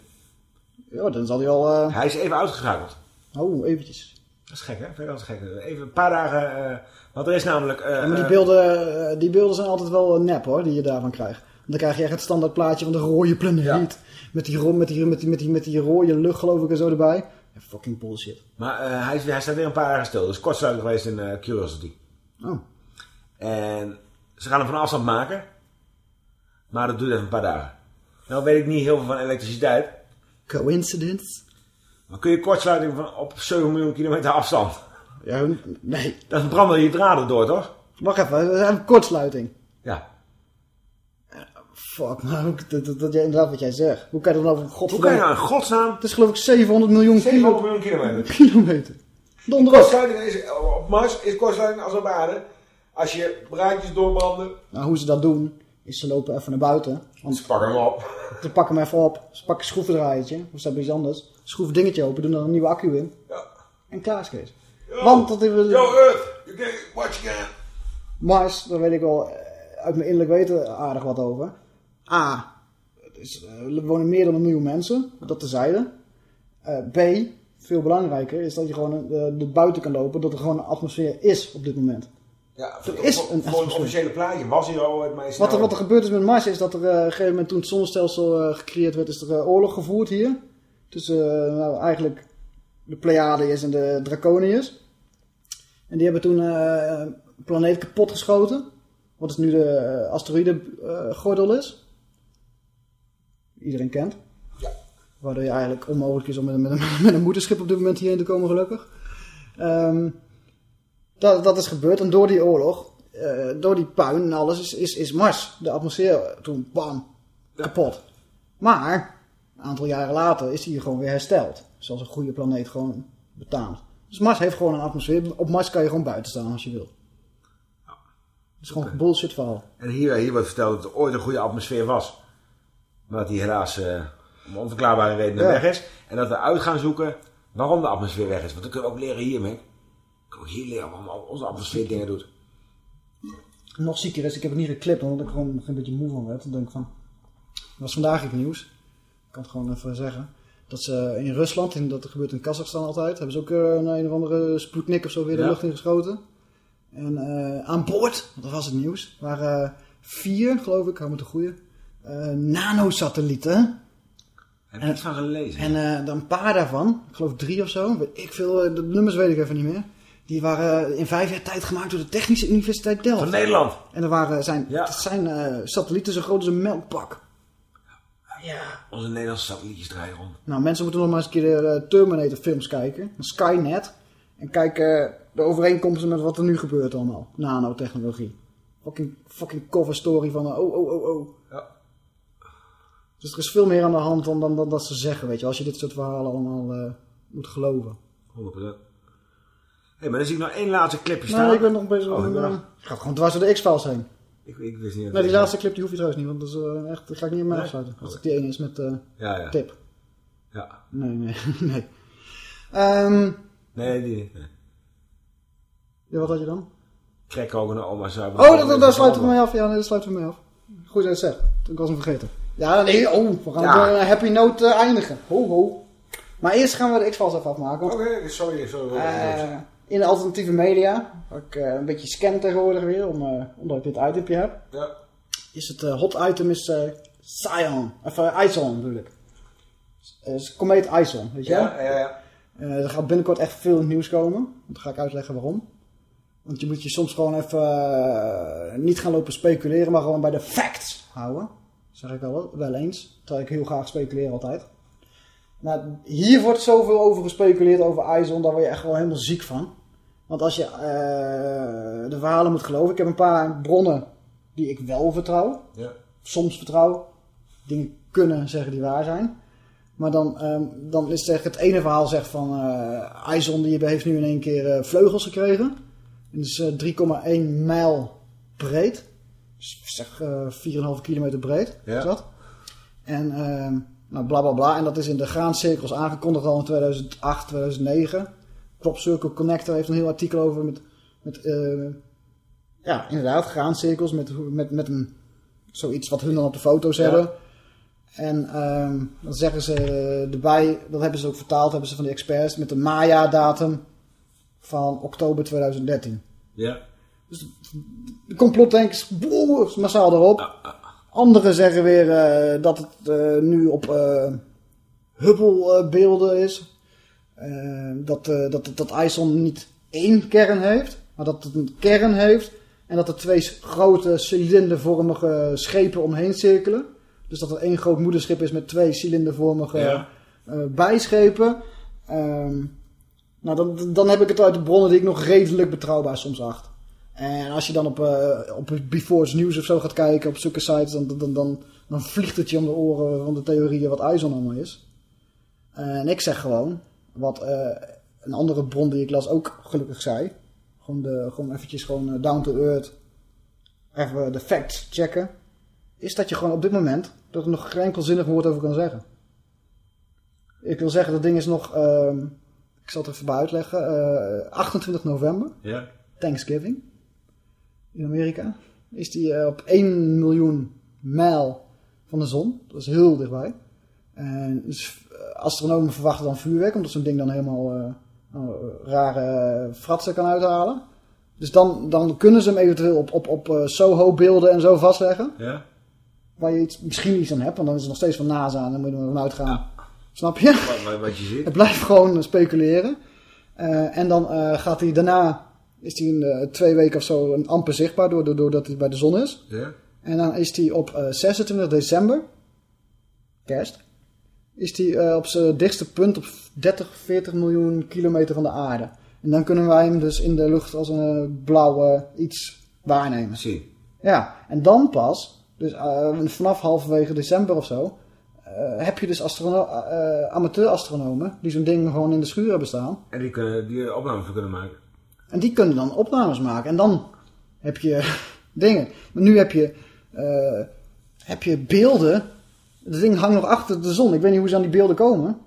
Ja, dan zal hij al... Hij is even uitgeschakeld. Oh, eventjes. Dat is gek, hè? Ik altijd gek. Even een paar dagen. Want er is namelijk. eh, Ja, maar die eh, beelden, eh, die beelden zijn altijd wel nep hoor, die je daarvan krijgt. Dan krijg je echt het standaard plaatje van de rode planeet. Met, die, met, die, met, die, met, die, met die rode lucht geloof ik er zo erbij. Ja, fucking bullshit. Maar hij, hij staat weer een paar dagen stil. Dus kortsluiting geweest in Curiosity. Oh. En ze gaan hem van afstand maken. Maar dat duurt even een paar dagen. Nou weet ik niet heel veel van elektriciteit. Coincidence? Maar kun je kortsluiting van op 7 miljoen kilometer afstand? Ja, nee. Dan branden je draden door, toch? Wacht even, we hebben kortsluiting. Ja. Fuck, maar dat, dat, dat, inderdaad wat jij zegt. Hoe kan je dan over Hoe kan je nou in godsnaam... Het is geloof ik 700 miljoen 700 kilo- miljoen kilometer. kilometer. Donder. Kortsluiting is, op Mars is kortsluiting als op aarde. Als je braadjes doorbranden. Nou, hoe ze dat doen, is ze lopen even naar buiten. Want Ze pakken hem op. Ze pakken hem even op. Ze pakken een schroevendraaiertje. Of ze hebben iets anders. Schroef dingetje open, doen er een nieuwe accu in. Ja. En klaar is Kees. Want dat hebben we... Yo Earth, you can what you can. Mars, daar weet ik wel eh, uit mijn innerlijk weten aardig wat over. A, het is, eh, er wonen meer dan een miljoen mensen, dat tezijde. Eh B, veel belangrijker, is dat je gewoon de buiten kan lopen, dat er gewoon een atmosfeer is op dit moment. Ja, er is een het officiële plaatje was hier al het meisje. Wat er, wat er gebeurd is met Mars is dat er op een gegeven moment toen het zonnestelsel gecreëerd werd, is er oorlog gevoerd hier. Tussen nou, eigenlijk de Pleiadiërs en de Draconiërs. En die hebben toen eh, een planeet kapot geschoten. Wat is nu de uh, asteroïdengordel is. Iedereen kent. Ja. Waardoor je eigenlijk onmogelijk is om met, een- met, een, met een moederschip op dit moment hierheen te komen gelukkig. Ehm, dat, dat is gebeurd en door die oorlog, eh, door die puin en alles, is, is, is Mars, de atmosfeer, toen bam, kapot. Maar, een aantal jaren later is die hier gewoon weer hersteld. Zoals een goede planeet gewoon betaamt. Dus Mars heeft gewoon een atmosfeer. Op Mars kan je gewoon buiten staan als je wil. Het is gewoon een bullshit verhaal. En hier, hier wordt verteld dat er ooit een goede atmosfeer was. Maar dat die helaas eh, om onverklaarbare redenen Ja. weg is. En dat we uit gaan zoeken waarom de atmosfeer weg is. Want dat kunnen we ook leren hier, man. Kunnen we hier leren waarom onze atmosfeer dingen doet. Nog zieker is, ik heb het niet geklipt omdat ik gewoon een beetje moe van werd. Dan denk ik van, dat was vandaag het nieuws. Ik kan het gewoon even zeggen. Dat ze in Rusland, en dat gebeurt in Kazachstan altijd, hebben ze ook eh, een, een of andere Sputnik of zo weer de Ja. lucht in geschoten. En eh, aan boord, dat was het nieuws, waren vier, geloof ik, hou me te goeie, eh, nanosatellieten. Heb je iets van gelezen? En eh, dan een paar daarvan, ik geloof drie of zo, weet ik veel, eh, de nummers weet ik even niet meer. Die waren in vijf jaar tijd gemaakt door de Technische Universiteit Delft. Van Nederland. En er waren, zijn, het zijn eh, satellieten zo groot als een melkpak. Onze Nederlandse satellietjes draaien rond. Nou, mensen moeten nog maar eens een keer de eh, Terminator films kijken. Skynet. En kijken de overeenkomsten met wat er nu gebeurt allemaal. Nanotechnologie. Fucking, fucking cover story van, eh, oh, oh, oh, oh. Ja. Dus er is veel meer aan de hand dan, dan, dan dat ze zeggen, weet je. Als je dit soort verhalen allemaal eh, moet geloven. 100%. Hé, maar dan zie ik nog één laatste clipje staan. Nee, ik ben nog bezig Oh, ben eh, ik ga gewoon dwars door de X-Files heen. Ik, ik wist niet... dat Nee, die het- laatste clip die hoef je trouwens niet, want dat is eh, echt, die ga ik niet in mij Nee? afsluiten. Als ik die ene is met eh, Ja, ja. tip. Ja. Nee, nee, nee. Ehm, Nee, die niet. Nee. ja, wat had je dan? Crack ook een oma zou Oh, dat, dat, daar sluiten we mee af. Ja, nee, daar sluiten we mee af. Goed dat je het zegt. Ik was hem vergeten. Ja, nee, oh, we gaan Ja. op een happy note eh, eindigen. Ho, ho. Maar eerst gaan we de X-Files even afmaken. Oké, sorry, sorry. In de alternatieve media, waar ik eh, een beetje scan tegenwoordig weer, om, eh, omdat ik dit itempje heb, Ja. is het eh, hot item is Sion, of uh, Ison bedoel ik. Is Komeet Ison, weet je? Ja, ja, ja. Er gaat binnenkort echt veel nieuws komen. Dan ga ik uitleggen waarom. Want je moet je soms gewoon even niet gaan lopen speculeren, maar gewoon bij de facts houden. Zeg ik wel, wel eens. Terwijl ik heel graag speculeer altijd. Hier wordt zoveel over gespeculeerd over IJssel, daar word je echt wel helemaal ziek van. Want als je eh, de verhalen moet geloven, ik heb een paar bronnen die ik wel vertrouw. Ja. Soms vertrouw. Dingen kunnen zeggen die waar zijn. Maar dan, ehm, dan is zeg, het ene verhaal zegt van IJssel die heeft nu in één keer eh, vleugels gekregen. En is eh, 3,1 mijl breed. Dus zeg eh 4,5 kilometer breed. Ja. Is dat? En ehm nou, bla bla bla. En dat is in de graancirkels aangekondigd al in 2008, 2009. Crop Circle Connector heeft een heel artikel over met, met eh, ja, inderdaad, graancirkels met, met, met een, zoiets wat hun dan op de foto's Ja. hebben. En ehm, dan zeggen ze erbij, dat hebben ze ook vertaald, hebben ze van de experts, met de Maya-datum van oktober 2013. Ja. De complotdenkers, boe, massaal erop. Anderen zeggen weer eh, dat het eh, nu op eh Hubble-beelden is. Dat, dat, dat IJssel niet één kern heeft, maar dat het een kern heeft. En dat er twee grote cilindervormige schepen omheen cirkelen. Dus dat er één groot moederschip is met twee cilindervormige Ja. bijschepen. Ehm, nou, dan, dan heb ik het uit de bronnen die ik nog redelijk betrouwbaar soms acht. En als je dan op, eh op Before's News of zo gaat kijken, op zulke sites, dan, dan, dan, dan vliegt het je om de oren van de theorieën wat IJssel allemaal is. en ik zeg gewoon, wat eh, een andere bron die ik las ook gelukkig zei. Gewoon, de, gewoon eventjes gewoon eh, down to earth. Even de facts checken. Is dat je gewoon op dit moment, dat er nog geen enkel zinnig woord over kan zeggen. Ik wil zeggen, dat ding is nog, ehm, ik zal het even bij uitleggen, eh, 28 november. Ja. Thanksgiving in Amerika is die eh, op 1 miljoen mijl van de zon. Dat is heel dichtbij. En dus, eh, astronomen verwachten dan vuurwerk, omdat zo'n ding dan helemaal eh, nou, rare fratsen kan uithalen. Dus dan, dan kunnen ze hem eventueel op, op, op Soho-beelden en zo vastleggen. Ja. Waar je iets, misschien iets aan hebt, want dan is het nog steeds van NASA en dan moet je er vanuit gaan. Snap je? Wat, wat, je ziet. Het blijft gewoon speculeren. En dan gaat hij daarna, is hij in eh, twee weken of zo een amper zichtbaar door, doordat hij bij de zon is. Ja. En dan is hij op eh, 26 december, kerst, is hij eh, op zijn dichtste punt op 30, 40 miljoen kilometer van de aarde. En dan kunnen wij hem dus in de lucht als een eh, blauwe iets waarnemen. Zie. Ja, en dan pas, dus eh, vanaf halverwege december of zo, eh, heb je dus astrono- eh, amateur-astronomen die zo'n ding gewoon in de schuur hebben staan. En die, kunnen, die opnames voor kunnen maken. En die kunnen dan opnames maken. En dan heb je dingen. Maar nu heb je, eh, heb je beelden. Het ding hangt nog achter de zon. Ik weet niet hoe ze aan die beelden komen.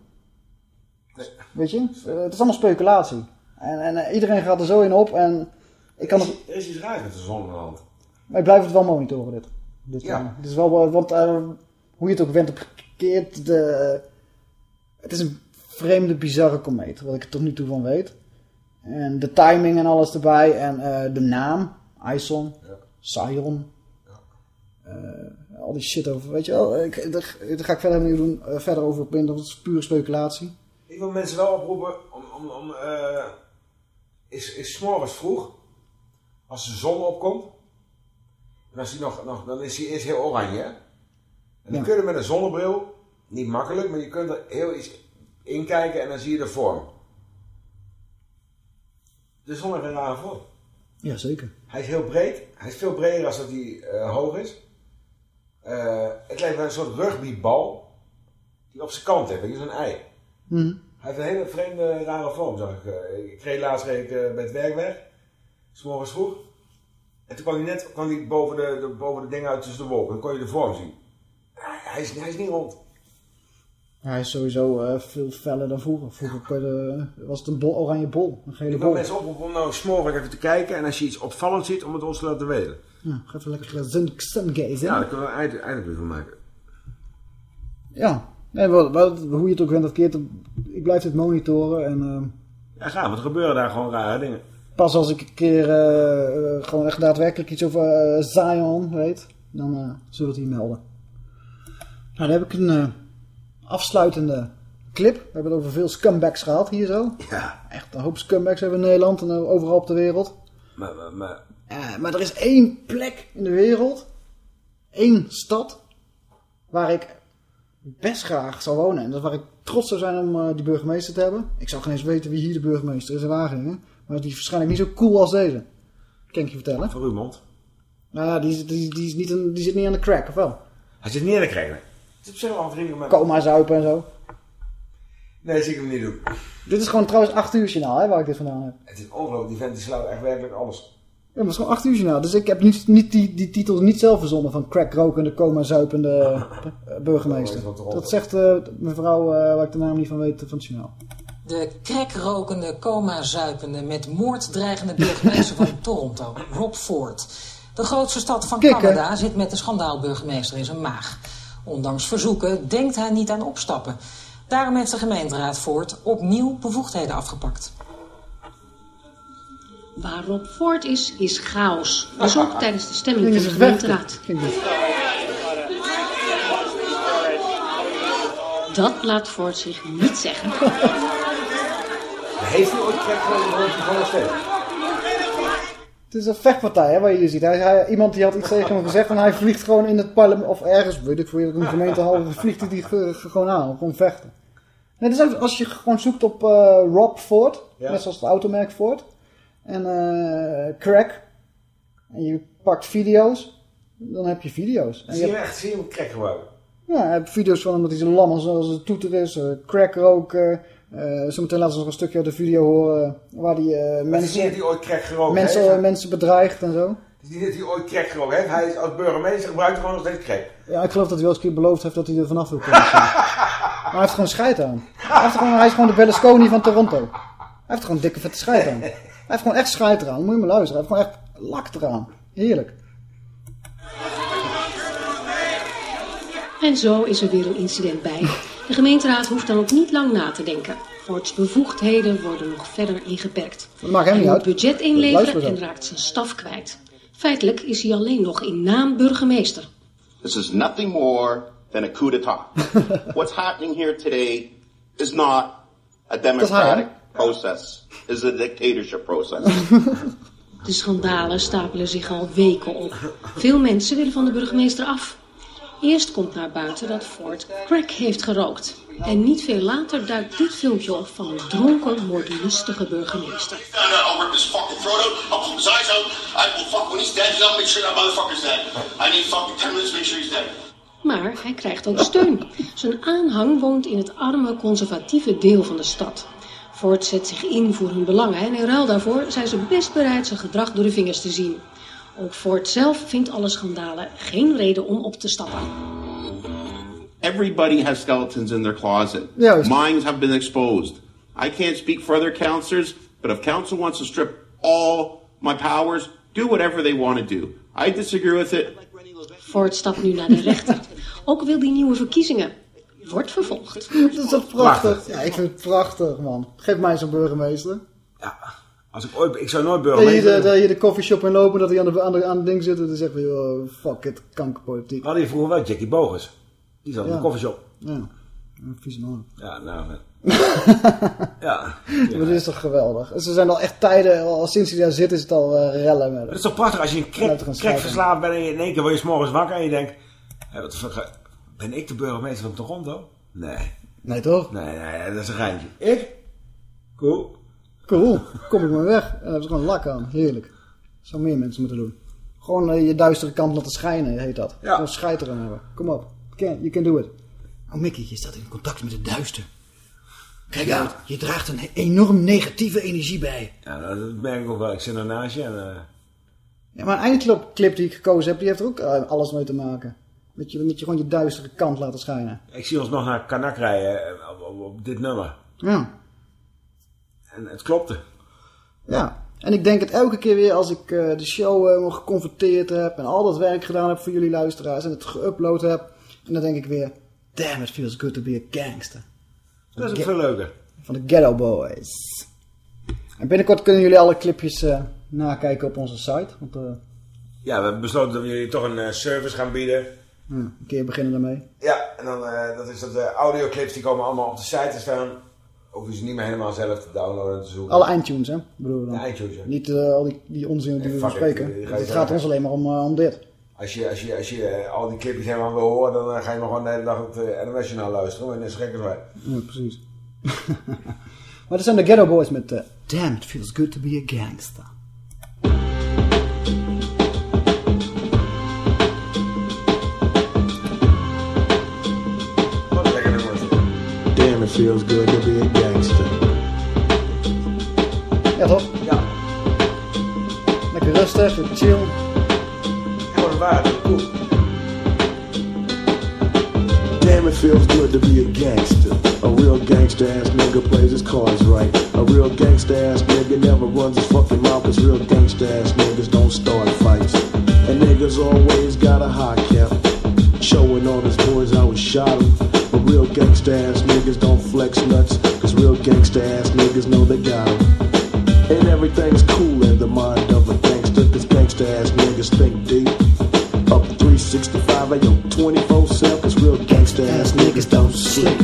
Weet je? Eh, het is allemaal speculatie. En, en eh, iedereen gaat er zo in op. En ik kan Er nog, is, er is iets raars met de zon aan de hand. maar ik blijf het wel monitoren, dit. dit Ja. het is wel, want hoe je het ook went keert, de, het is een vreemde, bizarre komeet. Wat ik er tot nu toe van weet. En de timing en alles erbij. En eh, de naam, Ison, Sion. Eh, al die shit over, weet je wel. Ik, daar, daar ga ik verder niet doen, eh, verder over op in. Dat is pure speculatie. Ik wil mensen wel oproepen om, om, om is, is morgens vroeg, als de zon opkomt, en als die nog, nog, dan is hij eerst heel oranje. hè? En dan Ja. kun je met een zonnebril, niet makkelijk, maar je kunt er heel iets in kijken en dan zie je de vorm. De een rare vorm. Ja, zeker. Hij is heel breed. Hij is veel breder dan dat hij eh, hoog is. Eh, het lijkt wel een soort rugbybal die op zijn kant heeft. Weet je, zo'n ei. Hm. Hij heeft een hele vreemde, rare vorm, zag ik. eh. Ik reed laatst reed ik, bij het werk weg. S morgens vroeg. En toen kwam hij net kwam hij boven, de, de, boven de dingen uit tussen de wolken. Dan kon je de vorm zien. Hij, hij is, hij is niet rond. Hij is sowieso eh, veel feller dan vroeger. Vroeger de, was het een bol, oranje bol, een gele Ik bol. mensen oproepen om nou 's morgens even te kijken. En als je iets opvallends ziet, om het ons te laten weten. Ja, ga even lekker sun, sungazen. Ja, daar kunnen we eind- eindelijk van maken. Ja, nee, wel, hoe je het ook went of keert, ik blijf dit monitoren. En ehm, Ja, ga, want er gebeuren daar gewoon rare dingen. pas als ik een keer eh, eh, gewoon echt daadwerkelijk iets over eh, Zion weet, dan eh, zullen we het hier melden. Nou, dan heb ik een eh, afsluitende clip. We hebben het over veel scumbags gehad hier zo. Ja. Echt een hoop scumbags hebben we in Nederland en overal op de wereld. Maar, maar, maar maar er is één plek in de wereld, één stad, waar ik best graag zou wonen. En dat waar ik trots zou zijn om eh, die burgemeester te hebben. Ik zou geen eens weten wie hier de burgemeester is in Wageningen. Maar die is waarschijnlijk niet zo cool als deze. Kan ik je vertellen. Van Roermond. Nou ja, die, die, die, is niet een, die zit niet aan de crack, of wel? Hij zit niet in de krijgen. Het is op zich wel een vriendelijk man. Coma zuipen en zo. Nee, zie ik hem niet doen. Dit is gewoon trouwens 8 uur journaal, hè, waar ik dit vandaan heb. Het is ongelooflijk. Die vent die slaat echt werkelijk alles. Ja, maar het is gewoon 8 uur journaal. Dus ik heb niet, niet die, die titels niet zelf verzonnen van crack rokende, coma zuipende eh, burgemeester. Dat zegt eh, mevrouw, eh, waar ik de naam niet van weet, van het journaal. De krekrokende, coma-zuipende, met moord dreigende burgemeester van Toronto, Rob Ford. De grootste stad van. Canada zit met de schandaalburgemeester in zijn maag. Ondanks verzoeken denkt hij niet aan opstappen. Daarom heeft de gemeenteraad Ford opnieuw bevoegdheden afgepakt. Waar Rob Ford is, is chaos. Dus ook tijdens de stemming van de gemeenteraad. Dat laat Ford zich niet zeggen. Heeft hij ooit trek van een van een stem? Het is een vechtpartij hè, waar je hier ziet. Hij, hij- iemand die had iets tegen hem gezegd en hij vliegt gewoon in het parlement of ergens, weet ik veel, in een gemeentehal, vliegt hij die ge- ge- gewoon aan. Gewoon vechten. Net als als je gewoon zoekt op eh, Rob Ford, Ja. net zoals het automerk Ford, en eh, crack, en je pakt video's, dan heb je video's. En Zie je echt zie je hem crack gebruiken? ja, je hebt video's van hem dat hij zo lam als, als een toeter is, eh, crack roken. Eh zometeen laten ze nog een stukje uit de video horen waar hij eh, het mensen, hij ooit crack gerookt mensen, heeft. mensen bedreigt en zo. Het is niet dat hij ooit crack gerookt heeft. Hij is als burgemeester gebruikt gewoon nog steeds crack. Ja, ik geloof dat hij wel eens een keer beloofd heeft dat hij er vanaf wil komen. maar hij heeft gewoon scheid aan. Hij, heeft gewoon, hij is gewoon de Berlusconi van Toronto. Hij heeft gewoon dikke vette scheid aan. Hij heeft gewoon echt scheid eraan. Moet je maar luisteren. Hij heeft gewoon echt lak eraan. Heerlijk. En zo is er weer een incident bij. De gemeenteraad hoeft dan ook niet lang na te denken. Voorts bevoegdheden worden nog verder ingeperkt. Dat maakt hem Hij niet uit. budget inleveren en raakt zijn staf kwijt. Feitelijk is hij alleen nog in naam burgemeester. This is nothing more than a coup d'etat. What's happening here today is not a democratic process. It's a dictatorship process. De schandalen stapelen zich al weken op. Veel mensen willen van de burgemeester af. Eerst komt naar buiten dat Ford crack heeft gerookt. En niet veel later duikt dit filmpje op van een dronken, moordlustige burgemeester. found out, I'll rip his fucking throat out. I'll pull his eyes out. I will fuck when he's dead. I'll make sure that motherfucker's dead. I need fucking 10 minutes to make sure he's dead. Maar hij krijgt ook steun. Zijn aanhang woont in het arme, conservatieve deel van de stad. Ford zet zich in voor hun belangen en in ruil daarvoor zijn ze best bereid zijn gedrag door de vingers te zien. Ook Ford zelf vindt alle schandalen geen reden om op te stappen. Everybody has skeletons in their closet. Juist. Minds have been exposed. I can't speak for other counselors, but if council wants to strip all my powers, do whatever they want to do. I disagree with it. Ford stapt nu naar de rechter. Ook wil hij nieuwe verkiezingen. Wordt vervolgd. Dat is toch prachtig? Ja, ik vind het prachtig, man. Geef mij zo'n burgemeester. Als ik ooit... Ik zou nooit Dat je, burgemeester... de, dat je de coffeeshop in lopen, dat hij aan, de, aan, de, aan het ding zit en dan zegt van, joh, fuck it, kankerpolitiek. Hadden je vroeger wel Jackie Bogus. Die zat in Ja. de koffieshop. Ja, een vieze man. Ja, nou... ja. Maar dit is toch geweldig. Ze zijn al echt tijden, al sinds hij daar zit is het al eh, rellen met. Het is toch prachtig als je een schrijven. verslaafd bent en je in één keer word je 's morgens wakker en je denkt... wat ben ik de burgemeester van Toronto? Nee. Nee, toch? Nee, nee, dat is een geintje. Ik? Cool. Cool, kom ik maar weg. En dan hebben ze gewoon lak aan. Heerlijk. Zou meer mensen moeten doen. Gewoon eh, je duistere kant laten schijnen, heet dat. Ja. Gewoon scheid eraan hebben. Kom op. Can, you can do it. Oh Mickey, je staat in contact met het duister. Kijk uit, je draagt een enorm negatieve energie bij. Ja, nou, dat merk ik ook wel. Ik zit ernaast je en... eh, Ja, maar een eindclip die ik gekozen heb, die heeft er ook eh, alles mee te maken. Met je, met je gewoon je duistere kant laten schijnen. ik zie ons nog naar Kanak rijden op, op, op dit nummer. Ja. En het klopte. Ja, en ik denk het elke keer weer als ik eh, de show helemaal geconfronteerd heb en al dat werk gedaan heb voor jullie luisteraars en het geüpload heb. En dan denk ik weer, damn it feels good to be a gangster. Dat is ook veel leuker. Van de Ghetto Boys. En binnenkort kunnen jullie alle clipjes eh, nakijken op onze site. Want eh, Ja, we hebben besloten dat we jullie toch een eh, service gaan bieden. ja, een keer beginnen daarmee. Ja, en dan eh, dat is dat de audioclips die komen allemaal op de site te staan. Hoef je ze niet meer helemaal zelf te downloaden en te zoeken. Alle eindtunes, hè? Bedoel dan. De eindtunes, ja. Niet eh, al die, die onzin die Nee, we bespreken. Het zo gaat ons alleen maar om, eh, om dit. Als je, als je, als je eh, al die clipjes helemaal wil horen, dan ga je nog gewoon de hele dag het NOS-journaal luisteren. En dan schrikken wij. Ja, precies. maar dat zijn de Ghetto Boys met Damn, it feels good to be a gangster. It feels good to be a gangster. Ja, toch? Ja. Lekker rustig, lekker chill. Gewoon waar, cool. Damn, it feels good to be a gangster. A real gangster ass nigga plays his cards right. A real gangster ass nigga never runs his fucking mouth. Cause real gangster ass niggas don't start fights. And niggas always got a high cap. Showing all his boys how he shot him. But real gangster ass niggas don't flex nuts. Cause real gangster ass niggas know they got him. And everything's cool in the mind of a gangster. Cause gangster ass niggas think deep. Up 365 I yo 24 7 Cause real gangster ass niggas don't sleep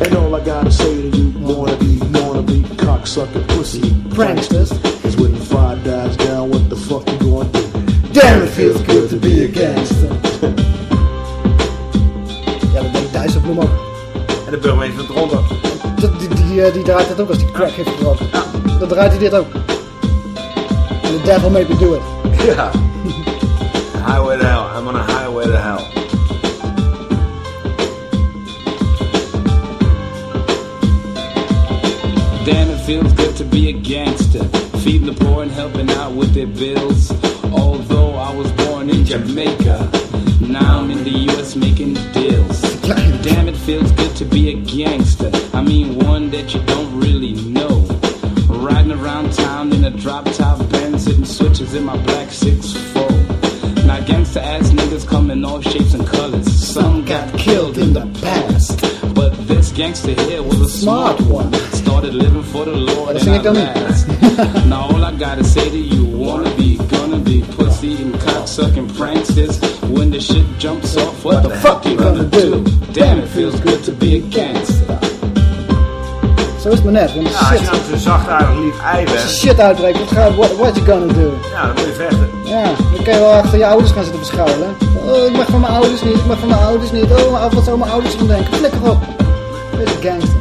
And all I gotta say to you Wanna be, wanna be cocksucker pussy pranksters Cause when the fire dies down What the fuck you gonna do? Damn it feels good to be a gangster En de burgemeester van Toronto. Die, die, eh, die draait het ook als die crack heeft gerookt. Dan draait hij dit ook. And the devil made me do it. Ja. highway to hell. I'm on a highway to hell. Damn, it feels good to be a gangster. Feeding the poor and helping out with their bills. Although I was born in Jamaica, now I'm in the feels good to be a gangster. I mean, one that you don't really know. Riding around town in a drop top Benz, hitting switches in my black 6'4. Now, gangster ass niggas come in all shapes and colors. Some got killed in the past, but this gangster here was a smart one. Started living for the Lord and I dan Now all I gotta say to you, wanna cocksucking pranksters. When the shit jumps off, what, the fuck you gonna do? Damn, it feels good to be a gangster. Zo is het maar net. Want Ja, als je shit, nou zo'n zachtaardig lief ei als je bent, shit uitbreekt, wat, ga, what, what you gonna do? ja, dan moet je vechten. Ja, dan kan je wel achter je ouders gaan zitten beschuilen. Oh, ik mag van mijn ouders niet, ik mag van mijn ouders niet. Oh, maar wat zouden mijn ouders van denken? Flikker op. Deze gangster.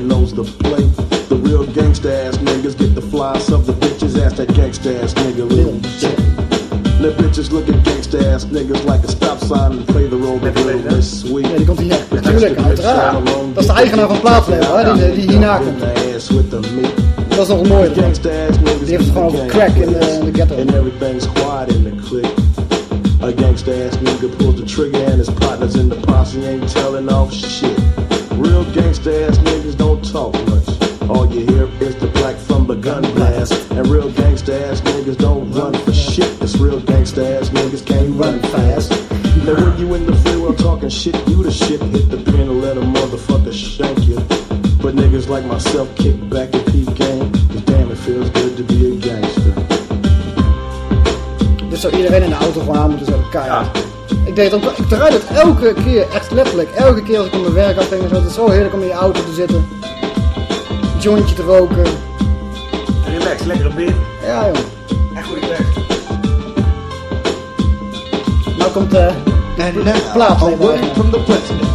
Nigga knows the play. The real gangster ass niggas get the flies of the bitches. Ask that gangster ass nigga little shit. The bitches look at gangster ass niggas like a stop sign and play the role of little miss sweet. Ja, die komt. Natuurlijk, uiteraard. Dat is de eigenaar van Plaatlabel, hè, die, die hierna komt. Dat is nog mooi. Die heeft het gewoon crack in de, ghetto. And everything's quiet in the clique. A gangster ass nigga pulls the trigger and his partners in the posse ain't telling off shit. Real gangster ass niggas don't talk much. All you hear is the black from the gun blast. And real gangsta ass niggas don't run for shit. It's real gangsta ass niggas can't run fast. Now when you in the free world talking shit, you the shit. Hit the pin and let a motherfucker shank you. But niggas like myself kick back and peep game. Cause damn it feels good to be a gangster. Dit zou iedereen in de auto gewoon aan moeten zetten, keihard. Ik deed ik draai het elke keer, echt letterlijk, elke keer als ik op mijn werk afging en zo. Het is zo heerlijk om in je auto te zitten. Een jointje te roken. Relax, lekkere beer. Ja joh. En goede weg. Nou komt eh de plaatlabel. word from the president.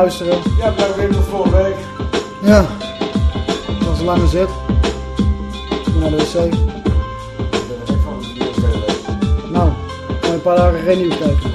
Luisteren. Ja, bedankt weer tot volgende week. Ja, dat was een lange zit. Ik ga naar de wc. Nou, gaan we een paar dagen geen nieuws kijken.